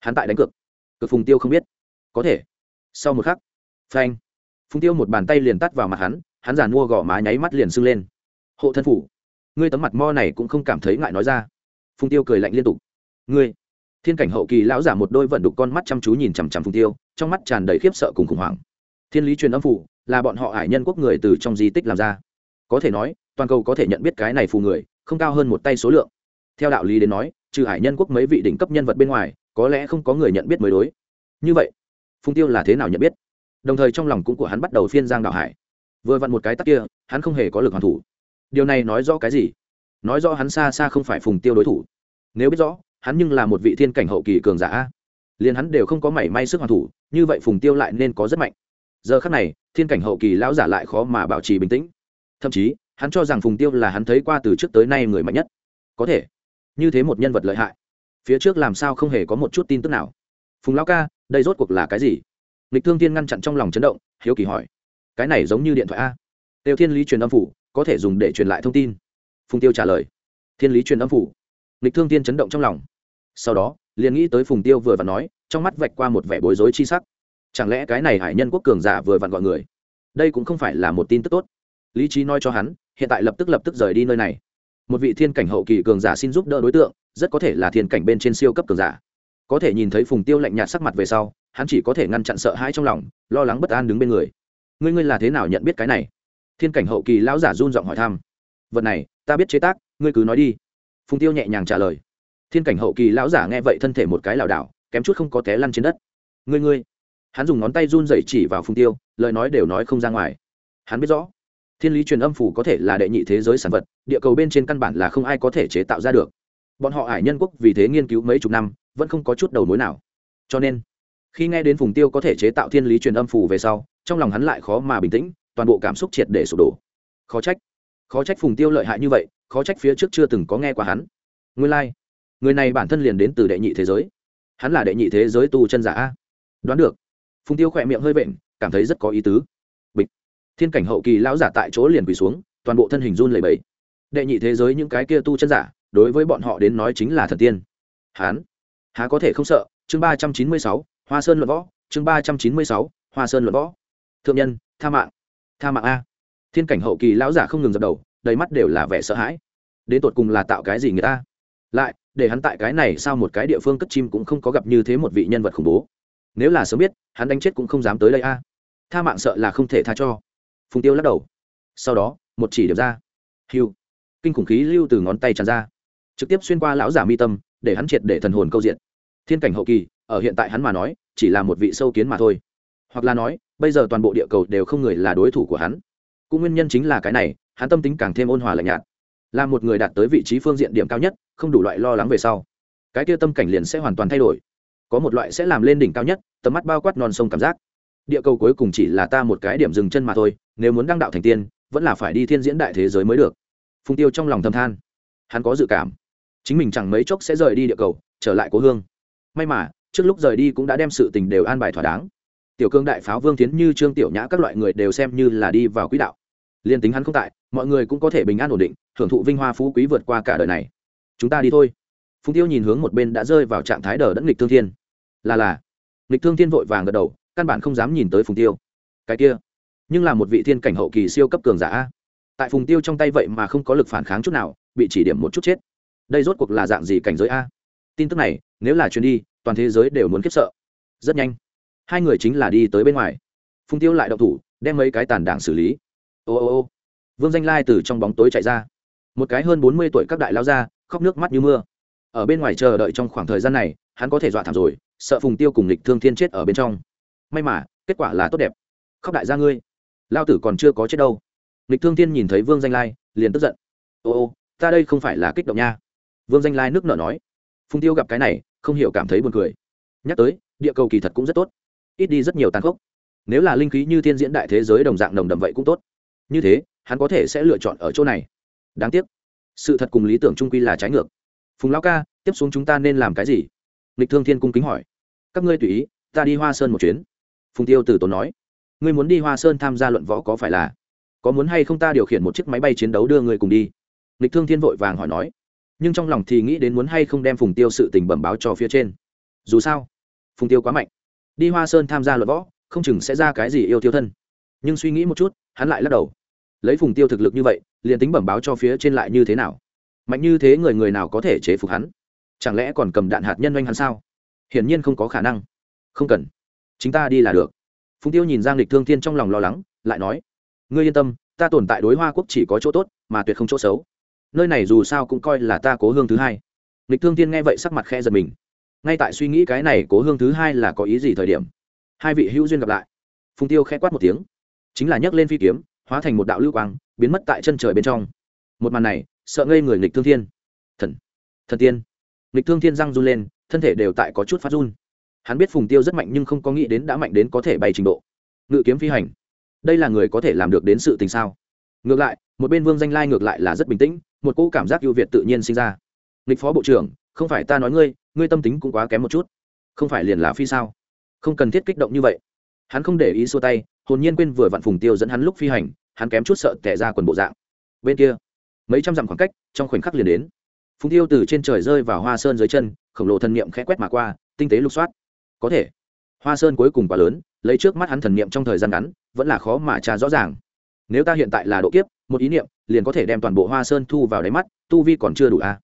Speaker 1: Hắn tại đánh cược. Cực phùng tiêu không biết. Có thể. Sau một khắc, phanh, phùng tiêu một bàn tay liền tắt vào mặt hắn hắn giàn mua gò má nháy mắt liền sưng lên. Hộ thân phủ, ngươi tấm mặt mo này cũng không cảm thấy ngại nói ra. Phùng tiêu cười lạnh liên tục. Ngươi. Thiên cảnh hậu kỳ lão giả một đôi vận đục con mắt chăm chú nhìn chằm chằm phùng tiêu, trong mắt tràn đầy khiếp sợ cùng khủng hoảng thiên lý truyền âm phủ là bọn họ hải nhân quốc người từ trong di tích làm ra. Có thể nói, toàn cầu có thể nhận biết cái này phù người, không cao hơn một tay số lượng. Theo đạo lý đến nói, trừ hải nhân quốc mấy vị đỉnh cấp nhân vật bên ngoài, có lẽ không có người nhận biết mới đối. Như vậy, phùng tiêu là thế nào nhận biết? Đồng thời trong lòng cũng của hắn bắt đầu phiên giang đạo hải. Vừa vặn một cái tắc kia, hắn không hề có lực hoàn thủ. Điều này nói rõ cái gì? Nói rõ hắn xa xa không phải phùng tiêu đối thủ. Nếu biết rõ, hắn nhưng là một vị thiên cảnh hậu kỳ cường giả liền hắn đều không có mảy may sức hoàn thủ, như vậy phùng tiêu lại nên có rất mạnh giờ khắc này, thiên cảnh hậu kỳ lão giả lại khó mà bảo trì bình tĩnh. Thậm chí, hắn cho rằng phùng tiêu là hắn thấy qua từ trước tới nay người mạnh nhất. Có thể, như thế một nhân vật lợi hại. Phía trước làm sao không hề có một chút tin tức nào. Phùng lão ca, đây rốt cuộc là cái gì? Lịch thương thiên ngăn chặn trong lòng chấn động, hiếu kỳ hỏi. Cái này giống như điện thoại a. Tiêu thiên lý truyền âm phủ, có thể dùng để truyền lại thông tin. Phùng tiêu trả lời. Thiên lý truyền âm phủ. Lịch thương thiên chấn động trong lòng. Sau đó, liền nghĩ tới phùng tiêu vừa và nói, trong mắt vạch qua một vẻ bối rối chi sắc chẳng lẽ cái này hải nhân quốc cường giả vừa vặn gọi người? Đây cũng không phải là một tin tức tốt. Lý trí nói cho hắn, hiện tại lập tức lập tức rời đi nơi này. Một vị thiên cảnh hậu kỳ cường giả xin giúp đỡ đối tượng, rất có thể là thiên cảnh bên trên siêu cấp cường giả. Có thể nhìn thấy phùng tiêu lạnh nhạt sắc mặt về sau, hắn chỉ có thể ngăn chặn sợ hãi trong lòng, lo lắng bất an đứng bên người. Ngươi ngươi là thế nào nhận biết cái này? Thiên cảnh hậu kỳ lão giả run giọng hỏi thăm. Vật này, ta biết chế tác, ngươi cứ nói đi. Phùng tiêu nhẹ nhàng trả lời. Thiên cảnh hậu kỳ lão giả nghe vậy thân thể một cái lảo đảo, kém chút không có té lăn trên đất. Ngươi ngươi hắn dùng ngón tay run dậy chỉ vào phùng tiêu, lời nói đều nói không ra ngoài. Hắn biết rõ, thiên lý truyền âm phủ có thể là đệ nhị thế giới sản vật, địa cầu bên trên căn bản là không ai có thể chế tạo ra được. Bọn họ ải nhân quốc vì thế nghiên cứu mấy chục năm, vẫn không có chút đầu mối nào. Cho nên, khi nghe đến phùng tiêu có thể chế tạo thiên lý truyền âm phủ về sau, trong lòng hắn lại khó mà bình tĩnh, toàn bộ cảm xúc triệt để sụp đổ. Khó trách khó trách phùng tiêu lợi hại như vậy, khó trách phía trước chưa từng có nghe qua hắn. Nguyên lai、like. người này bản thân liền đến từ đệ nhị thế giới. Hắn là đệ nhị thế giới tu chân giả đoán được phùng tiêu khỏe miệng hơi vện, cảm thấy rất có ý tứ. Bịch. Thiên cảnh hậu kỳ lão giả tại chỗ liền quỳ xuống, toàn bộ thân hình run lẩy bẩy. Đệ nhị thế giới những cái kia tu chân giả, đối với bọn họ đến nói chính là thần tiên. Hán. Há có thể không sợ, chương ba trăm chín mươi sáu, hoa sơn luận võ, chương ba trăm chín mươi sáu, hoa sơn luận võ. Thượng nhân, tha mạng. Tha mạng a. Thiên cảnh hậu kỳ lão giả không ngừng dập đầu, đầy mắt đều là vẻ sợ hãi. Đến tột cùng là tạo cái gì người ta? Lại, để hắn tại cái này sao một cái địa phương cất chim cũng không có gặp như thế một vị nhân vật khủng bố nếu là sớm biết, hắn đánh chết cũng không dám tới đây a. Tha mạng sợ là không thể tha cho. Phùng tiêu lắc đầu. Sau đó, một chỉ điểm ra. Hiu kinh khủng khí lưu từ ngón tay tràn ra. Trực tiếp xuyên qua lão giả mi tâm, để hắn triệt để thần hồn câu diện. Thiên cảnh hậu kỳ, ở hiện tại hắn mà nói, chỉ là một vị sâu kiến mà thôi. Hoặc là nói, bây giờ toàn bộ địa cầu đều không người là đối thủ của hắn. Cũng nguyên nhân chính là cái này, hắn tâm tính càng thêm ôn hòa lạnh nhạt. Là một người đạt tới vị trí phương diện điểm cao nhất, không đủ loại lo lắng về sau. Cái kia tâm cảnh liền sẽ hoàn toàn thay đổi có một loại sẽ làm lên đỉnh cao nhất, tầm mắt bao quát non sông cảm giác. Địa cầu cuối cùng chỉ là ta một cái điểm dừng chân mà thôi, nếu muốn đăng đạo thành tiên, vẫn là phải đi thiên diễn đại thế giới mới được. Phung tiêu trong lòng thầm than. Hắn có dự cảm. Chính mình chẳng mấy chốc sẽ rời đi địa cầu, trở lại cố hương. May mà, trước lúc rời đi cũng đã đem sự tình đều an bài thỏa đáng. Tiểu cương đại pháo vương tiến như, trương tiểu nhã các loại người đều xem như là đi vào quỹ đạo. Liên tính hắn không tại, mọi người cũng có thể bình an ổn định hưởng thụ vinh hoa phú quý vượt qua cả đời này. Chúng ta đi thôi phùng tiêu nhìn hướng một bên đã rơi vào trạng thái đờ đẫn nghịch thương thiên. Là là. Nghịch thương thiên vội vàng gật đầu, căn bản không dám nhìn tới phùng tiêu. Cái kia, nhưng là một vị thiên cảnh hậu kỳ siêu cấp cường giả. Tại phùng tiêu trong tay vậy mà không có lực phản kháng chút nào, bị chỉ điểm một chút chết. Đây rốt cuộc là dạng gì cảnh giới a? Tin tức này, nếu là chuyến đi, toàn thế giới đều muốn khiếp sợ. Rất nhanh, hai người chính là đi tới bên ngoài. Phùng tiêu lại đậu thủ, đem mấy cái tàn đảng xử lý. Ô ô ô. Vương danh lai từ trong bóng tối chạy ra. Một cái hơn bốn mươi tuổi các đại lao ra, khóc nước mắt như mưa ở bên ngoài chờ đợi trong khoảng thời gian này, hắn có thể dọa thảm rồi, sợ phùng tiêu cùng lịch thương thiên chết ở bên trong. May mà, kết quả là tốt đẹp. Khóc đại gia ngươi. Lao tử còn chưa có chết đâu. Lịch thương thiên nhìn thấy vương danh lai, liền tức giận. Ô ô, ta đây không phải là kích động nha. Vương danh lai nước nở nói. Phùng tiêu gặp cái này, không hiểu cảm thấy buồn cười. Nhắc tới, địa cầu kỳ thật cũng rất tốt. Ít đi rất nhiều tàn khốc. Nếu là linh khí như thiên diễn đại thế giới đồng dạng nồng đậm vậy cũng tốt. Như thế, hắn có thể sẽ lựa chọn ở chỗ này. Đáng tiếc, sự thật cùng lý tưởng trung quy là trái ngược phùng lão ca, tiếp xuống chúng ta nên làm cái gì? Lịch thương thiên cung kính hỏi. Các ngươi tùy ý, ta đi hoa sơn một chuyến. Phùng tiêu Tử tốn nói. Ngươi muốn đi hoa sơn tham gia luận võ có phải là? Có muốn hay không ta điều khiển một chiếc máy bay chiến đấu đưa ngươi cùng đi? Lịch thương thiên vội vàng hỏi nói. Nhưng trong lòng thì nghĩ đến muốn hay không đem phùng tiêu sự tình bẩm báo cho phía trên. Dù sao, phùng tiêu quá mạnh. Đi hoa sơn tham gia luận võ, không chừng sẽ ra cái gì yêu tiêu thân. Nhưng suy nghĩ một chút, hắn lại lắc đầu. Lấy phùng tiêu thực lực như vậy, liền tính bẩm báo cho phía trên lại như thế nào? Mạnh như thế người người nào có thể chế phục hắn? Chẳng lẽ còn cầm đạn hạt nhân oanh hắn sao? Hiển nhiên không có khả năng. Không cần. Chúng ta đi là được. Phùng tiêu nhìn giang lịch thương thiên trong lòng lo lắng, lại nói, ngươi yên tâm, ta tồn tại đối hoa quốc chỉ có chỗ tốt, mà tuyệt không chỗ xấu. Nơi này dù sao cũng coi là ta cố hương thứ hai. Lịch thương thiên nghe vậy sắc mặt khe giật mình. Ngay tại suy nghĩ cái này cố hương thứ hai là có ý gì thời điểm, hai vị hữu duyên gặp lại. Phùng tiêu khẽ quát một tiếng, chính là nhấc lên phi kiếm, hóa thành một đạo lưu quang, biến mất tại chân trời bên trong. Một màn này sợ ngây người nghịch thương thiên. Thần. Thần tiên. Nghịch thương thiên răng run lên, thân thể đều tại có chút phát run. Hắn biết phùng tiêu rất mạnh nhưng không có nghĩ đến đã mạnh đến có thể bay trình độ. Ngự kiếm phi hành. Đây là người có thể làm được đến sự tình sao? Ngược lại, một bên vương danh lai ngược lại là rất bình tĩnh, một cỗ cảm giác ưu việt tự nhiên sinh ra. Nghịch phó bộ trưởng, không phải ta nói ngươi ngươi tâm tính cũng quá kém một chút. Không phải liền là phi sao? Không cần thiết kích động như vậy. Hắn không để ý xua tay, hồn nhiên quên vừa vặn phùng tiêu dẫn hắn lúc phi hành, hắn kém chút sợ tẻ ra quần bộ dạng. Bên kia mấy trăm dặm khoảng cách, trong khoảnh khắc liền đến. Phùng tiêu từ trên trời rơi vào hoa sơn dưới chân, khổng lồ thần niệm khẽ quét mà qua, tinh tế lục soát. Có thể, hoa sơn cuối cùng quá lớn, lấy trước mắt hắn thần niệm trong thời gian ngắn, vẫn là khó mà tra rõ ràng. Nếu ta hiện tại là độ kiếp, một ý niệm, liền có thể đem toàn bộ hoa sơn thu vào đáy mắt, tu vi còn chưa đủ a. À?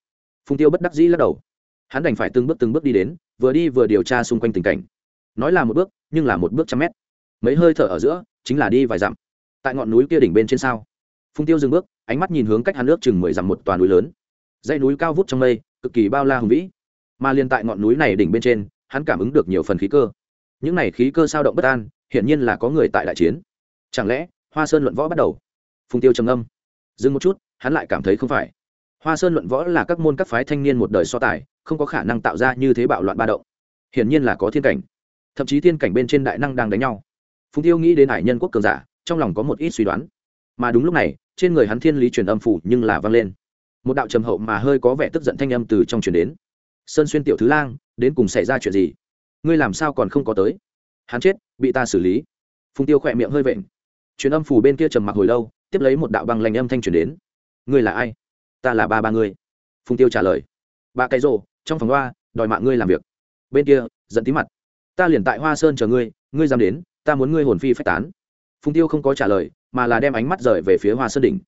Speaker 1: phùng tiêu bất đắc dĩ lắc đầu. Hắn đành phải từng bước từng bước đi đến, vừa đi vừa điều tra xung quanh tình cảnh. Nói là một bước, nhưng là một bước trăm mét. Mấy hơi thở ở giữa, chính là đi vài dặm. Tại ngọn núi kia đỉnh bên trên sao, Phùng tiêu dừng bước ánh mắt nhìn hướng cách hắn nước chừng mười dặm một toàn núi lớn. Dãy núi cao vút trong mây, cực kỳ bao la hùng vĩ. Mà liền tại ngọn núi này đỉnh bên trên, hắn cảm ứng được nhiều phần khí cơ. Những này khí cơ sao động bất an, hiển nhiên là có người tại đại chiến. Chẳng lẽ, hoa sơn luận võ bắt đầu? Phùng tiêu trầm âm dừng một chút, hắn lại cảm thấy không phải. Hoa sơn luận võ là các môn các phái thanh niên một đời so tài, không có khả năng tạo ra như thế bạo loạn ba động. Hiển nhiên là có thiên cảnh. Thậm chí thiên cảnh bên trên đại năng đang đánh nhau. Phùng tiêu nghĩ đến hải nhân quốc cường giả, trong lòng có một ít suy đoán mà đúng lúc này, trên người hắn thiên lý truyền âm phủ nhưng là vang lên. Một đạo trầm hậu mà hơi có vẻ tức giận thanh âm từ trong truyền đến. Sơn xuyên tiểu thứ lang, đến cùng xảy ra chuyện gì? Ngươi làm sao còn không có tới? Hắn chết, bị ta xử lý. Phùng tiêu khỏe miệng hơi vện. Truyền âm phủ bên kia trầm mặc hồi lâu, tiếp lấy một đạo băng lành âm thanh truyền đến. Ngươi là ai? Ta là ba ba ngươi. Phùng tiêu trả lời. Ba cái rồ, trong phòng hoa, đòi mạng ngươi làm việc. Bên kia, giận tí mặt. Ta liền tại hoa sơn chờ ngươi ngươi dám đến, ta muốn ngươi hồn phi phách tán. Phùng tiêu không có trả lời mà là đem ánh mắt rời về phía hoa sơn đỉnh.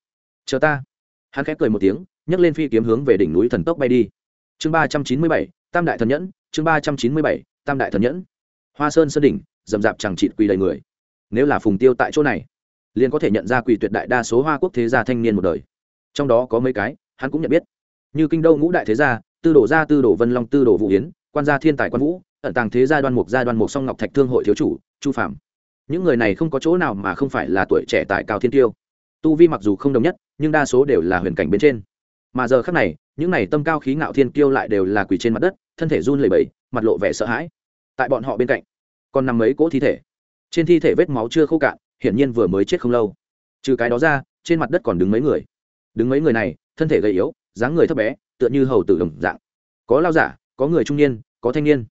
Speaker 1: Chờ ta. Hắn khép cười một tiếng, nhấc lên phi kiếm hướng về đỉnh núi thần tốc bay đi. Chương ba trăm chín mươi bảy, tam đại thần nhẫn, chương ba trăm chín mươi bảy, tam đại thần nhẫn. Hoa sơn sơn đỉnh, rậm rạp chẳng trịt quỳ đầy người. Nếu là phùng tiêu tại chỗ này, liền có thể nhận ra quỳ tuyệt đại đa số hoa quốc thế gia thanh niên một đời. Trong đó có mấy cái, hắn cũng nhận biết. Như kinh đô ngũ đại thế gia, tư đồ gia, tư đồ vân long, tư đồ vũ yến, quan gia thiên tài quan vũ, ẩn tàng thế gia đoan mục gia đoan mục song ngọc thạch thương hội thiếu chủ, chu phạm những người này không có chỗ nào mà không phải là tuổi trẻ tại cao thiên tiêu. Tu vi mặc dù không đồng nhất, nhưng đa số đều là huyền cảnh bên trên. Mà giờ khác này, những này tâm cao khí ngạo thiên tiêu lại đều là quỳ trên mặt đất, thân thể run lẩy bẩy, mặt lộ vẻ sợ hãi. Tại bọn họ bên cạnh, còn nằm mấy cỗ thi thể. Trên thi thể vết máu chưa khô cạn, hiển nhiên vừa mới chết không lâu. Trừ cái đó ra, trên mặt đất còn đứng mấy người. Đứng mấy người này, thân thể gầy yếu, dáng người thấp bé, tựa như hầu tử đồng dạng. Có lao giả, có người trung niên, có thanh niên.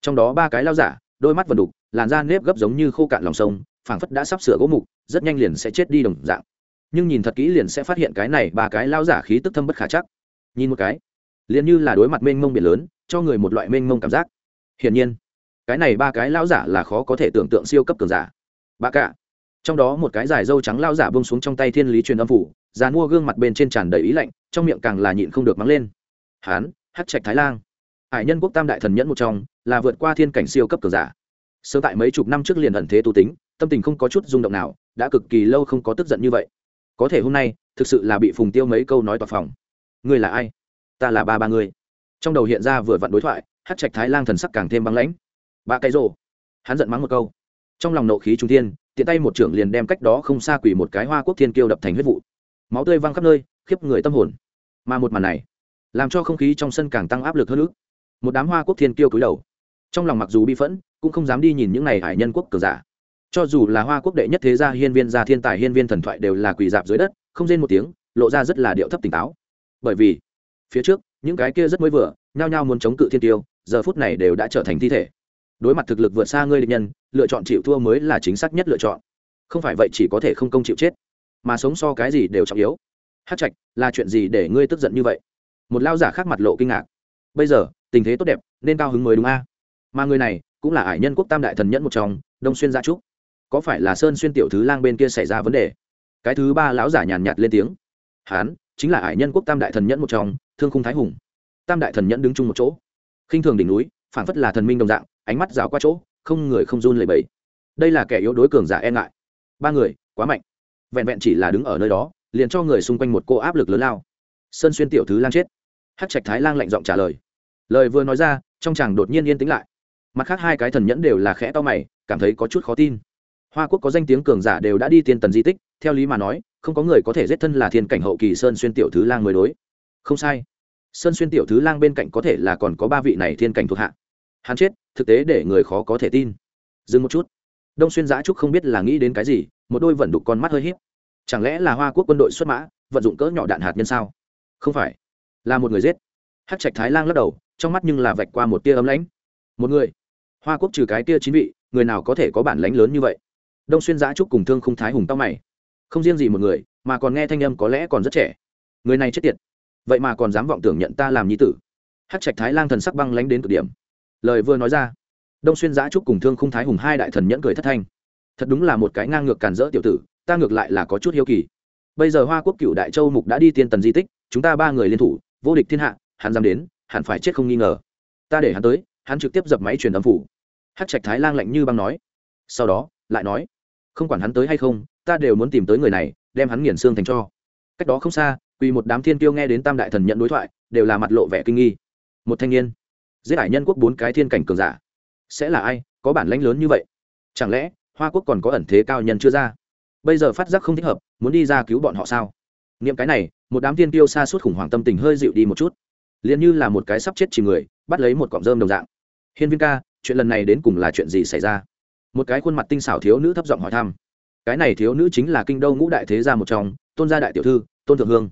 Speaker 1: Trong đó ba cái lao giả, đôi mắt vần đục làn da nếp gấp giống như khô cạn lòng sông, phảng phất đã sắp sửa gỗ mục, rất nhanh liền sẽ chết đi đồng dạng. Nhưng nhìn thật kỹ liền sẽ phát hiện cái này ba cái lao giả khí tức thâm bất khả chắc. Nhìn một cái, liền như là đối mặt mênh mông biển lớn, cho người một loại mênh mông cảm giác. Hiển nhiên, cái này ba cái lao giả là khó có thể tưởng tượng siêu cấp cường giả. Ba cả trong đó một cái dài dâu trắng lao giả bông xuống trong tay thiên lý truyền âm phủ, già mua gương mặt bên trên tràn đầy ý lạnh, trong miệng càng là nhịn không được mắng lên. Hán hát trạch thái lang. Hải nhân quốc tam đại thần nhẫn một trong, là vượt qua thiên cảnh siêu cấp cường giả sớm tại mấy chục năm trước liền ẩn thế tu tính, tâm tình không có chút rung động nào, đã cực kỳ lâu không có tức giận như vậy. Có thể hôm nay, thực sự là bị phùng tiêu mấy câu nói tòa phòng. Ngươi là ai? Ta là ba ba ngươi. Trong đầu hiện ra vừa vặn đối thoại hát trạch thái lang thần sắc càng thêm băng lãnh. Ba cái rồ. Hắn giận mắng một câu. Trong lòng nộ khí trung thiên, tiện tay một trưởng liền đem cách đó không xa quỳ một cái hoa quốc thiên kiêu đập thành huyết vụ. Máu tươi văng khắp nơi, khiếp người tâm hồn. Mà một màn này, làm cho không khí trong sân càng tăng áp lực hơn nữa. Một đám hoa quốc thiên kiêu cúi đầu. Trong lòng mặc dù bi phẫn cũng không dám đi nhìn những này hải nhân quốc cờ giả. Cho dù là hoa quốc đệ nhất thế gia, hiên viên gia, thiên tài, hiên viên thần thoại đều là quỳ dạp dưới đất, không rên một tiếng, lộ ra rất là điệu thấp tỉnh táo. Bởi vì, phía trước, những cái kia rất mới vừa, nhao nhao muốn chống cự thiên tiêu, giờ phút này đều đã trở thành thi thể. Đối mặt thực lực vượt xa ngươi địch nhân, lựa chọn chịu thua mới là chính xác nhất lựa chọn. Không phải vậy chỉ có thể không công chịu chết, mà sống so cái gì đều trọng yếu. Hát trạch, là chuyện gì để ngươi tức giận như vậy? Một lao giả khác mặt lộ kinh ngạc. Bây giờ, tình thế tốt đẹp, nên cao hứng mới đúng a. Mà người này cũng là ải nhân quốc tam đại thần nhẫn một trong, đông xuyên gia trúc. Có phải là sơn xuyên tiểu thứ lang bên kia xảy ra vấn đề? Cái thứ ba lão giả nhàn nhạt lên tiếng. Hán, chính là ải nhân quốc tam đại thần nhẫn một trong, thương khung thái hùng. Tam đại thần nhẫn đứng chung một chỗ. Khinh thường đỉnh núi, phảng phất là thần minh đồng dạng, ánh mắt rào qua chỗ, không người không run lẩy bẩy. Đây là kẻ yếu đối cường giả e ngại. Ba người, quá mạnh. Vẹn vẹn chỉ là đứng ở nơi đó, liền cho người xung quanh một cô áp lực lớn lao. Sơn xuyên tiểu thứ lang chết. Hát trạch thái lang lạnh giọng trả lời. Lời vừa nói ra, trong chàng đột nhiên yên tĩnh lại mặt khác hai cái thần nhẫn đều là khẽ to mày, cảm thấy có chút khó tin. Hoa quốc có danh tiếng cường giả đều đã đi tiên tần di tích, theo lý mà nói, không có người có thể giết thân là thiên cảnh hậu kỳ sơn xuyên tiểu thứ lang mới đối. Không sai. Sơn xuyên tiểu thứ lang bên cạnh có thể là còn có ba vị này thiên cảnh thuộc hạ. Hắn chết, thực tế để người khó có thể tin. Dừng một chút. Đông xuyên giã trúc không biết là nghĩ đến cái gì, một đôi vận đục con mắt hơi h í p chẳng lẽ là hoa quốc quân đội xuất mã, vận dụng cỡ nhỏ đạn hạt nhân sao? Không phải. Là một người giết. Hát trạch thái lang lắc đầu, trong mắt nhưng là vạch qua một tia ấm lãnh. Một người hoa quốc trừ cái tia chín vị, người nào có thể có bản lãnh lớn như vậy? Đông xuyên giã trúc cùng thương không thái hùng tao mày. Không riêng gì một người, mà còn nghe thanh âm có lẽ còn rất trẻ. Người này chết tiệt. Vậy mà còn dám vọng tưởng nhận ta làm nhi tử. Hát trạch thái lang thần sắc băng lánh đến cực điểm. Lời vừa nói ra, đông xuyên giã trúc cùng thương không thái hùng hai đại thần nhẫn cười thất thanh. Thật đúng là một cái ngang ngược càn rỡ tiểu tử, ta ngược lại là có chút hiếu kỳ. Bây giờ hoa quốc cựu đại châu mục đã đi tiên tần di tích, chúng ta ba người liên thủ, vô địch thiên hạ, hắn dám đến, hẳn phải chết không nghi ngờ. Ta để hắn tới, hắn trực tiếp dập máy truyền âm phủ hát trạch thái lang lạnh như băng nói. Sau đó, lại nói, không quản hắn tới hay không, ta đều muốn tìm tới người này, đem hắn nghiền xương thành cho. Cách đó không xa, quỳ một đám thiên tiêu nghe đến tam đại thần nhận đối thoại, đều là mặt lộ vẻ kinh nghi. Một thanh niên, giết hải nhân quốc bốn cái thiên cảnh cường giả. Sẽ là ai, có bản lãnh lớn như vậy? Chẳng lẽ, hoa quốc còn có ẩn thế cao nhân chưa ra? Bây giờ phát giác không thích hợp, muốn đi ra cứu bọn họ sao? Nghiệm cái này, một đám tiên tiêu xa suốt khủng hoảng tâm tình hơi dịu đi một chút. Liền như là một cái sắp chết chìm người, bắt lấy một cọng rơm đồng dạng. Hiên viên ca chuyện lần này đến cùng là chuyện gì xảy ra? Một cái khuôn mặt tinh xảo thiếu nữ thấp giọng hỏi thăm. Cái này thiếu nữ chính là kinh đô ngũ đại thế gia một trong, tôn gia đại tiểu thư, tôn thượng hương.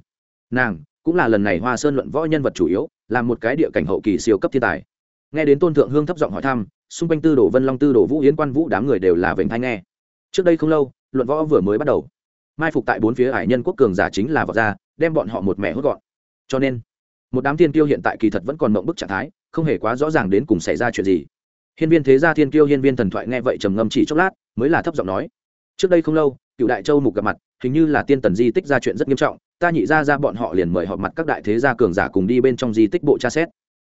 Speaker 1: Nàng cũng là lần này hoa sơn luận võ nhân vật chủ yếu, là một cái địa cảnh hậu kỳ siêu cấp thiên tài. Nghe đến tôn thượng hương thấp giọng hỏi thăm, xung quanh tư đồ vân long, tư đồ vũ yến quan vũ đám người đều là vểnh thanh nghe. Trước đây không lâu, luận võ vừa mới bắt đầu. Mai phục tại bốn phía hải nhân quốc cường giả chính là vọt ra, đem bọn họ một mẹ hốt gọn. Cho nên, một đám thiên tiêu hiện tại kỳ thật vẫn còn mộng bức trạng thái, không hề quá rõ ràng đến cùng xảy ra chuyện gì hiên viên thế gia thiên kiêu, hiên viên thần thoại nghe vậy trầm ngâm chỉ chốc lát, mới là thấp giọng nói, trước đây không lâu cựu đại châu mục gặp mặt, hình như là tiên tần di tích ra chuyện rất nghiêm trọng, ta nhị ra ra bọn họ liền mời họp mặt các đại thế gia cường giả cùng đi bên trong di tích bộ tra xét.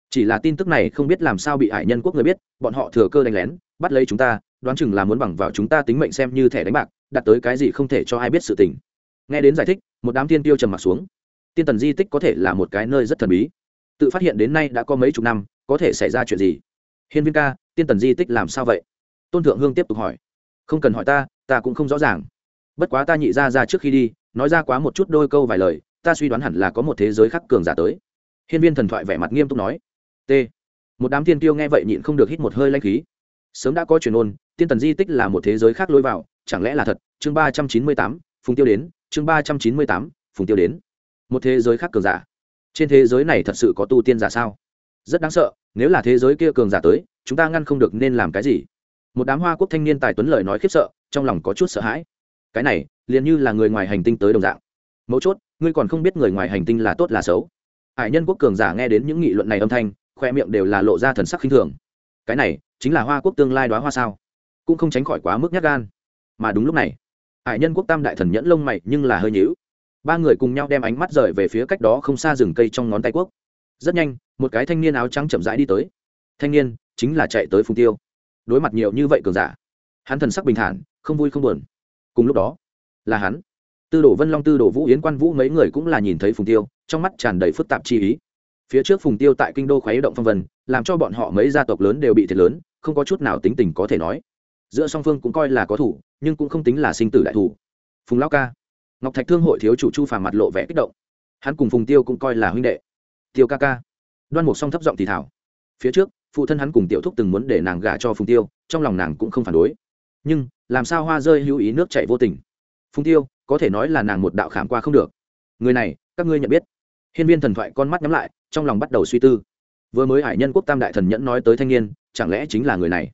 Speaker 1: Chỉ là tin tức này không biết làm sao bị hải nhân quốc người biết, bọn họ thừa cơ đánh lén, bắt lấy chúng ta, đoán chừng là muốn bằng vào chúng ta tính mệnh xem như thẻ đánh bạc, đặt tới cái gì không thể cho ai biết sự tình. Nghe đến giải thích, một đám tiên tiêu trầm m ặ t xuống. Tiên tần di tích có thể là một cái nơi rất thần bí. Tự phát hiện đến nay đã có mấy chục năm, có thể xảy ra chuyện gì? Hiên viên ca tiên tần di tích làm sao vậy? Tôn thượng hương tiếp tục hỏi. Không cần hỏi ta ta cũng không rõ ràng. Bất quá ta nhị ra ra trước khi đi, nói ra quá một chút đôi câu vài lời, ta suy đoán hẳn là có một thế giới khác cường giả tới. Hiên viên thần thoại vẻ mặt nghiêm túc nói. T. Một đám tiên tiêu nghe vậy nhịn không được hít một hơi lanh khí. Sớm đã có truyền ôn, tiên tần di tích là một thế giới khác lối vào, chẳng lẽ là thật? Chương ba trăm chín mươi tám, phùng tiêu đến, chương ba trăm chín mươi tám, phùng tiêu đến. Một thế giới khác cường giả. Trên thế giới này thật sự có tu tiên giả sao? Rất đáng sợ nếu là thế giới kia cường giả tới, chúng ta ngăn không được nên làm cái gì? Một đám hoa quốc thanh niên tài tuấn lời nói khiếp sợ, trong lòng có chút sợ hãi. Cái này, liền như là người ngoài hành tinh tới đồng dạng. Mấu chốt, ngươi còn không biết người ngoài hành tinh là tốt là xấu. Hải nhân quốc cường giả nghe đến những nghị luận này âm thanh, khoe miệng đều là lộ ra thần sắc khinh thường. Cái này, chính là hoa quốc tương lai đoá hoa sao? Cũng không tránh khỏi quá mức nhát gan. Mà đúng lúc này, hải nhân quốc tam đại thần nhẫn lông mày nhưng là hơi nhữu ba người cùng nhau đem ánh mắt rời về phía cách đó không xa rừng cây trong ngón tay quốc rất nhanh, một cái thanh niên áo trắng chậm rãi đi tới. Thanh niên chính là chạy tới phùng tiêu. Đối mặt nhiều như vậy cường giả, hắn thần sắc bình thản, không vui không buồn. Cùng lúc đó, là hắn. Tư đồ vân long, tư đồ vũ, yến quan vũ mấy người cũng là nhìn thấy phùng tiêu, trong mắt tràn đầy phức tạp chi ý. Phía trước phùng tiêu tại kinh đô khuấy động phong vân, làm cho bọn họ mấy gia tộc lớn đều bị thiệt lớn, không có chút nào tính tình có thể nói. Giữa song phương cũng coi là có thủ, nhưng cũng không tính là sinh tử đại thủ. Phùng lao ca, ngọc thạch thương hội thiếu chủ chu phàm mặt lộ vẻ kích động. Hắn cùng phùng tiêu cũng coi là huynh đệ tiêu ca ca. Đoan mục song thấp giọng thì thảo phía trước, phụ thân hắn cùng tiểu thúc từng muốn để nàng gả cho phùng tiêu, trong lòng nàng cũng không phản đối. Nhưng, làm sao hoa rơi hữu ý nước chạy vô tình? Phùng tiêu, có thể nói là nàng một đạo khảm qua không được. Người này, các ngươi nhận biết. Hiên viên thần thoại con mắt nhắm lại, trong lòng bắt đầu suy tư. Vừa mới hải nhân quốc tam đại thần nhẫn nói tới thanh niên, chẳng lẽ chính là người này?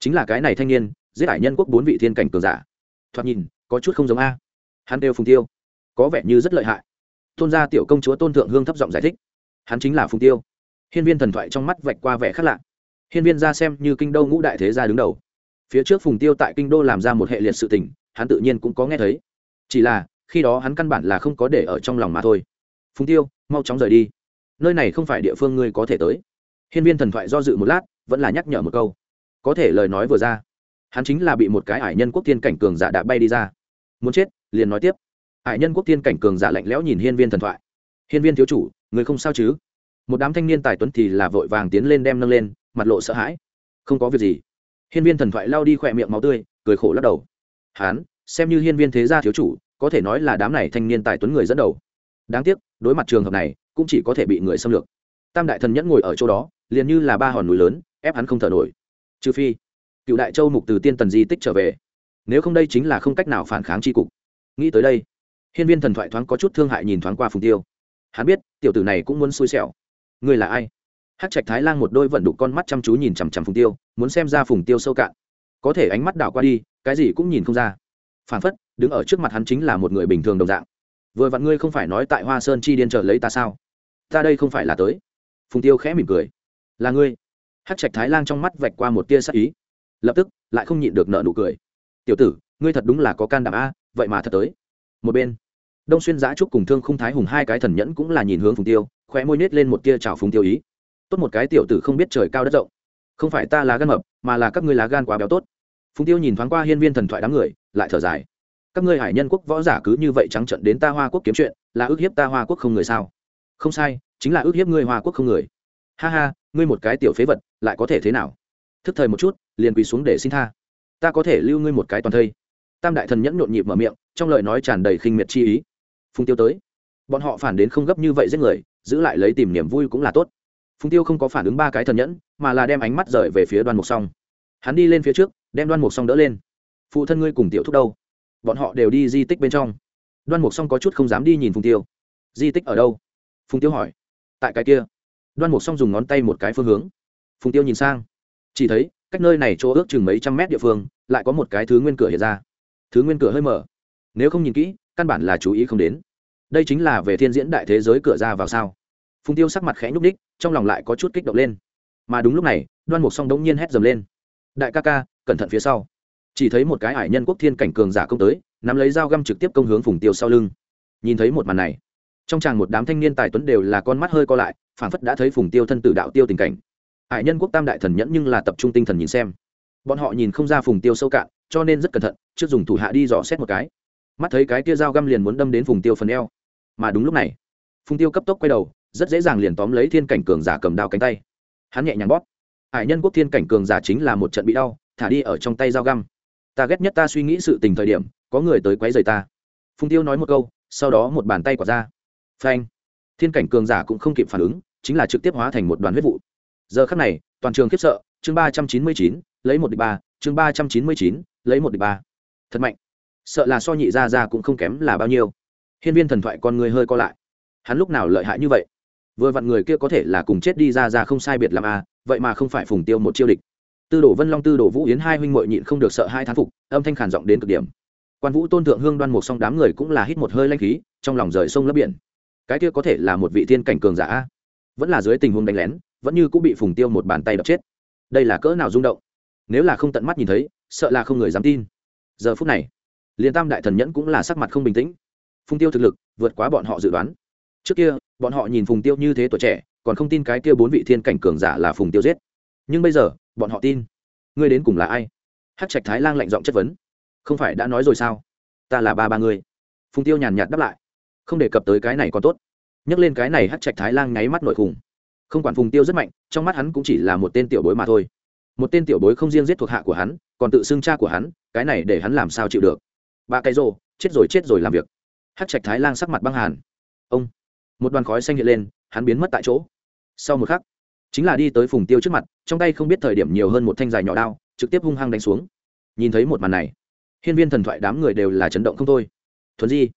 Speaker 1: Chính là cái này thanh niên, giết hải nhân quốc bốn vị thiên cảnh cường giả. Thoạt nhìn, có chút không giống a. Hắn đều phùng tiêu. Có vẻ như rất lợi hại. Tôn gia tiểu công chúa tôn thượng hương thấp giọng giải thích hắn chính là phùng tiêu. Hiên viên thần thoại trong mắt vạch qua vẻ khác lạ. Hiên viên ra xem như kinh đô ngũ đại thế gia đứng đầu. Phía trước phùng tiêu tại kinh đô làm ra một hệ liệt sự tình, hắn tự nhiên cũng có nghe thấy. Chỉ là, khi đó hắn căn bản là không có để ở trong lòng mà thôi. Phùng tiêu, mau chóng rời đi. Nơi này không phải địa phương ngươi có thể tới. Hiên viên thần thoại do dự một lát, vẫn là nhắc nhở một câu. Có thể lời nói vừa ra, hắn chính là bị một cái ải nhân quốc thiên cảnh cường giả đã bay đi ra. Muốn chết, liền nói tiếp. Ải nhân quốc thiên cảnh cường giả lạnh lẽo nhìn hiên viên thần thoại. Hiên viên thiếu chủ người không sao chứ? Một đám thanh niên tài tuấn thì là vội vàng tiến lên đem nâng lên, mặt lộ sợ hãi. Không có việc gì. Hiên viên thần thoại lao đi khỏe miệng máu tươi, cười khổ lắc đầu. Hán, xem như hiên viên thế gia thiếu chủ, có thể nói là đám này thanh niên tài tuấn người dẫn đầu. Đáng tiếc, đối mặt trường hợp này, cũng chỉ có thể bị người xâm lược. Tam đại thần nhẫn ngồi ở chỗ đó, liền như là ba hòn núi lớn, ép hắn không thở nổi. Trừ phi, cựu đại châu mục từ tiên tần di tích trở về. Nếu không đây chính là không cách nào phản kháng tri cục. Nghĩ tới đây, hiên viên thần thoại thoáng có chút thương hại nhìn thoáng qua phùng tiêu hắn biết, tiểu tử này cũng muốn xui xẻo. Người là ai? Hát trạch thái lan một đôi vận đục con mắt chăm chú nhìn chằm chằm phùng tiêu, muốn xem ra phùng tiêu sâu cạn. Có thể ánh mắt đảo qua đi, cái gì cũng nhìn không ra. Phản phất, đứng ở trước mặt hắn chính là một người bình thường đồng dạng. Vừa vặn ngươi không phải nói tại hoa sơn chi điên trợ lấy ta sao? Ta đây không phải là tới. Phùng tiêu khẽ mỉm cười. Là ngươi. Hát trạch thái lan trong mắt vạch qua một tia sắc ý. Lập tức, lại không nhịn được nợ nụ cười. Tiểu tử, ngươi thật đúng là có can đảm a, vậy mà thật tới. Một bên đông xuyên giã trúc cùng thương không thái hùng hai cái thần nhẫn cũng là nhìn hướng phùng tiêu, khóe môi nết lên một tia trào phùng tiêu ý. Tốt một cái tiểu tử không biết trời cao đất rộng. Không phải ta lá gan mập, mà là các ngươi lá gan quá béo tốt. Phùng tiêu nhìn thoáng qua hiên viên thần thoại đám người, lại thở dài. Các ngươi hải nhân quốc võ giả cứ như vậy trắng trận đến ta hoa quốc kiếm chuyện, là ước hiếp ta hoa quốc không người sao? Không sai, chính là ước hiếp ngươi hoa quốc không người. Ha ha, ngươi một cái tiểu phế vật, lại có thể thế nào? Thức thời một chút, liền quỳ xuống để xin tha. Ta có thể lưu ngươi một cái toàn thây. Tam đại thần nhẫn nhộn nhịp mở miệng, trong lời nói tràn đầy khinh miệt chi ý phùng tiêu tới. Bọn họ phản đến không gấp như vậy giết người, giữ lại lấy tìm niềm vui cũng là tốt. Phùng tiêu không có phản ứng ba cái thần nhẫn, mà là đem ánh mắt rời về phía đoan mục song. Hắn đi lên phía trước, đem đoan mục song đỡ lên. Phụ thân ngươi cùng tiểu thúc đâu? Bọn họ đều đi di tích bên trong. Đoan mục song có chút không dám đi nhìn phùng tiêu. Di tích ở đâu? Phùng tiêu hỏi. Tại cái kia. Đoan mục song dùng ngón tay một cái phương hướng. Phùng tiêu nhìn sang. Chỉ thấy, cách nơi này chỗ ước chừng mấy trăm mét địa phương, lại có một cái thứ nguyên cửa hiện ra. Thứ nguyên cửa hơi mở. Nếu không nhìn kỹ căn bản là chú ý không đến. Đây chính là về thiên diễn đại thế giới cửa ra vào sao? Phùng tiêu sắc mặt khẽ nhúc ních trong lòng lại có chút kích động lên. Mà đúng lúc này, đoan mục song đống nhiên hét dầm lên. Đại ca ca, cẩn thận phía sau. Chỉ thấy một cái ải nhân quốc thiên cảnh cường giả công tới, nắm lấy dao găm trực tiếp công hướng phùng tiêu sau lưng. Nhìn thấy một màn này, trong tràng một đám thanh niên tài tuấn đều là con mắt hơi co lại, phảng phất đã thấy phùng tiêu thân tử đạo tiêu tình cảnh. Hải nhân quốc tam đại thần nhẫn nhưng là tập trung tinh thần nhìn xem. Bọn họ nhìn không ra phùng tiêu sâu cạn, cho nên rất cẩn thận, trước dùng thủ hạ đi dò xét một cái mắt thấy cái kia dao găm liền muốn đâm đến phùng tiêu phần eo. Mà đúng lúc này, phùng tiêu cấp tốc quay đầu, rất dễ dàng liền tóm lấy thiên cảnh cường giả cầm đao cánh tay. Hắn nhẹ nhàng bóp. Hải nhân quốc thiên cảnh cường giả chính là một trận bị đau, thả đi ở trong tay dao găm. Ta ghét nhất ta suy nghĩ sự tình thời điểm, có người tới quấy rầy ta. Phùng tiêu nói một câu, sau đó một bàn tay quả ra. Phanh. Thiên cảnh cường giả cũng không kịp phản ứng, chính là trực tiếp hóa thành một đoàn huyết vụ. Giờ khắc này, toàn trường khiếp sợ, chương ba trăm chín mươi chín, lấy một địch ba, chương ba trăm chín mươi chín, lấy một địch ba. Thật mạnh sợ là so nhị ra ra cũng không kém là bao nhiêu. Hiên viên thần thoại con người hơi co lại. Hắn lúc nào lợi hại như vậy? Vừa vặn người kia có thể là cùng chết đi ra ra không sai biệt làm a à, vậy mà không phải phùng tiêu một chiêu địch. Tư đồ vân long tư đồ vũ yến hai huynh mội nhịn không được sợ hai thán phục âm thanh khản giọng đến cực điểm. Quan vũ tôn thượng hương đoan một song đám người cũng là hít một hơi lanh khí trong lòng rời sông lấp biển. Cái kia có thể là một vị thiên cảnh cường giả vẫn là dưới tình huống đánh lén vẫn như cũng bị phùng tiêu một bàn tay đập chết. Đây là cỡ nào rung động? Nếu là không tận mắt nhìn thấy sợ là không người dám tin. Giờ phút này liên tam đại thần nhẫn cũng là sắc mặt không bình tĩnh. Phùng tiêu thực lực vượt quá bọn họ dự đoán. Trước kia, bọn họ nhìn phùng tiêu như thế tuổi trẻ, còn không tin cái kia bốn vị thiên cảnh cường giả là phùng tiêu giết. Nhưng bây giờ, bọn họ tin. Ngươi đến cùng là ai? Hát trạch thái lang lạnh giọng chất vấn. Không phải đã nói rồi sao? Ta là ba ba người phùng tiêu nhàn nhạt đáp lại. Không đề cập tới cái này còn tốt. Nhắc lên cái này hát trạch thái lang nháy mắt nội khủng không quản phùng tiêu rất mạnh, trong mắt hắn cũng chỉ là một tên tiểu bối mà thôi. Một tên tiểu bối không riêng giết thuộc hạ của hắn, còn tự xưng cha của hắn, cái này để hắn làm sao chịu được? Ba cái rồ chết rồi chết rồi làm việc. Hát trạch thái lang sắc mặt băng hàn. Ông. Một đoàn khói xanh hiện lên, hắn biến mất tại chỗ. Sau một khắc, chính là đi tới phùng tiêu trước mặt, trong tay không biết thời điểm nhiều hơn một thanh dài nhỏ đao, trực tiếp hung hăng đánh xuống. Nhìn thấy một màn này, hiên viên thần thoại đám người đều là chấn động không thôi. Thuần di,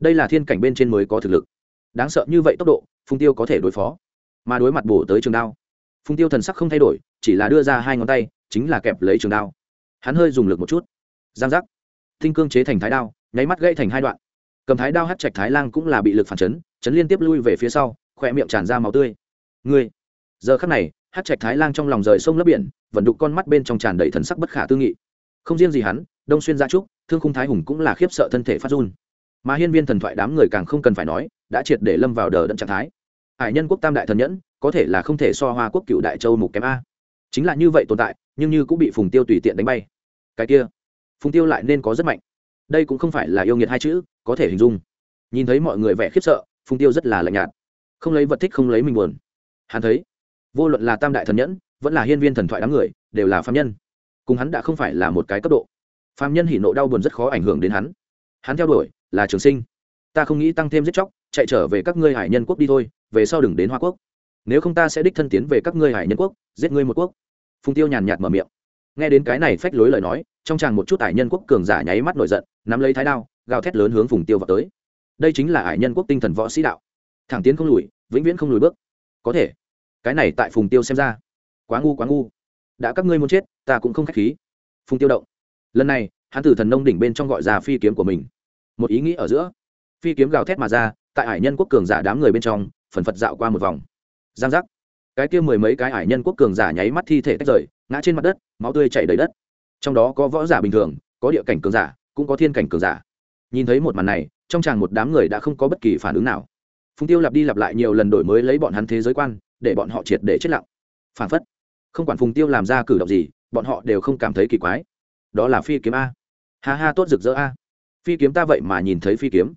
Speaker 1: đây là thiên cảnh bên trên mới có thực lực. Đáng sợ như vậy tốc độ, phùng tiêu có thể đối phó. Mà đối mặt bổ tới trường đao, phùng tiêu thần sắc không thay đổi, chỉ là đưa ra hai ngón tay, chính là kẹp lấy trường đao. Hắn hơi dùng lực một chút. Giang giác tinh cương chế thành thái đao, nháy mắt gãy thành hai đoạn. Cầm thái đao hát trạch thái lang cũng là bị lực phản chấn chấn liên tiếp lui về phía sau, khỏe miệng tràn ra máu tươi. Ngươi! Giờ khắc này hát trạch thái lang trong lòng rời sông lấp biển vận đục con mắt bên trong tràn đầy thần sắc bất khả tư nghị. Không riêng gì hắn, đông xuyên gia trúc, thương khung thái hùng cũng là khiếp sợ thân thể phát run. Mà hiên viên thần thoại đám người càng không cần phải nói, đã triệt để lâm vào đờ đẫn trạng thái. Hải nhân quốc tam đại thần nhẫn, có thể là không thể so hoa quốc cựu đại châu mục kém a. Chính là như vậy tồn tại, nhưng như cũng bị phùng tiêu tùy tiện đánh bay. Cái kia! Phùng tiêu lại nên có rất mạnh. Đây cũng không phải là yêu nghiệt hai chữ, có thể hình dung. Nhìn thấy mọi người vẻ khiếp sợ, phùng tiêu rất là lạnh nhạt. Không lấy vật thích không lấy mình buồn. Hắn thấy, vô luận là tam đại thần nhẫn, vẫn là hiên viên thần thoại đám người, đều là phạm nhân. Cùng hắn đã không phải là một cái cấp độ. Phạm nhân hỉ nộ đau buồn rất khó ảnh hưởng đến hắn. Hắn theo đuổi, là trường sinh. Ta không nghĩ tăng thêm giết chóc, chạy trở về các ngươi hải nhân quốc đi thôi, về sau đừng đến hoa quốc. Nếu không ta sẽ đích thân tiến về các ngươi hải nhân quốc, giết ngươi một quốc. Phùng tiêu nhàn nhạt mở miệng nghe đến cái này phách lối lời nói, trong chàng một chút tài nhân quốc cường giả nháy mắt nổi giận, nắm lấy thái đao, gào thét lớn hướng phùng tiêu vào tới. Đây chính là hải nhân quốc tinh thần võ sĩ đạo. Thẳng tiến không lùi, vĩnh viễn không lùi bước. Có thể, cái này tại phùng tiêu xem ra, quá ngu quá ngu. Đã các ngươi muốn chết, ta cũng không k h á c h khí. Phùng tiêu động. Lần này, hắn từ thần nông đỉnh bên trong gọi ra phi kiếm của mình. Một ý nghĩ ở giữa. Phi kiếm gào thét mà ra, tại hải nhân quốc cường giả đám người bên trong, phần phật dạo qua một vòng. Giang giác cái kia mười mấy cái hải nhân quốc cường giả nháy mắt thi thể tách rời, ngã trên mặt đất, máu tươi chảy đầy đất. Trong đó có võ giả bình thường, có địa cảnh cường giả, cũng có thiên cảnh cường giả. Nhìn thấy một màn này, trong chàng một đám người đã không có bất kỳ phản ứng nào. Phùng tiêu lặp đi lặp lại nhiều lần đổi mới lấy bọn hắn thế giới quan, để bọn họ triệt để chết lặng. Phản phất, không quản phùng tiêu làm ra cử động gì, bọn họ đều không cảm thấy kỳ quái. Đó là phi kiếm a. Ha ha, tốt rực rỡ a. Phi kiếm ta vậy mà nhìn thấy phi kiếm.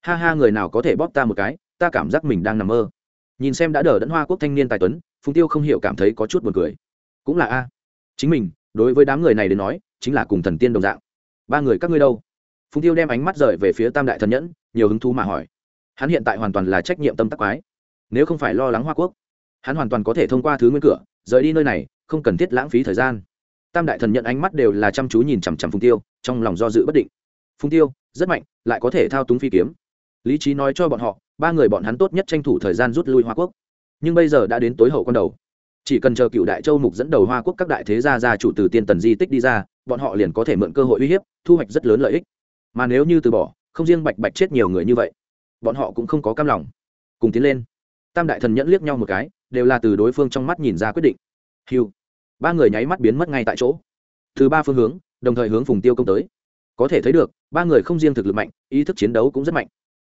Speaker 1: Ha ha, người nào có thể bóp ta một cái, ta cảm giác mình đang nằm mơ nhìn xem đã đờ đẫn hoa quốc thanh niên tài tuấn, phùng tiêu không hiểu cảm thấy có chút buồn cười. Cũng là a. Chính mình, đối với đám người này đến nói, chính là cùng thần tiên đồng dạng. Ba người các ngươi đâu? Phùng tiêu đem ánh mắt rời về phía tam đại thần nhẫn, nhiều hứng thú mà hỏi. Hắn hiện tại hoàn toàn là trách nhiệm tâm tắc quái. Nếu không phải lo lắng hoa quốc, hắn hoàn toàn có thể thông qua thứ nguyên cửa, rời đi nơi này, không cần thiết lãng phí thời gian. Tam đại thần nhận ánh mắt đều là chăm chú nhìn chằm chằm phùng tiêu, trong lòng do dự bất định. Phùng tiêu, rất mạnh, lại có thể thao túng phi kiếm. Lý trí nói cho bọn họ ba người bọn hắn tốt nhất tranh thủ thời gian rút lui hoa quốc. Nhưng bây giờ đã đến tối hậu con đầu. Chỉ cần chờ cựu đại châu mục dẫn đầu hoa quốc các đại thế gia gia chủ từ tiên tần di tích đi ra, bọn họ liền có thể mượn cơ hội uy hiếp, thu hoạch rất lớn lợi ích. Mà nếu như từ bỏ, không riêng bạch bạch chết nhiều người như vậy, bọn họ cũng không có cam lòng. Cùng tiến lên. Tam đại thần nhẫn liếc nhau một cái, đều là từ đối phương trong mắt nhìn ra quyết định. Hiu ba người nháy mắt biến mất ngay tại chỗ. Từ ba phương hướng, đồng thời hướng phùng tiêu công tới. Có thể thấy được, ba người không riêng thực lực mạnh, ý thức chiến đấu cũng rất mạnh.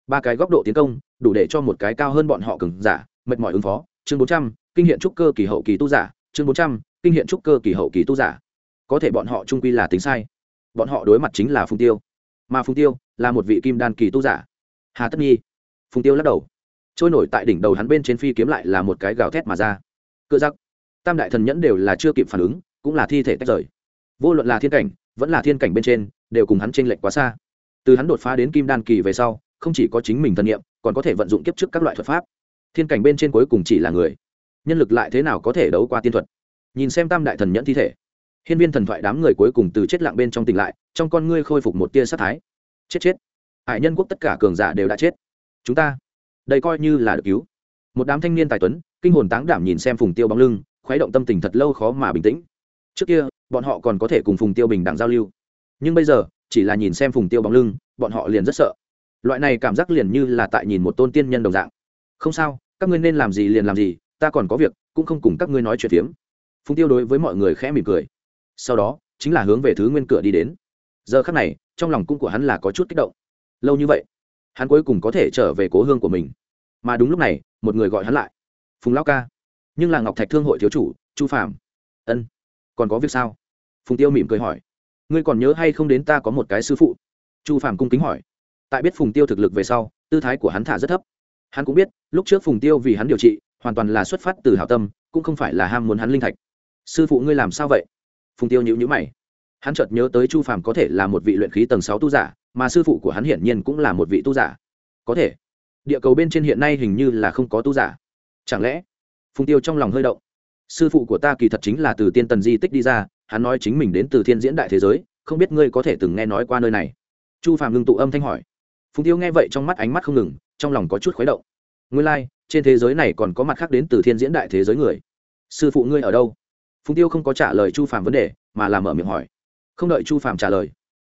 Speaker 1: Ba cái góc độ tiến công đủ để cho một cái cao hơn bọn họ cường giả, mệt mỏi ứng phó. Chương bốn trăm, kinh hiện trúc cơ kỳ hậu kỳ tu giả. Chương bốn trăm, kinh hiện trúc cơ kỳ hậu kỳ tu giả. Có thể bọn họ trung quy là tính sai. Bọn họ đối mặt chính là phùng tiêu. Mà phùng tiêu là một vị kim đan kỳ tu giả. Hà tất nhi. Phùng tiêu lắc đầu. Trôi nổi tại đỉnh đầu hắn bên trên phi kiếm lại là một cái gào thét mà ra. Cựa giặc tam đại thần nhẫn đều là chưa kịp phản ứng, cũng là thi thể tách rời. Vô luận là thiên cảnh, vẫn là thiên cảnh bên trên, đều cùng hắn chênh lệch quá xa. Từ hắn đột phá đến kim đan kỳ về sau, không chỉ có chính mình thân nhiệm còn có thể vận dụng kiếp trước các loại thuật pháp. Thiên cảnh bên trên cuối cùng chỉ là người. Nhân lực lại thế nào có thể đấu qua tiên thuật? Nhìn xem tam đại thần nhẫn thi thể. Hiên viên thần thoại đám người cuối cùng từ chết lặng bên trong tỉnh lại, trong con ngươi khôi phục một tia sát thái. Chết chết. Hải nhân quốc tất cả cường giả đều đã chết. Chúng ta, đây coi như là được cứu. Một đám thanh niên tài tuấn, kinh hồn táng đảm nhìn xem phùng tiêu bóng lưng, khuấy động tâm tình thật lâu khó mà bình tĩnh. Trước kia, bọn họ còn có thể cùng phùng tiêu bình đẳng giao lưu. Nhưng bây giờ, chỉ là nhìn xem phùng tiêu bóng lưng, bọn họ liền rất sợ loại này cảm giác liền như là tại nhìn một tôn tiên nhân đồng dạng. Không sao, các ngươi nên làm gì liền làm gì, ta còn có việc, cũng không cùng các ngươi nói chuyện phiếm. Phùng tiêu đối với mọi người khẽ mỉm cười. Sau đó, chính là hướng về thứ nguyên cửa đi đến. Giờ khắc này, trong lòng cung của hắn là có chút kích động. Lâu như vậy, hắn cuối cùng có thể trở về cố hương của mình. Mà đúng lúc này, một người gọi hắn lại. Phùng lao ca. Nhưng là ngọc thạch thương hội thiếu chủ, chu phạm ân, còn có việc sao? Phùng tiêu mỉm cười hỏi. Ngươi còn nhớ hay không đến ta có một cái sư phụ? Chu phạm cung kính hỏi tại biết phùng tiêu thực lực về sau, tư thái của hắn thả rất thấp. Hắn cũng biết, lúc trước phùng tiêu vì hắn điều trị, hoàn toàn là xuất phát từ hảo tâm, cũng không phải là ham muốn hắn linh thạch. Sư phụ ngươi làm sao vậy? Phùng tiêu nhữ nhữ mày. Hắn chợt nhớ tới chu phàm có thể là một vị luyện khí tầng sáu tu giả, mà sư phụ của hắn hiển nhiên cũng là một vị tu giả. Có thể. Địa cầu bên trên hiện nay hình như là không có tu giả. Chẳng lẽ? Phùng tiêu trong lòng hơi động. Sư phụ của ta kỳ thật chính là từ tiên tần di tích đi ra, hắn nói chính mình đến từ thiên diễn đại thế giới, không biết ngươi có thể từng nghe nói qua nơi này. Chu phàm ngưng tụ âm thanh hỏi phùng tiêu nghe vậy trong mắt ánh mắt không ngừng trong lòng có chút khuấy động. Ngươi lai、like, trên thế giới này còn có mặt khác đến từ thiên diễn đại thế giới người. Sư phụ ngươi ở đâu? Phùng tiêu không có trả lời chu phàm vấn đề mà làm mở miệng hỏi. Không đợi chu phàm trả lời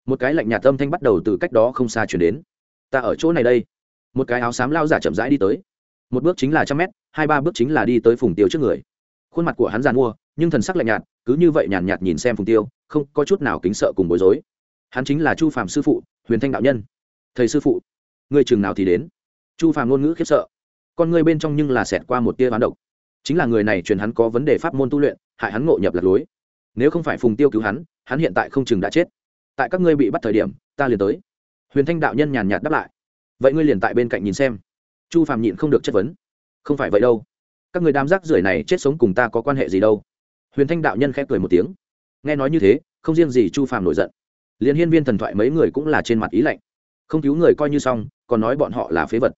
Speaker 1: một cái lạnh nhạt âm thanh bắt đầu từ cách đó không xa chuyển đến. Ta ở chỗ này đây. Một cái áo xám lao giả chậm rãi đi tới. Một bước chính là trăm mét hai ba bước chính là đi tới phùng tiêu trước người. Khuôn mặt của hắn giàn mua nhưng thần sắc lạnh nhạt cứ như vậy nhàn nhạt nhìn xem phùng tiêu không có chút nào kính sợ cùng bối rối. Hắn chính là chu phạm sư phụ huyền thanh đạo nhân thầy sư phụ người chừng nào thì đến. Chu phạm ngôn ngữ khiếp sợ. Con người bên trong nhưng là xẹt qua một tia bán độc. Chính là người này truyền hắn có vấn đề pháp môn tu luyện, hại hắn ngộ nhập lạc lối. Nếu không phải phùng tiêu cứu hắn hắn hiện tại không chừng đã chết. Tại các ngươi bị bắt thời điểm, ta liền tới. Huyền thanh đạo nhân nhàn nhạt đáp lại. Vậy ngươi liền tại bên cạnh nhìn xem. Chu phạm nhịn không được chất vấn. Không phải vậy đâu. Các người đám rác rưởi này chết sống cùng ta có quan hệ gì đâu? Huyền thanh đạo nhân khẽ cười một tiếng. Nghe nói như thế, không riêng gì chu phàm nổi giận. Liền hiên viên thần thoại mấy người cũng là trên mặt ý lạnh không cứu người coi như xong, còn nói bọn họ là phế vật.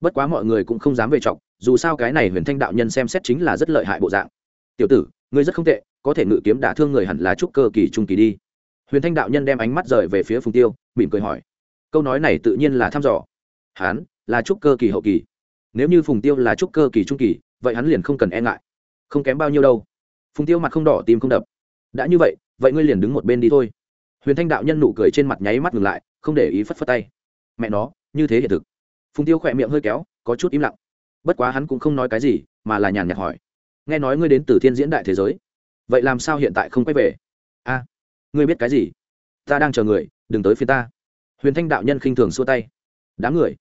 Speaker 1: Bất quá mọi người cũng không dám về trọng dù sao cái này huyền thanh đạo nhân xem xét chính là rất lợi hại bộ dạng. Tiểu tử, ngươi rất không tệ, có thể ngự kiếm đả thương người hẳn là trúc cơ kỳ trung kỳ đi. Huyền thanh đạo nhân đem ánh mắt rời về phía phùng tiêu, mỉm cười hỏi. Câu nói này tự nhiên là thăm dò. Hán là trúc cơ kỳ hậu kỳ. Nếu như phùng tiêu là trúc cơ kỳ trung kỳ, vậy hắn liền không cần e ngại. Không kém bao nhiêu đâu. Phùng tiêu mặt không đỏ tim không đập đã như vậy vậy ngươi liền đứng một bên đi thôi. Huyền thanh đạo nhân nụ cười trên mặt nháy mắt ngừng lại, không để ý phất phất tay mẹ nó, như thế hiện thực. Phùng tiêu khỏe miệng hơi kéo, có chút im lặng. Bất quá hắn cũng không nói cái gì, mà là nhàn nhạt hỏi, nghe nói ngươi đến từ thiên diễn đại thế giới, vậy làm sao hiện tại không quay về? A, ngươi biết cái gì? Ta đang chờ người, đừng tới phía ta. Huyền thanh đạo nhân khinh thường xua tay, đám người?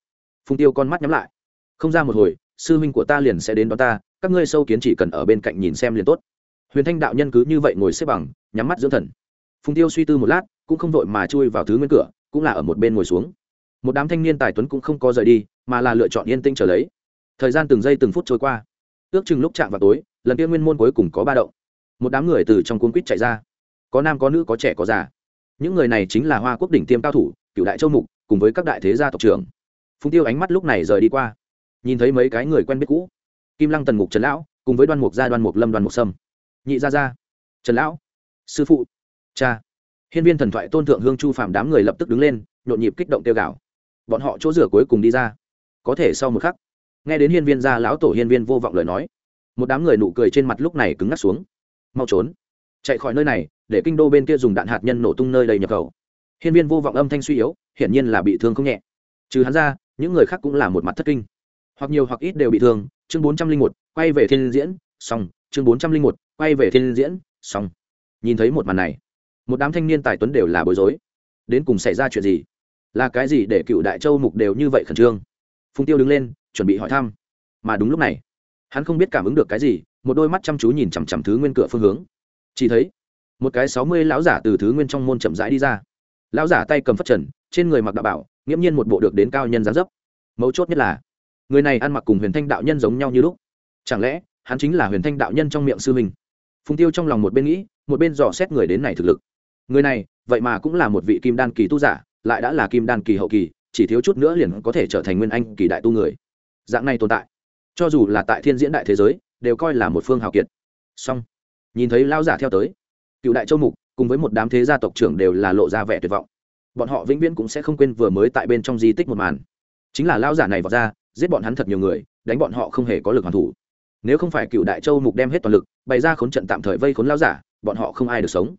Speaker 1: Phùng tiêu con mắt nhắm lại, không ra một hồi, sư huynh của ta liền sẽ đến đón ta, các ngươi sâu kiến chỉ cần ở bên cạnh nhìn xem liền tốt. Huyền thanh đạo nhân cứ như vậy ngồi xếp bằng, nhắm mắt dưỡng thần. Phùng tiêu suy tư một lát, cũng không vội mà chui vào thứ nguyên cửa, cũng là ở một bên ngồi xuống một đám thanh niên tài tuấn cũng không có rời đi, mà là lựa chọn yên tĩnh trở lấy. Thời gian từng giây từng phút trôi qua. Ước chừng lúc chạm vào tối, lần kia nguyên môn cuối cùng có ba động. Một đám người từ trong cuốn quýt chạy ra. Có nam có nữ, có trẻ có già. Những người này chính là hoa quốc đỉnh tiêm cao thủ cựu đại châu mục, cùng với các đại thế gia tộc trưởng. Phùng tiêu ánh mắt lúc này rời đi qua. Nhìn thấy mấy cái người quen biết cũ. Kim lăng tần mục trần lão, cùng với đoan mục gia, đoan mục lâm, đoan mục sâm. Nhị gia gia. Trần lão. Sư phụ. Cha. Hiên viên thần thoại tôn thượng hương chu phạm đám người lập tức đứng lên, nhộn nhịp kích động tiêu gạo bọn họ chỗ rửa cuối cùng đi ra. Có thể sau một khắc, nghe đến hiên viên gia lão tổ hiên viên vô vọng lời nói, một đám người nụ cười trên mặt lúc này cứng ngắt xuống. Mau trốn. Chạy khỏi nơi này, để kinh đô bên kia dùng đạn hạt nhân nổ tung nơi đầy nhập khẩu. Hiên viên vô vọng âm thanh suy yếu, hiển nhiên là bị thương không nhẹ. Trừ hắn ra, những người khác cũng là một mặt thất kinh. Hoặc nhiều hoặc ít đều bị thương, chương bốn trăm linh một, quay về thiên diễn, xong, chương bốn trăm linh một, quay về thiên diễn, xong. Nhìn thấy một màn này, một đám thanh niên tài tuấn đều là bối rối. Đến cùng xảy ra chuyện gì? Là cái gì để cựu đại châu mục đều như vậy khẩn trương? Phùng tiêu đứng lên, chuẩn bị hỏi thăm. Mà đúng lúc này, hắn không biết cảm ứng được cái gì, một đôi mắt chăm chú nhìn chằm chằm thứ nguyên cửa phương hướng. Chỉ thấy, một cái sáu mươi lão giả từ thứ nguyên trong môn chậm rãi đi ra. Lão giả tay cầm phất trần, trên người mặc đạo bảo, nghiễm nhiên một bộ được đến cao nhân gián dấp. Mấu chốt nhất là, người này ăn mặc cùng huyền thanh đạo nhân giống nhau như lúc. Chẳng lẽ, hắn chính là huyền thanh đạo nhân trong miệng sư mình phùng tiêu trong lòng một bên nghĩ, một bên dò xét người đến này thực lực. Người này, vậy mà cũng là một vị kim đan kỳ tu giả lại đã là kim đan kỳ hậu kỳ, chỉ thiếu chút nữa liền có thể trở thành nguyên anh kỳ đại tu người. Dạng này tồn tại, cho dù là tại thiên diễn đại thế giới, đều coi là một phương hào kiệt. Song nhìn thấy lao giả theo tới, cựu đại châu mục cùng với một đám thế gia tộc trưởng đều là lộ ra vẻ tuyệt vọng. Bọn họ vĩnh viễn cũng sẽ không quên vừa mới tại bên trong di tích một màn. Chính là lao giả này vào ra, giết bọn hắn thật nhiều người, đánh bọn họ không hề có lực hoàn thủ. Nếu không phải cựu đại châu mục đem hết toàn lực, bày ra khốn trận tạm thời vây khốn lao giả, bọn họ không ai được sống.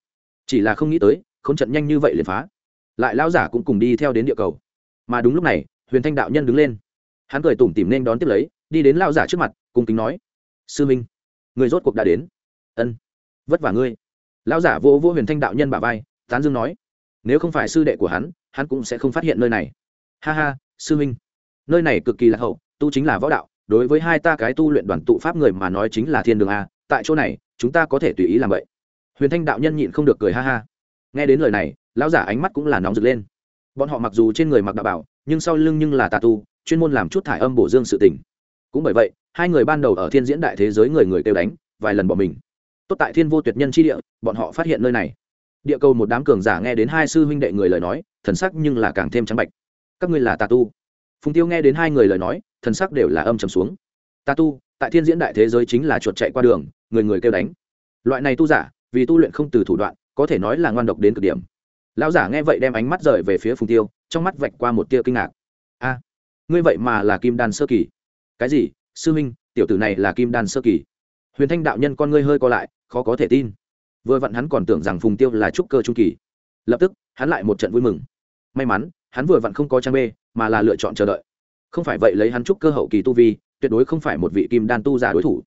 Speaker 1: Chỉ là không nghĩ tới, khốn trận nhanh như vậy liền phá lại Lão giả cũng cùng đi theo đến địa cầu. Mà đúng lúc này, huyền thanh đạo nhân đứng lên. Hắn cười tủm tìm nên đón tiếp lấy, đi đến lao giả trước mặt cùng kính nói, sư minh, người rốt cuộc đã đến. Ân, vất vả ngươi. Lao giả vô vô huyền thanh đạo nhân bà vai, tán dương nói, nếu không phải sư đệ của hắn hắn cũng sẽ không phát hiện nơi này. Ha ha, sư minh, nơi này cực kỳ lạc hậu, tu chính là võ đạo, đối với hai ta cái tu luyện đoàn tụ pháp người mà nói chính là thiên đường a, tại chỗ này, chúng ta có thể tùy ý làm vậy. Huyền thanh đạo nhân nhịn không được cười ha ha nghe đến lời này, lão giả ánh mắt cũng là nóng rực lên. Bọn họ mặc dù trên người mặc đạo bảo, nhưng sau lưng nhưng là tà tu, chuyên môn làm chút thải âm bổ dương sự tình. Cũng bởi vậy, hai người ban đầu ở thiên diễn đại thế giới người người kêu đánh, vài lần bỏ mình. Tốt tại thiên vô tuyệt nhân chi địa, bọn họ phát hiện nơi này. Địa cầu một đám cường giả nghe đến hai sư huynh đệ người lời nói, thần sắc nhưng là càng thêm trắng bạch. Các ngươi là tà tu. Phùng tiêu nghe đến hai người lời nói, thần sắc đều là âm trầm xuống. Tà tu, tại thiên diễn đại thế giới chính là chuột chạy qua đường, người người kêu đánh. Loại này tu giả, vì tu luyện không từ thủ đoạn có thể nói là ngoan độc đến cực điểm. Lão giả nghe vậy đem ánh mắt rời về phía phùng tiêu trong mắt vạch qua một tia kinh ngạc. A ngươi vậy mà là kim đan sơ kỳ. Cái gì? Sư minh, tiểu tử này là kim đan sơ kỳ. Huyền thanh đạo nhân con ngươi hơi co lại khó có thể tin. Vừa vặn hắn còn tưởng rằng phùng tiêu là trúc cơ trung kỳ. Lập tức hắn lại một trận vui mừng. May mắn hắn vừa vặn không có trang bê mà là lựa chọn chờ đợi. Không phải vậy lấy hắn trúc cơ hậu kỳ tu vi tuyệt đối không phải một vị kim đan tu giả đối thủ.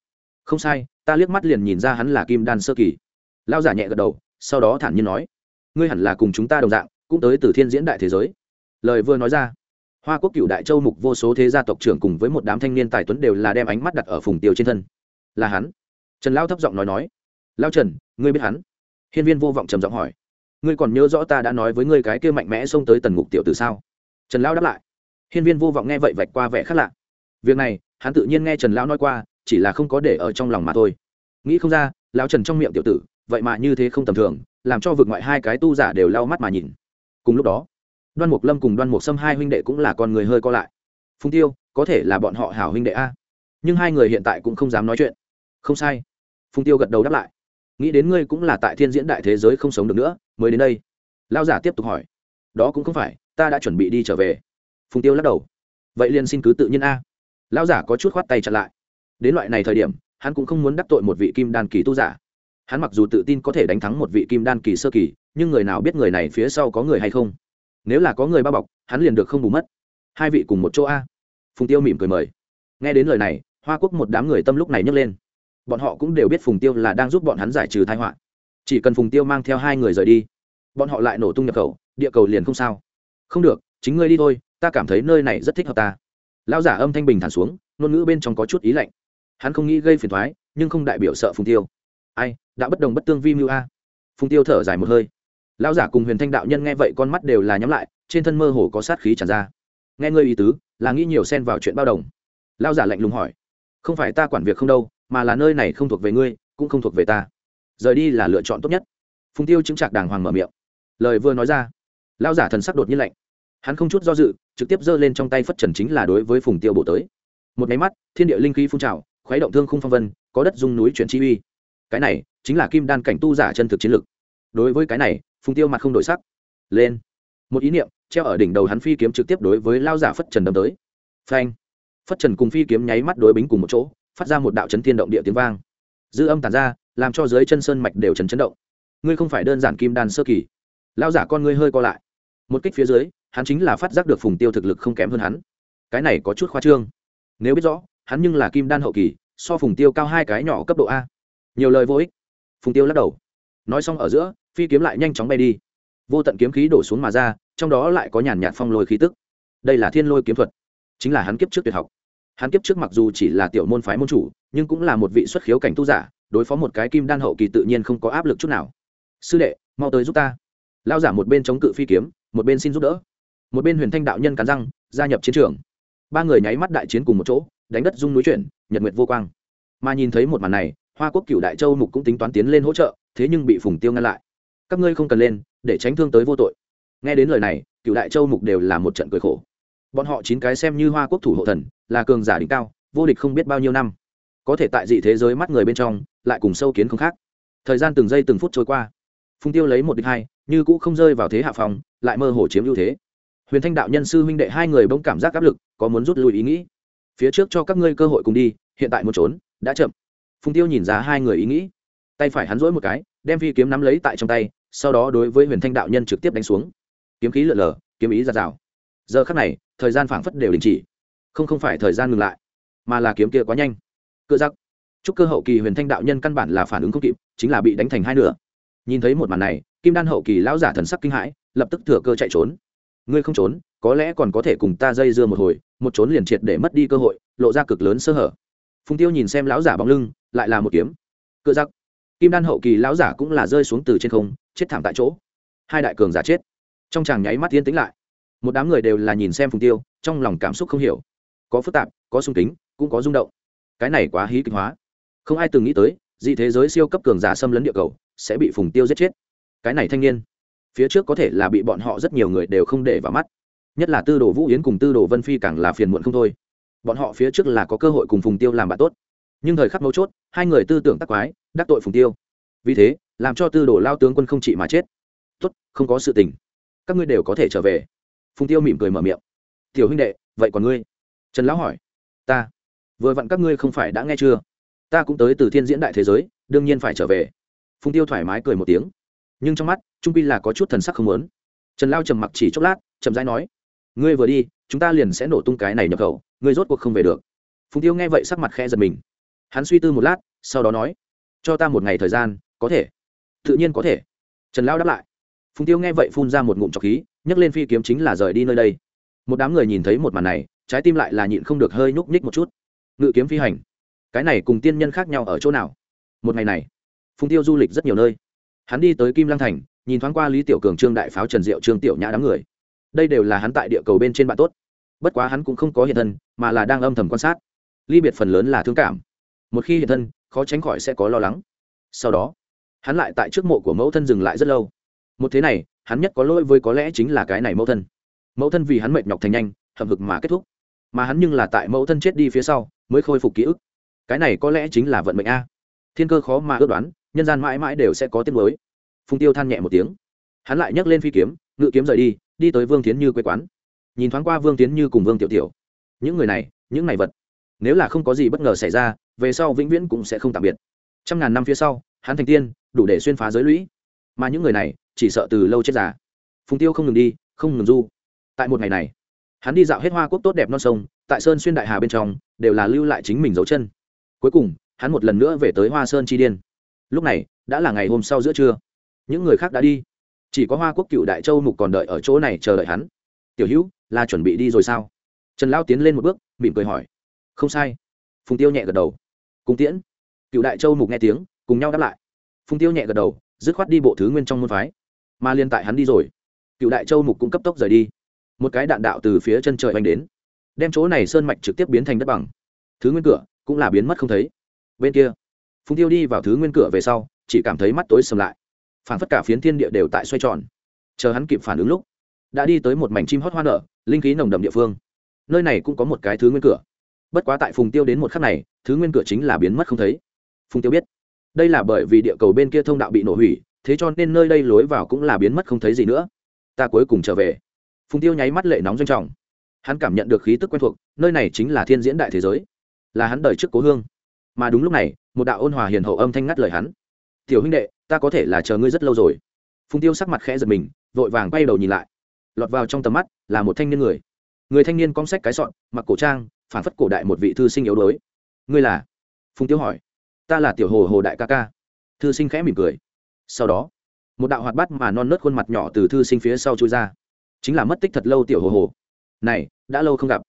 Speaker 1: Không sai ta liếc mắt liền nhìn ra hắn là kim đan sơ kỳ. Lao giả nhẹ gật đầu sau đó thản nhiên nói, ngươi hẳn là cùng chúng ta đồng dạng, cũng tới từ thiên diễn đại thế giới. Lời vừa nói ra, hoa quốc cựu đại châu mục vô số thế gia tộc trưởng cùng với một đám thanh niên tài tuấn đều là đem ánh mắt đặt ở phùng tiêu trên thân. Là hắn. Trần lao thấp giọng nói nói lao trần, ngươi biết hắn? Hiên viên vô vọng trầm giọng hỏi, ngươi còn nhớ rõ ta đã nói với ngươi cái kia mạnh mẽ xông tới tần ngục tiểu từ sao? Trần lao đáp lại, hiên viên vô vọng nghe vậy vạch qua vẻ khác lạ. Việc này, hắn tự nhiên nghe trần lão nói qua, chỉ là không có để ở trong lòng mà thôi. Nghĩ không ra, lão trần trong miệng tiểu tử vậy mà như thế không tầm thường, làm cho vượt ngoại hai cái tu giả đều lau mắt mà nhìn. Cùng lúc đó, đoan mục lâm cùng đoan mục sâm hai huynh đệ cũng là con người hơi co lại. Phung tiêu, có thể là bọn họ hảo huynh đệ a? Nhưng hai người hiện tại cũng không dám nói chuyện. Không sai. Phung tiêu gật đầu đáp lại. Nghĩ đến ngươi cũng là tại thiên diễn đại thế giới không sống được nữa, mới đến đây. Lao giả tiếp tục hỏi. Đó cũng không phải, ta đã chuẩn bị đi trở về. Phung tiêu lắc đầu. Vậy liền xin cứ tự nhiên a. Lao giả có chút khoát tay chặn lại. Đến loại này thời điểm, hắn cũng không muốn đắc tội một vị kim đan kỳ tu giả hắn mặc dù tự tin có thể đánh thắng một vị kim đan kỳ sơ kỳ, nhưng người nào biết người này phía sau có người hay không? Nếu là có người bao bọc, hắn liền được không bù mất. Hai vị cùng một chỗ a. Phùng tiêu mỉm cười mời. Nghe đến lời này, hoa quốc một đám người tâm lúc này nhấc lên. Bọn họ cũng đều biết phùng tiêu là đang giúp bọn hắn giải trừ thái họa. Chỉ cần phùng tiêu mang theo hai người rời đi, bọn họ lại nổ tung nhập khẩu, địa cầu liền không sao. Không được, chính ngươi đi thôi, ta cảm thấy nơi này rất thích hợp ta. Lão giả âm thanh bình thản xuống, ngôn ngữ bên trong có chút ý lạnh. Hắn không nghĩ gây phiền thoái nhưng không đại biểu sợ phùng tiêu. Ai đã bất đồng bất tương vi mưu a. Phùng tiêu thở dài một hơi. Lão giả cùng huyền thanh đạo nhân nghe vậy con mắt đều là nhắm lại, trên thân mơ hồ có sát khí tràn ra. Nghe ngươi ý tứ, là nghĩ nhiều xen vào chuyện bao đồng. Lão giả lạnh lùng hỏi. Không phải ta quản việc không đâu, mà là nơi này không thuộc về ngươi, cũng không thuộc về ta. Rời đi là lựa chọn tốt nhất. Phùng tiêu chứng chạc đàng hoàng mở miệng. Lời vừa nói ra, lão giả thần sắc đột nhiên lạnh. Hắn không chút do dự, trực tiếp giơ lên trong tay phất trần chính là đối với phùng tiêu bổ tới. Một máy mắt, thiên địa linh khí phun trào, khuấy động thương khung phong vân, có đất dung núi chuyển chi uy cái này chính là kim đan cảnh tu giả chân thực chiến lực đối với cái này, phùng tiêu mặt không đổi sắc. Lên. Một ý niệm treo ở đỉnh đầu hắn phi kiếm trực tiếp đối với lao giả phất trần đâm tới. Phanh. Phất trần cùng phi kiếm nháy mắt đối bính cùng một chỗ, phát ra một đạo chấn thiên động địa tiếng vang. Dư âm tàn ra, làm cho dưới chân sơn mạch đều chấn chấn động. Ngươi không phải đơn giản kim đan sơ kỳ. Lao giả con ngươi hơi co lại. Một kích phía dưới, hắn chính là phát giác được phùng tiêu thực lực không kém hơn hắn. Cái này có chút khoa trương. Nếu biết rõ, hắn nhưng là kim đan hậu kỳ, so phùng tiêu cao hai cái nhỏ cấp độ a nhiều lời vô ích. Phùng tiêu lắc đầu. Nói xong ở giữa, phi kiếm lại nhanh chóng bay đi. Vô tận kiếm khí đổ xuống mà ra, trong đó lại có nhàn nhạt phong lôi khí tức. Đây là thiên lôi kiếm thuật. Chính là hắn kiếp trước tuyệt học. Hắn kiếp trước mặc dù chỉ là tiểu môn phái môn chủ, nhưng cũng là một vị xuất khiếu cảnh tu giả, đối phó một cái kim đan hậu kỳ tự nhiên không có áp lực chút nào. Sư đệ, mau tới giúp ta. Lao giả một bên chống cự phi kiếm, một bên xin giúp đỡ. Một bên huyền thanh đạo nhân cắn răng, gia nhập chiến trường. Ba người nháy mắt đại chiến cùng một chỗ, đánh đất rung núi chuyển, nhật nguyệt vô quang. Mà nhìn thấy một màn này hoa quốc cựu đại châu mục cũng tính toán tiến lên hỗ trợ, thế nhưng bị phùng tiêu ngăn lại. Các ngươi không cần lên, để tránh thương tới vô tội. Nghe đến lời này cựu đại châu mục đều là một trận cười khổ. Bọn họ chín cái xem như hoa quốc thủ hộ thần, là cường giả đỉnh cao, vô địch không biết bao nhiêu năm. Có thể tại dị thế giới mắt người bên trong, lại cùng sâu kiến không khác. Thời gian từng giây từng phút trôi qua. Phùng tiêu lấy một địch hai, như cũ không rơi vào thế hạ phòng, lại mơ hồ chiếm ưu thế. Huyền thanh đạo nhân sư huynh đệ hai người bỗng cảm giác áp lực, có muốn rút lui ý nghĩ. Phía trước cho các ngươi cơ hội cùng đi, hiện tại muốn trốn, đã chậm phùng tiêu nhìn ra hai người ý nghĩ. Tay phải hắn rỗi một cái, đem phi kiếm nắm lấy tại trong tay, sau đó đối với huyền thanh đạo nhân trực tiếp đánh xuống. Kiếm khí lượn lờ, kiếm ý giạt rào. Giờ khắc này, thời gian phảng phất đều đình chỉ. Không không phải thời gian ngừng lại, mà là kiếm kia quá nhanh. Cựa giặc. Chúc cơ hậu kỳ huyền thanh đạo nhân căn bản là phản ứng không kịp, chính là bị đánh thành hai nửa. Nhìn thấy một màn này, kim đan hậu kỳ lão giả thần sắc kinh hãi, lập tức thừa cơ chạy trốn. Ngươi không trốn, có lẽ còn có thể cùng ta dây dưa một hồi, một trốn liền triệt để mất đi cơ hội, lộ ra cực lớn sơ hở phùng tiêu nhìn xem lão giả bóng lưng, lại là một kiếm. Cựa giặc. Kim đan hậu kỳ lão giả cũng là rơi xuống từ trên không, chết thảm tại chỗ. Hai đại cường giả chết. Trong chàng nháy mắt yên tính lại. Một đám người đều là nhìn xem phùng tiêu, trong lòng cảm xúc không hiểu. Có phức tạp, có sung kính, cũng có rung động. Cái này quá hí kịch hóa. Không ai từng nghĩ tới, dị thế giới siêu cấp cường giả xâm lấn địa cầu, sẽ bị phùng tiêu giết chết. Cái này thanh niên. Phía trước có thể là bị bọn họ rất nhiều người đều không để vào mắt. Nhất là tư đồ vũ yến cùng tư đồ vân phi càng là phiền muộn không thôi bọn họ phía trước là có cơ hội cùng phùng tiêu làm bạn tốt. Nhưng thời khắc mấu chốt, hai người tư tưởng tắc quái, đắc tội phùng tiêu. Vì thế, làm cho tư đồ lao tướng quân không trị mà chết. Tốt, không có sự tình. Các ngươi đều có thể trở về. Phùng tiêu mỉm cười mở miệng. Tiểu huynh đệ, vậy còn ngươi? Trần lão hỏi. Ta. Vừa vặn các ngươi không phải đã nghe chưa? Ta cũng tới từ thiên diễn đại thế giới, đương nhiên phải trở về. Phùng tiêu thoải mái cười một tiếng. Nhưng trong mắt, trung pi là có chút thần sắc không lớn trần lao trầm mặc chỉ chốc lát, chậm rãi nói. Ngươi vừa đi, chúng ta liền sẽ nổ tung cái này nhập khẩu ngươi rốt cuộc không về được. Phùng tiêu nghe vậy sắc mặt khe giật mình. Hắn suy tư một lát, sau đó nói, cho ta một ngày thời gian, có thể. Tự nhiên có thể. Trần lao đáp lại. Phùng tiêu nghe vậy phun ra một ngụm trọc khí, nhấc lên phi kiếm chính là rời đi nơi đây. Một đám người nhìn thấy một màn này, trái tim lại là nhịn không được hơi nhúc nhích một chút. Ngự kiếm phi hành. Cái này cùng tiên nhân khác nhau ở chỗ nào? Một ngày này, phùng tiêu du lịch rất nhiều nơi. Hắn đi tới kim lăng thành, nhìn thoáng qua lý tiểu cường, trương đại pháo, trần diệu, trương tiểu nhã đám người. Đây đều là hắn tại địa cầu bên trên bạn tốt bất quá hắn cũng không có hiện thân, mà là đang âm thầm quan sát. Ly biệt phần lớn là thương cảm. Một khi hiện thân, khó tránh khỏi sẽ có lo lắng. Sau đó, hắn lại tại trước mộ của mẫu thân dừng lại rất lâu. Một thế này, hắn nhất có lỗi với có lẽ chính là cái này mẫu thân. Mẫu thân vì hắn mệt nhọc thành nhanh, hậm hực mà kết thúc. Mà hắn nhưng là tại mẫu thân chết đi phía sau, mới khôi phục ký ức. Cái này có lẽ chính là vận mệnh a. Thiên cơ khó mà ước đoán, nhân gian mãi mãi đều sẽ có tiết mới phùng tiêu than nhẹ một tiếng. Hắn lại nhấc lên phi kiếm, ngự kiếm rời đi đi tới vương tiến như quê quán nhìn thoáng qua vương tiến như cùng vương tiểu tiểu. Những người này, những này vật, nếu là không có gì bất ngờ xảy ra, về sau vĩnh viễn cũng sẽ không tạm biệt. Trăm ngàn năm phía sau, hắn thành tiên, đủ để xuyên phá giới lũy. Mà những người này, chỉ sợ từ lâu chết già. Phùng tiêu không ngừng đi, không ngừng du. Tại một ngày này, hắn đi dạo hết hoa quốc tốt đẹp non sông, tại sơn xuyên đại hà bên trong, đều là lưu lại chính mình dấu chân. Cuối cùng, hắn một lần nữa về tới hoa sơn chi điên. Lúc này, đã là ngày hôm sau giữa trưa. Những người khác đã đi. Chỉ có hoa quốc cựu đại châu mục còn đợi ở chỗ này chờ đợi hắn. Tiểu hữu là chuẩn bị đi rồi sao? Trần lao tiến lên một bước, mỉm cười hỏi. Không sai. Phùng tiêu nhẹ gật đầu. Cùng tiễn. Cựu đại châu mục nghe tiếng, cùng nhau đáp lại. Phùng tiêu nhẹ gật đầu, dứt khoát đi bộ thứ nguyên trong môn phái. Mà liên tại hắn đi rồi, cựu đại châu mục cũng cấp tốc rời đi. Một cái đạn đạo từ phía chân trời oanh đến, đem chỗ này sơn mạch trực tiếp biến thành đất bằng. Thứ nguyên cửa cũng là biến mất không thấy. Bên kia, phùng tiêu đi vào thứ nguyên cửa về sau, chỉ cảm thấy mắt tối sầm lại. Phản phất cả phiến thiên địa đều tại xoay tròn. Chờ hắn kịp phản ứng lúc, đã đi tới một mảnh chim hót hoa nở linh khí nồng đậm địa phương. Nơi này cũng có một cái thứ nguyên cửa. Bất quá tại phùng tiêu đến một khắc này, thứ nguyên cửa chính là biến mất không thấy. Phùng tiêu biết, đây là bởi vì địa cầu bên kia thông đạo bị nổ hủy, thế cho nên nơi đây lối vào cũng là biến mất không thấy gì nữa. Ta cuối cùng trở về. Phùng tiêu nháy mắt lệ nóng doanh trọng. Hắn cảm nhận được khí tức quen thuộc, nơi này chính là thiên diễn đại thế giới. Là hắn đời trước cố hương. Mà đúng lúc này, một đạo ôn hòa hiền hậu âm thanh ngắt lời hắn. Tiểu huynh đệ, ta có thể là chờ ngươi rất lâu rồi. Phùng tiêu sắc mặt khẽ giật mình, vội vàng bay đầu nhìn lại. Lọt vào trong tầm mắt là một thanh niên người. Người thanh niên cong sách cái sọn mặc cổ trang phản phất cổ đại một vị thư sinh yếu đuối. Ngươi là? Phùng tiêu hỏi. Ta là tiểu hồ hồ đại ca ca. Thư sinh khẽ mỉm cười. Sau đó, một đạo hoạt bát mà non nớt khuôn mặt nhỏ từ thư sinh phía sau chui ra. Chính là mất tích thật lâu tiểu hồ hồ. Này, đã lâu không gặp.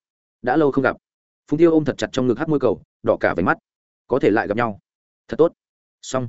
Speaker 1: Đã lâu không gặp. Phùng tiêu ôm thật chặt trong ngực hát môi cầu, đỏ cả váy mắt. Có thể lại gặp nhau. Thật tốt. Xong.